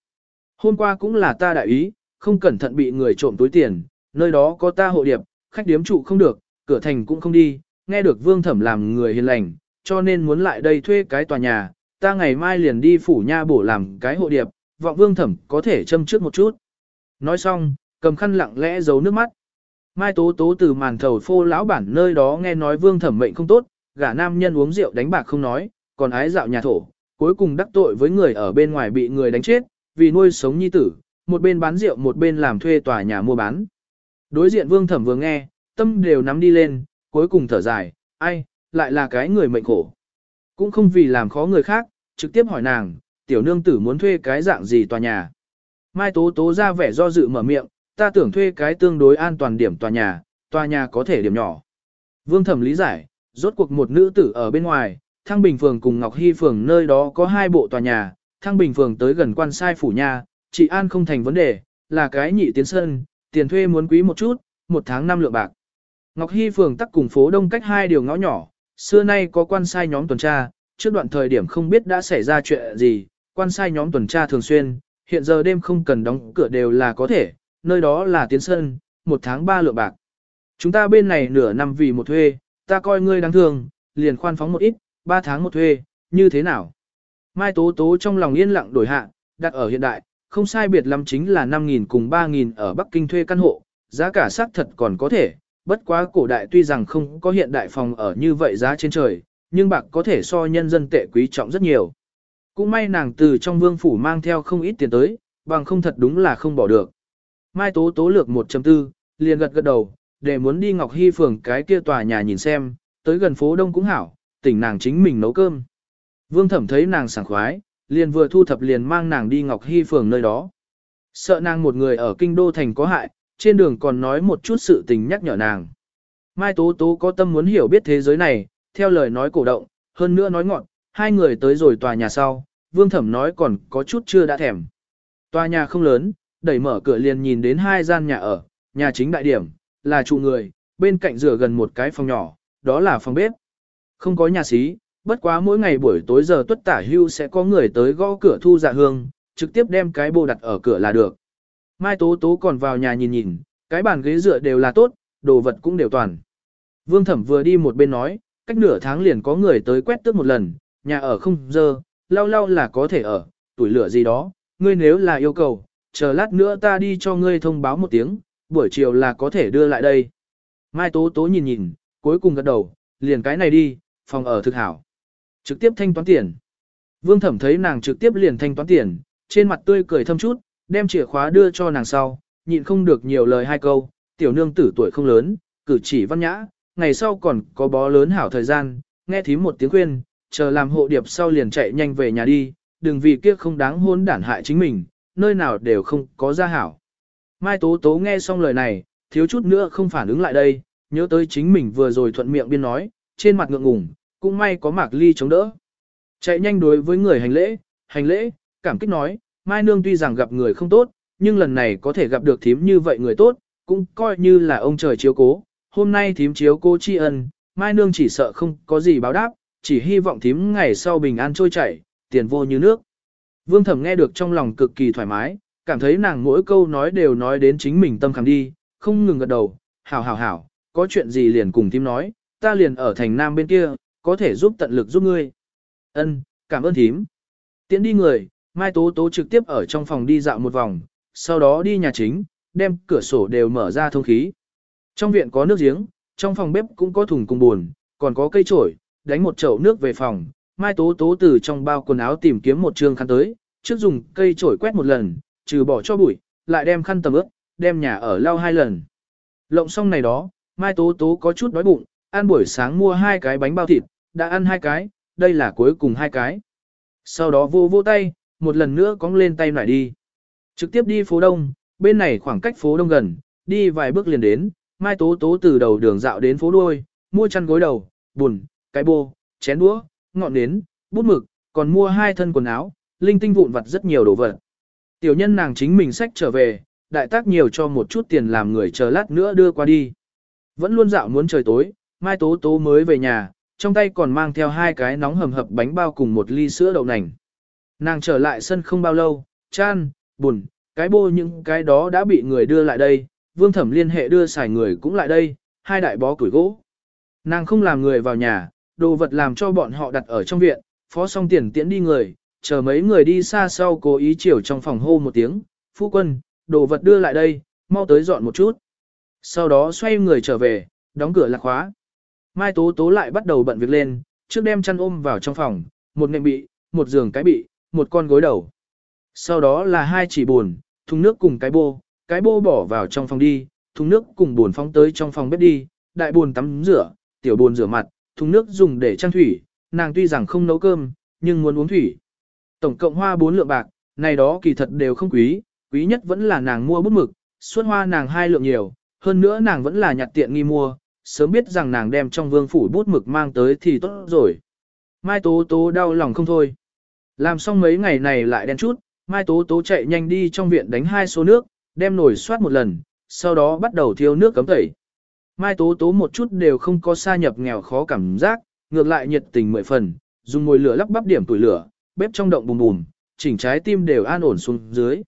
Hôm qua cũng là ta đại ý, không cẩn thận bị người trộm túi tiền, nơi đó có ta hộ điệp, khách điếm trụ không được, cửa thành cũng không đi, nghe được vương thẩm làm người hiền lành, cho nên muốn lại đây thuê cái tòa nhà, ta ngày mai liền đi phủ nha bổ làm cái hộ điệp, vọng vương thẩm có thể châm trước một chút. Nói xong, cầm khăn lặng lẽ giấu nước mắt. Mai Tố Tố từ màn thầu phô lão bản nơi đó nghe nói vương thẩm mệnh không tốt, gả nam nhân uống rượu đánh bạc không nói, còn ái dạo nhà thổ, cuối cùng đắc tội với người ở bên ngoài bị người đánh chết, vì nuôi sống nhi tử, một bên bán rượu một bên làm thuê tòa nhà mua bán. Đối diện vương thẩm vừa nghe, tâm đều nắm đi lên, cuối cùng thở dài, ai, lại là cái người mệnh khổ. Cũng không vì làm khó người khác, trực tiếp hỏi nàng, tiểu nương tử muốn thuê cái dạng gì tòa nhà. Mai Tố Tố ra vẻ do dự mở miệng, ta tưởng thuê cái tương đối an toàn điểm tòa nhà, tòa nhà có thể điểm nhỏ. Vương Thẩm lý giải, rốt cuộc một nữ tử ở bên ngoài, Thăng Bình Phường cùng Ngọc Hy Phường nơi đó có hai bộ tòa nhà, Thăng Bình Phường tới gần quan sai phủ nhà, chị An không thành vấn đề, là cái nhị tiến sân, tiền thuê muốn quý một chút, một tháng năm lượng bạc. Ngọc Hy phường tắc cùng phố đông cách hai điều ngõ nhỏ, xưa nay có quan sai nhóm tuần tra, trước đoạn thời điểm không biết đã xảy ra chuyện gì, quan sai nhóm tuần tra thường xuyên, hiện giờ đêm không cần đóng cửa đều là có thể, nơi đó là tiến sân, một tháng ba lượng bạc. Chúng ta bên này nửa năm vì một thuê, ta coi ngươi đáng thương, liền khoan phóng một ít, ba tháng một thuê, như thế nào? Mai Tố Tố trong lòng yên lặng đổi hạ, đặt ở hiện đại, không sai biệt lắm chính là 5.000 cùng 3.000 ở Bắc Kinh thuê căn hộ, giá cả xác thật còn có thể, bất quá cổ đại tuy rằng không có hiện đại phòng ở như vậy giá trên trời, nhưng bạc có thể so nhân dân tệ quý trọng rất nhiều. Cũng may nàng từ trong vương phủ mang theo không ít tiền tới, bằng không thật đúng là không bỏ được. Mai Tố Tố lược 1.4, liền gật gật đầu, để muốn đi Ngọc Hy phường cái kia tòa nhà nhìn xem, tới gần phố Đông cũng hảo, tỉnh nàng chính mình nấu cơm. Vương Thẩm thấy nàng sảng khoái, liền vừa thu thập liền mang nàng đi Ngọc Hy phường nơi đó. Sợ nàng một người ở kinh đô thành có hại, trên đường còn nói một chút sự tình nhắc nhở nàng. Mai Tố Tố có tâm muốn hiểu biết thế giới này, theo lời nói cổ động, hơn nữa nói ngọn, hai người tới rồi tòa nhà sau, Vương Thẩm nói còn có chút chưa đã thèm. Tòa nhà không lớn, đẩy mở cửa liền nhìn đến hai gian nhà ở, nhà chính đại điểm, là trụ người, bên cạnh rửa gần một cái phòng nhỏ, đó là phòng bếp. Không có nhà xí, bất quá mỗi ngày buổi tối giờ tuất tả hưu sẽ có người tới gõ cửa thu dạ hương, trực tiếp đem cái bô đặt ở cửa là được. Mai Tố Tố còn vào nhà nhìn nhìn, cái bàn ghế dựa đều là tốt, đồ vật cũng đều toàn. Vương Thẩm vừa đi một bên nói, cách nửa tháng liền có người tới quét tước một lần, nhà ở không dơ, lau lau là có thể ở, tuổi lửa gì đó, ngươi nếu là yêu cầu, chờ lát nữa ta đi cho ngươi thông báo một tiếng, buổi chiều là có thể đưa lại đây. Mai Tố Tố nhìn nhìn, cuối cùng gật đầu, liền cái này đi, phòng ở thực hảo. Trực tiếp thanh toán tiền. Vương Thẩm thấy nàng trực tiếp liền thanh toán tiền, trên mặt tươi cười thâm chút, đem chìa khóa đưa cho nàng sau, nhịn không được nhiều lời hai câu, tiểu nương tử tuổi không lớn, cử chỉ văn nhã, ngày sau còn có bó lớn hảo thời gian, nghe thím một tiếng khuyên, chờ làm hộ điệp sau liền chạy nhanh về nhà đi, đừng vì kia không đáng hôn đản hại chính mình, nơi nào đều không có gia hảo. Mai Tố Tố nghe xong lời này, thiếu chút nữa không phản ứng lại đây, nhớ tới chính mình vừa rồi thuận miệng biên nói, trên mặt ngượng ngùng, cũng may có Mạc Ly chống đỡ. Chạy nhanh đối với người hành lễ, hành lễ, cảm kích nói, Mai Nương tuy rằng gặp người không tốt, nhưng lần này có thể gặp được thím như vậy người tốt, cũng coi như là ông trời chiếu cố. Hôm nay thím chiếu cố tri ân, Mai Nương chỉ sợ không có gì báo đáp, chỉ hy vọng thím ngày sau bình an trôi chảy, tiền vô như nước. Vương Thẩm nghe được trong lòng cực kỳ thoải mái, cảm thấy nàng mỗi câu nói đều nói đến chính mình tâm khảm đi, không ngừng gật đầu, hảo hảo hảo, có chuyện gì liền cùng thím nói, ta liền ở thành nam bên kia, có thể giúp tận lực giúp ngươi. Ân, cảm ơn thím. Tiến đi người, Mai Tố Tố trực tiếp ở trong phòng đi dạo một vòng, sau đó đi nhà chính, đem cửa sổ đều mở ra thông khí. Trong viện có nước giếng, trong phòng bếp cũng có thùng cùng buồn, còn có cây trổi, đánh một chậu nước về phòng. Mai Tố Tố từ trong bao quần áo tìm kiếm một trường khăn tới, trước dùng cây trổi quét một lần, trừ bỏ cho bụi, lại đem khăn tầm ướt, đem nhà ở lau hai lần. Lộng xong này đó, Mai Tố Tố có chút đói bụng, ăn buổi sáng mua hai cái bánh bao thịt, đã ăn hai cái, đây là cuối cùng hai cái. Sau đó vô vô tay, một lần nữa cong lên tay lại đi. Trực tiếp đi phố Đông, bên này khoảng cách phố Đông gần, đi vài bước liền đến, Mai Tố Tố từ đầu đường dạo đến phố đuôi, mua chăn gối đầu, bùn, cái bô, chén đũa, ngọn nến, bút mực, còn mua hai thân quần áo, linh tinh vụn vặt rất nhiều đồ vật. Tiểu nhân nàng chính mình sách trở về, đại tác nhiều cho một chút tiền làm người chờ lát nữa đưa qua đi. Vẫn luôn dạo muốn trời tối, Mai Tố Tố mới về nhà, trong tay còn mang theo hai cái nóng hầm hập bánh bao cùng một ly sữa đậu nành. Nàng trở lại sân không bao lâu, chan, buồn, cái bô những cái đó đã bị người đưa lại đây, vương thẩm liên hệ đưa xài người cũng lại đây, hai đại bó củi gỗ. Nàng không làm người vào nhà, đồ vật làm cho bọn họ đặt ở trong viện, phó xong tiền tiễn đi người, chờ mấy người đi xa sau cố ý chiều trong phòng hô một tiếng, phu quân, đồ vật đưa lại đây, mau tới dọn một chút. Sau đó xoay người trở về, đóng cửa lạc khóa. Mai Tố Tố lại bắt đầu bận việc lên, trước đem chăn ôm vào trong phòng, một nệm bị, một giường cái bị, một con gối đầu. Sau đó là hai chỉ buồn, thùng nước cùng cái bô, cái bô bỏ vào trong phòng đi, thùng nước cùng buồn phóng tới trong phòng bếp đi, đại buồn tắm rửa, tiểu buồn rửa mặt, thùng nước dùng để trang thủy, nàng tuy rằng không nấu cơm, nhưng muốn uống thủy. Tổng cộng hoa bốn lượng bạc, này đó kỳ thật đều không quý, quý nhất vẫn là nàng mua bút mực, suốt hoa nàng hai lượng nhiều, hơn nữa nàng vẫn là nhặt tiện nghi mua, sớm biết rằng nàng đem trong vương phủ bút mực mang tới thì tốt rồi. Mai Tố Tố đau lòng không thôi. Làm xong mấy ngày này lại đen chút, Mai Tố Tố chạy nhanh đi trong viện đánh hai số nước, đem nồi soát một lần, sau đó bắt đầu thiêu nước cấm tẩy. Mai Tố Tố một chút đều không có xa nhập nghèo khó cảm giác, ngược lại nhiệt tình mười phần, dùng mồi lửa lắp bắp điểm tuổi lửa, bếp trong động bùm bùm, chỉnh trái tim đều an ổn xuống dưới.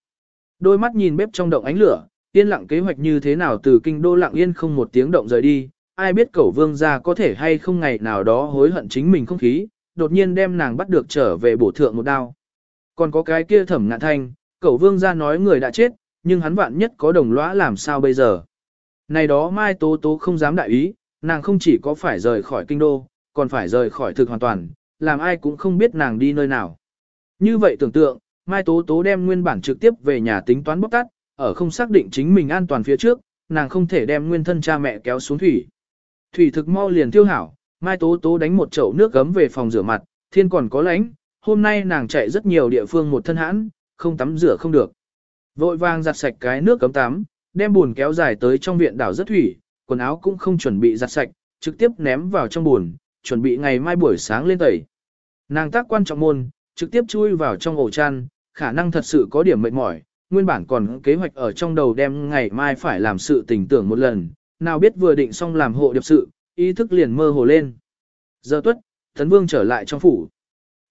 Đôi mắt nhìn bếp trong động ánh lửa, yên lặng kế hoạch như thế nào từ kinh đô lặng yên không một tiếng động rời đi, ai biết cẩu vương gia có thể hay không ngày nào đó hối hận chính mình không khí, đột nhiên đem nàng bắt được trở về bổ thượng một đao. Còn có cái kia thẩm ngạn thanh, cẩu vương gia nói người đã chết, nhưng hắn vạn nhất có đồng lõa làm sao bây giờ. Này đó Mai Tố Tố không dám đại ý, nàng không chỉ có phải rời khỏi kinh đô, còn phải rời khỏi thực hoàn toàn, làm ai cũng không biết nàng đi nơi nào. Như vậy tưởng tượng, Mai Tố Tố đem nguyên bản trực tiếp về nhà tính toán bóc tát, ở không xác định chính mình an toàn phía trước, nàng không thể đem nguyên thân cha mẹ kéo xuống thủy. Thủy thực mau liền tiêu hảo, Mai Tố Tố đánh một chậu nước gấm về phòng rửa mặt, thiên còn có lánh, hôm nay nàng chạy rất nhiều địa phương một thân hãn, không tắm rửa không được. Vội vàng giặt sạch cái nước cấm tắm, đem buồn kéo dài tới trong viện đảo rất thủy, quần áo cũng không chuẩn bị giặt sạch, trực tiếp ném vào trong buồn, chuẩn bị ngày mai buổi sáng lên tẩy. Nàng tác quan trọng môn, trực tiếp chui vào trong ổ chăn, khả năng thật sự có điểm mệt mỏi, nguyên bản còn kế hoạch ở trong đầu đem ngày mai phải làm sự tình tưởng một lần, nào biết vừa định xong làm hộ điệp sự, ý thức liền mơ hồ lên. Giờ tuất, Tấn Vương trở lại trong phủ.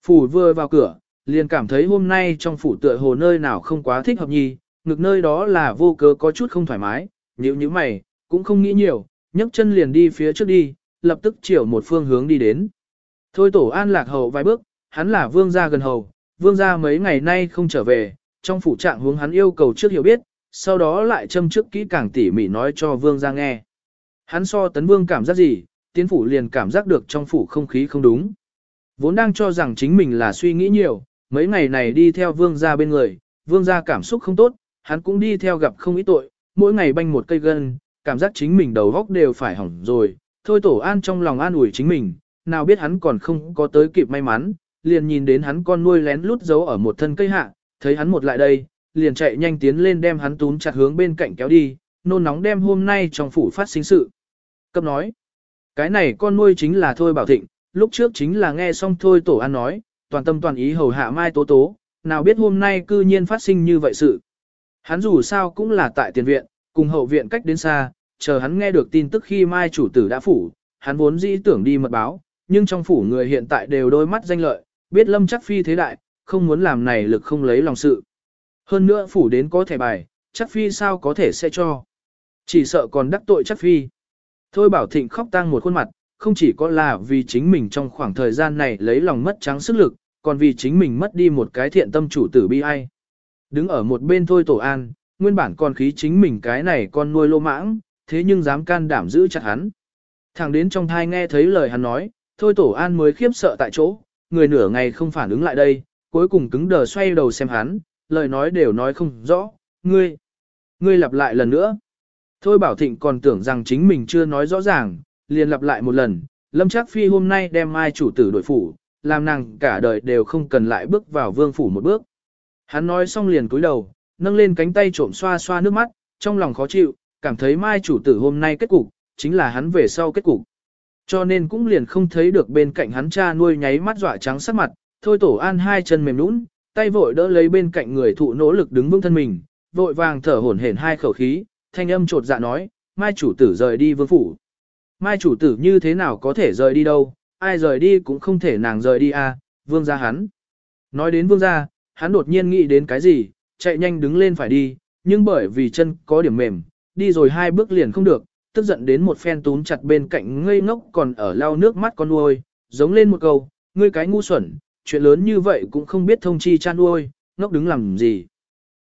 Phủ vừa vào cửa, liền cảm thấy hôm nay trong phủ tựa hồ nơi nào không quá thích hợp nhi, ngực nơi đó là vô cớ có chút không thoải mái, nhíu như mày, cũng không nghĩ nhiều, nhấc chân liền đi phía trước đi, lập tức chiều một phương hướng đi đến. Thôi tổ an lạc hầu vài bước, hắn là vương gia gần hầu, vương gia mấy ngày nay không trở về, trong phủ trạng hướng hắn yêu cầu trước hiểu biết, sau đó lại châm trước kỹ càng tỉ mỉ nói cho vương gia nghe. Hắn so tấn vương cảm giác gì, tiến phủ liền cảm giác được trong phủ không khí không đúng. Vốn đang cho rằng chính mình là suy nghĩ nhiều, mấy ngày này đi theo vương gia bên người, vương gia cảm xúc không tốt, hắn cũng đi theo gặp không ít tội, mỗi ngày banh một cây gân, cảm giác chính mình đầu góc đều phải hỏng rồi. Thôi tổ an trong lòng an ủi chính mình, nào biết hắn còn không có tới kịp may mắn, liền nhìn đến hắn con nuôi lén lút giấu ở một thân cây hạ, thấy hắn một lại đây, liền chạy nhanh tiến lên đem hắn túm chặt hướng bên cạnh kéo đi, nôn nóng đem hôm nay trong phủ phát sinh sự. Cấp nói, cái này con nuôi chính là Thôi Bảo Thịnh, lúc trước chính là nghe xong Thôi Tổ An nói, toàn tâm toàn ý hầu hạ Mai Tố Tố, nào biết hôm nay cư nhiên phát sinh như vậy sự. Hắn dù sao cũng là tại tiền viện, cùng hậu viện cách đến xa, chờ hắn nghe được tin tức khi Mai chủ tử đã phủ, hắn vốn dĩ tưởng đi mật báo, nhưng trong phủ người hiện tại đều đôi mắt danh lợi, biết lâm chắc phi thế đại, không muốn làm này lực không lấy lòng sự. Hơn nữa phủ đến có thẻ bài, chắc phi sao có thể sẽ cho. Chỉ sợ còn đắc tội chắc phi. Thôi bảo thịnh khóc tang một khuôn mặt, không chỉ có là vì chính mình trong khoảng thời gian này lấy lòng mất trắng sức lực, còn vì chính mình mất đi một cái thiện tâm chủ tử bi ai. Đứng ở một bên thôi tổ an, nguyên bản còn khí chính mình cái này con nuôi lô mãng, thế nhưng dám can đảm giữ chặt hắn. Thẳng đến trong thai nghe thấy lời hắn nói, thôi tổ an mới khiếp sợ tại chỗ, người nửa ngày không phản ứng lại đây, cuối cùng cứng đờ xoay đầu xem hắn, lời nói đều nói không rõ, ngươi, ngươi lặp lại lần nữa. Thôi bảo thịnh còn tưởng rằng chính mình chưa nói rõ ràng, liền lặp lại một lần, lâm Trác phi hôm nay đem mai chủ tử đội phủ, làm nàng cả đời đều không cần lại bước vào vương phủ một bước. Hắn nói xong liền cúi đầu, nâng lên cánh tay trộm xoa xoa nước mắt, trong lòng khó chịu, cảm thấy mai chủ tử hôm nay kết cục, chính là hắn về sau kết cục. Cho nên cũng liền không thấy được bên cạnh hắn cha nuôi nháy mắt dọa trắng sắc mặt, thôi tổ an hai chân mềm nũng, tay vội đỡ lấy bên cạnh người thụ nỗ lực đứng vững thân mình, vội vàng thở hổn hển hai khẩu khí, thanh âm trột dạ nói, mai chủ tử rời đi vương phủ. Mai chủ tử như thế nào có thể rời đi đâu, ai rời đi cũng không thể nàng rời đi à, vương gia hắn. Nói đến vương gia, hắn đột nhiên nghĩ đến cái gì, chạy nhanh đứng lên phải đi, nhưng bởi vì chân có điểm mềm, đi rồi hai bước liền không được, tức giận đến một phen túm chặt bên cạnh ngây ngốc còn ở lau nước mắt con nuôi, giống lên một câu, ngươi cái ngu xuẩn, chuyện lớn như vậy cũng không biết thông chi cha nuôi, ngốc đứng làm gì.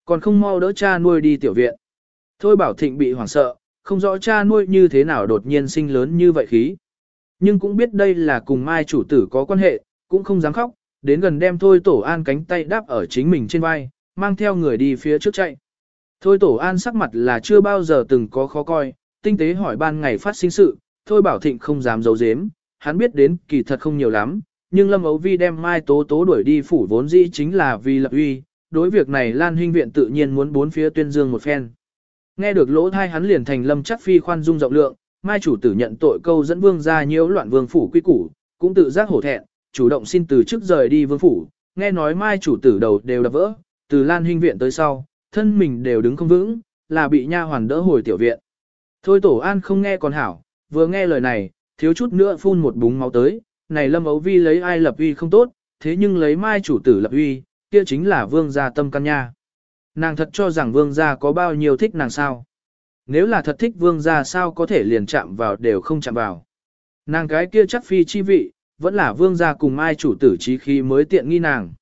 Còn không mau đỡ cha nuôi đi tiểu viện. Thôi bảo thịnh bị hoảng sợ, không rõ cha nuôi như thế nào đột nhiên sinh lớn như vậy khí. Nhưng cũng biết đây là cùng mai chủ tử có quan hệ, cũng không dám khóc, đến gần đem thôi tổ an cánh tay đáp ở chính mình trên vai, mang theo người đi phía trước chạy. Thôi tổ an sắc mặt là chưa bao giờ từng có khó coi, tinh tế hỏi ban ngày phát sinh sự, thôi bảo thịnh không dám giấu giếm, hắn biết đến kỳ thật không nhiều lắm, nhưng Lâm Ấu Vi đem Mai Tố Tố đuổi đi phủ vốn dĩ chính là vì lập uy, đối việc này Lan Hinh Viện tự nhiên muốn bốn phía tuyên dương một phen. Nghe được lỗ thai hắn liền thành Lâm chắc phi khoan dung rộng lượng, Mai chủ tử nhận tội câu dẫn vương ra nhiễu loạn vương phủ quy củ, cũng tự giác hổ thẹn, chủ động xin từ chức rời đi vương phủ, nghe nói Mai chủ tử đầu đều đập vỡ, từ Lan huynh Viện tới sau, thân mình đều đứng không vững, là bị nha hoàn đỡ hồi tiểu viện. Thôi tổ an không nghe còn hảo, vừa nghe lời này, thiếu chút nữa phun một búng máu tới, này lâm ấu vi lấy ai lập uy không tốt, thế nhưng lấy mai chủ tử lập uy, kia chính là vương gia tâm căn nha. Nàng thật cho rằng vương gia có bao nhiêu thích nàng sao. Nếu là thật thích vương gia sao có thể liền chạm vào đều không chạm vào. Nàng cái kia chắc phi chi vị, vẫn là vương gia cùng mai chủ tử trí khí mới tiện nghi nàng.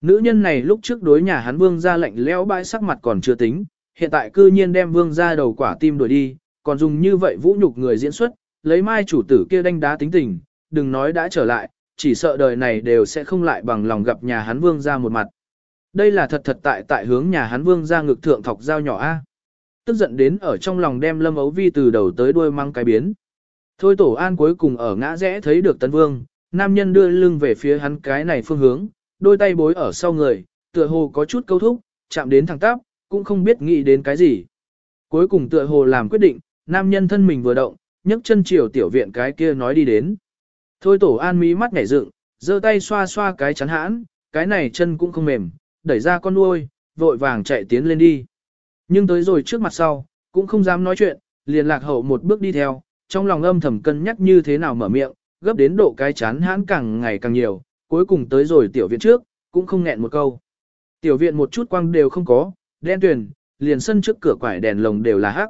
Nữ nhân này lúc trước đối nhà hắn vương gia lạnh lẽo bãi sắc mặt còn chưa tính, hiện tại cư nhiên đem vương gia đầu quả tim đuổi đi, còn dùng như vậy vũ nhục người diễn xuất, lấy mai chủ tử kia đánh đá tính tình, đừng nói đã trở lại, chỉ sợ đời này đều sẽ không lại bằng lòng gặp nhà hắn vương gia một mặt. Đây là thật thật tại tại hướng nhà hắn vương ra ngực thượng thọc dao nhỏ A. Tức giận đến ở trong lòng đem lâm ấu vi từ đầu tới đuôi mang cái biến. Thôi tổ an cuối cùng ở ngã rẽ thấy được tấn vương, nam nhân đưa lưng về phía hắn cái này phương hướng, đôi tay bối ở sau người, tựa hồ có chút câu thúc, chạm đến thẳng tắp, cũng không biết nghĩ đến cái gì. Cuối cùng tựa hồ làm quyết định, nam nhân thân mình vừa động, nhấc chân chiều tiểu viện cái kia nói đi đến. Thôi tổ an mí mắt nhảy dựng, giơ tay xoa xoa cái chắn hãn, cái này chân cũng không mềm, đẩy ra con nuôi, vội vàng chạy tiến lên đi. Nhưng tới rồi trước mặt sau, cũng không dám nói chuyện, liền lạc hậu một bước đi theo, trong lòng âm thầm cân nhắc như thế nào mở miệng, gấp đến độ cái chán hãn càng ngày càng nhiều, cuối cùng tới rồi tiểu viện trước, cũng không nghẹn một câu. Tiểu viện một chút quang đều không có, đen tuyền, liền sân trước cửa quải đèn lồng đều là hắc.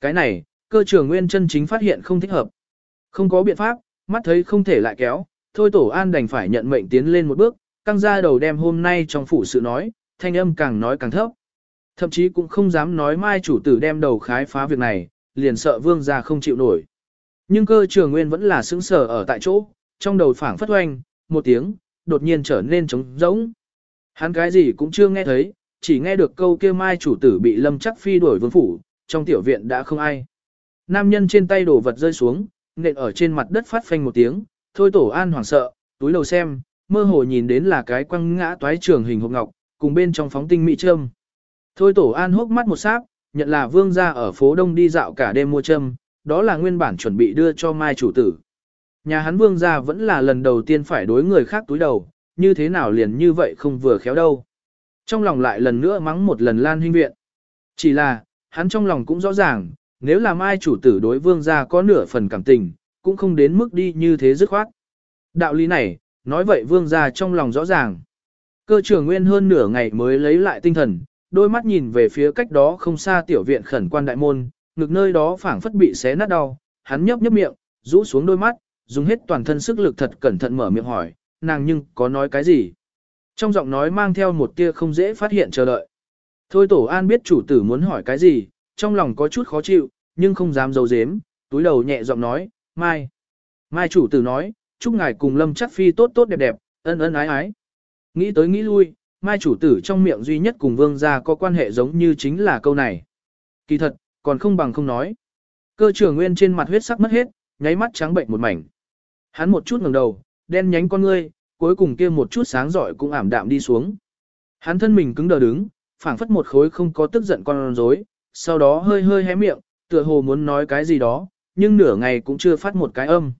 Cái này, cơ trưởng nguyên chân chính phát hiện không thích hợp. Không có biện pháp, mắt thấy không thể lại kéo, thôi tổ an đành phải nhận mệnh tiến lên một bước, căng ra đầu đem hôm nay trong phủ sự nói, thanh âm càng nói càng thấp. Thậm chí cũng không dám nói mai chủ tử đem đầu khái phá việc này, liền sợ vương gia không chịu nổi. Nhưng cơ trường nguyên vẫn là sững sờ ở tại chỗ, trong đầu phảng phất hoanh, một tiếng, đột nhiên trở nên trống rỗng. Hắn cái gì cũng chưa nghe thấy, chỉ nghe được câu kia mai chủ tử bị lâm chắc phi đuổi vương phủ, trong tiểu viện đã không ai. Nam nhân trên tay đổ vật rơi xuống, nện ở trên mặt đất phát phanh một tiếng, thôi tổ an hoảng sợ, túi đầu xem, mơ hồ nhìn đến là cái quăng ngã toái trường hình hộp ngọc, cùng bên trong phóng tinh mỹ trâm. Thôi tổ an hốc mắt một sát, nhận là vương gia ở phố đông đi dạo cả đêm mua trâm, đó là nguyên bản chuẩn bị đưa cho mai chủ tử. Nhà hắn vương gia vẫn là lần đầu tiên phải đối người khác túi đầu, như thế nào liền như vậy không vừa khéo đâu. Trong lòng lại lần nữa mắng một lần lan huynh viện. Chỉ là, hắn trong lòng cũng rõ ràng, nếu là mai chủ tử đối vương gia có nửa phần cảm tình, cũng không đến mức đi như thế dứt khoát. Đạo lý này, nói vậy vương gia trong lòng rõ ràng. Cơ trưởng nguyên hơn nửa ngày mới lấy lại tinh thần, đôi mắt nhìn về phía cách đó không xa tiểu viện khẩn quan đại môn, ngực nơi đó phảng phất bị xé nát đau, hắn nhấp nhấp miệng, rũ xuống đôi mắt, dùng hết toàn thân sức lực thật cẩn thận mở miệng hỏi, nàng nhưng có nói cái gì? Trong giọng nói mang theo một tia không dễ phát hiện chờ đợi. Thôi tổ an biết chủ tử muốn hỏi cái gì, trong lòng có chút khó chịu, nhưng không dám giấu giếm, túi đầu nhẹ giọng nói, mai. Mai chủ tử nói, chúc ngài cùng lâm chắc phi tốt tốt đẹp đẹp, ân ân ái ái. Nghĩ tới nghĩ lui, mai chủ tử trong miệng duy nhất cùng vương gia có quan hệ giống như chính là câu này. Kỳ thật, còn không bằng không nói. Cơ trưởng nguyên trên mặt huyết sắc mất hết, nháy mắt trắng bệnh một mảnh. Hắn một chút ngẩng đầu, đen nhánh con ngươi, cuối cùng kia một chút sáng giỏi cũng ảm đạm đi xuống. Hắn thân mình cứng đờ đứng, phảng phất một khối không có tức giận con rối, sau đó hơi hơi hé miệng, tựa hồ muốn nói cái gì đó, nhưng nửa ngày cũng chưa phát một cái âm.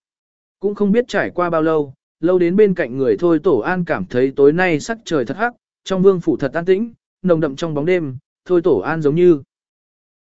Cũng không biết trải qua bao lâu, lâu đến bên cạnh người thôi tổ an cảm thấy tối nay sắc trời thật hắc, trong vương phủ thật an tĩnh, nồng đậm trong bóng đêm, thôi tổ an giống như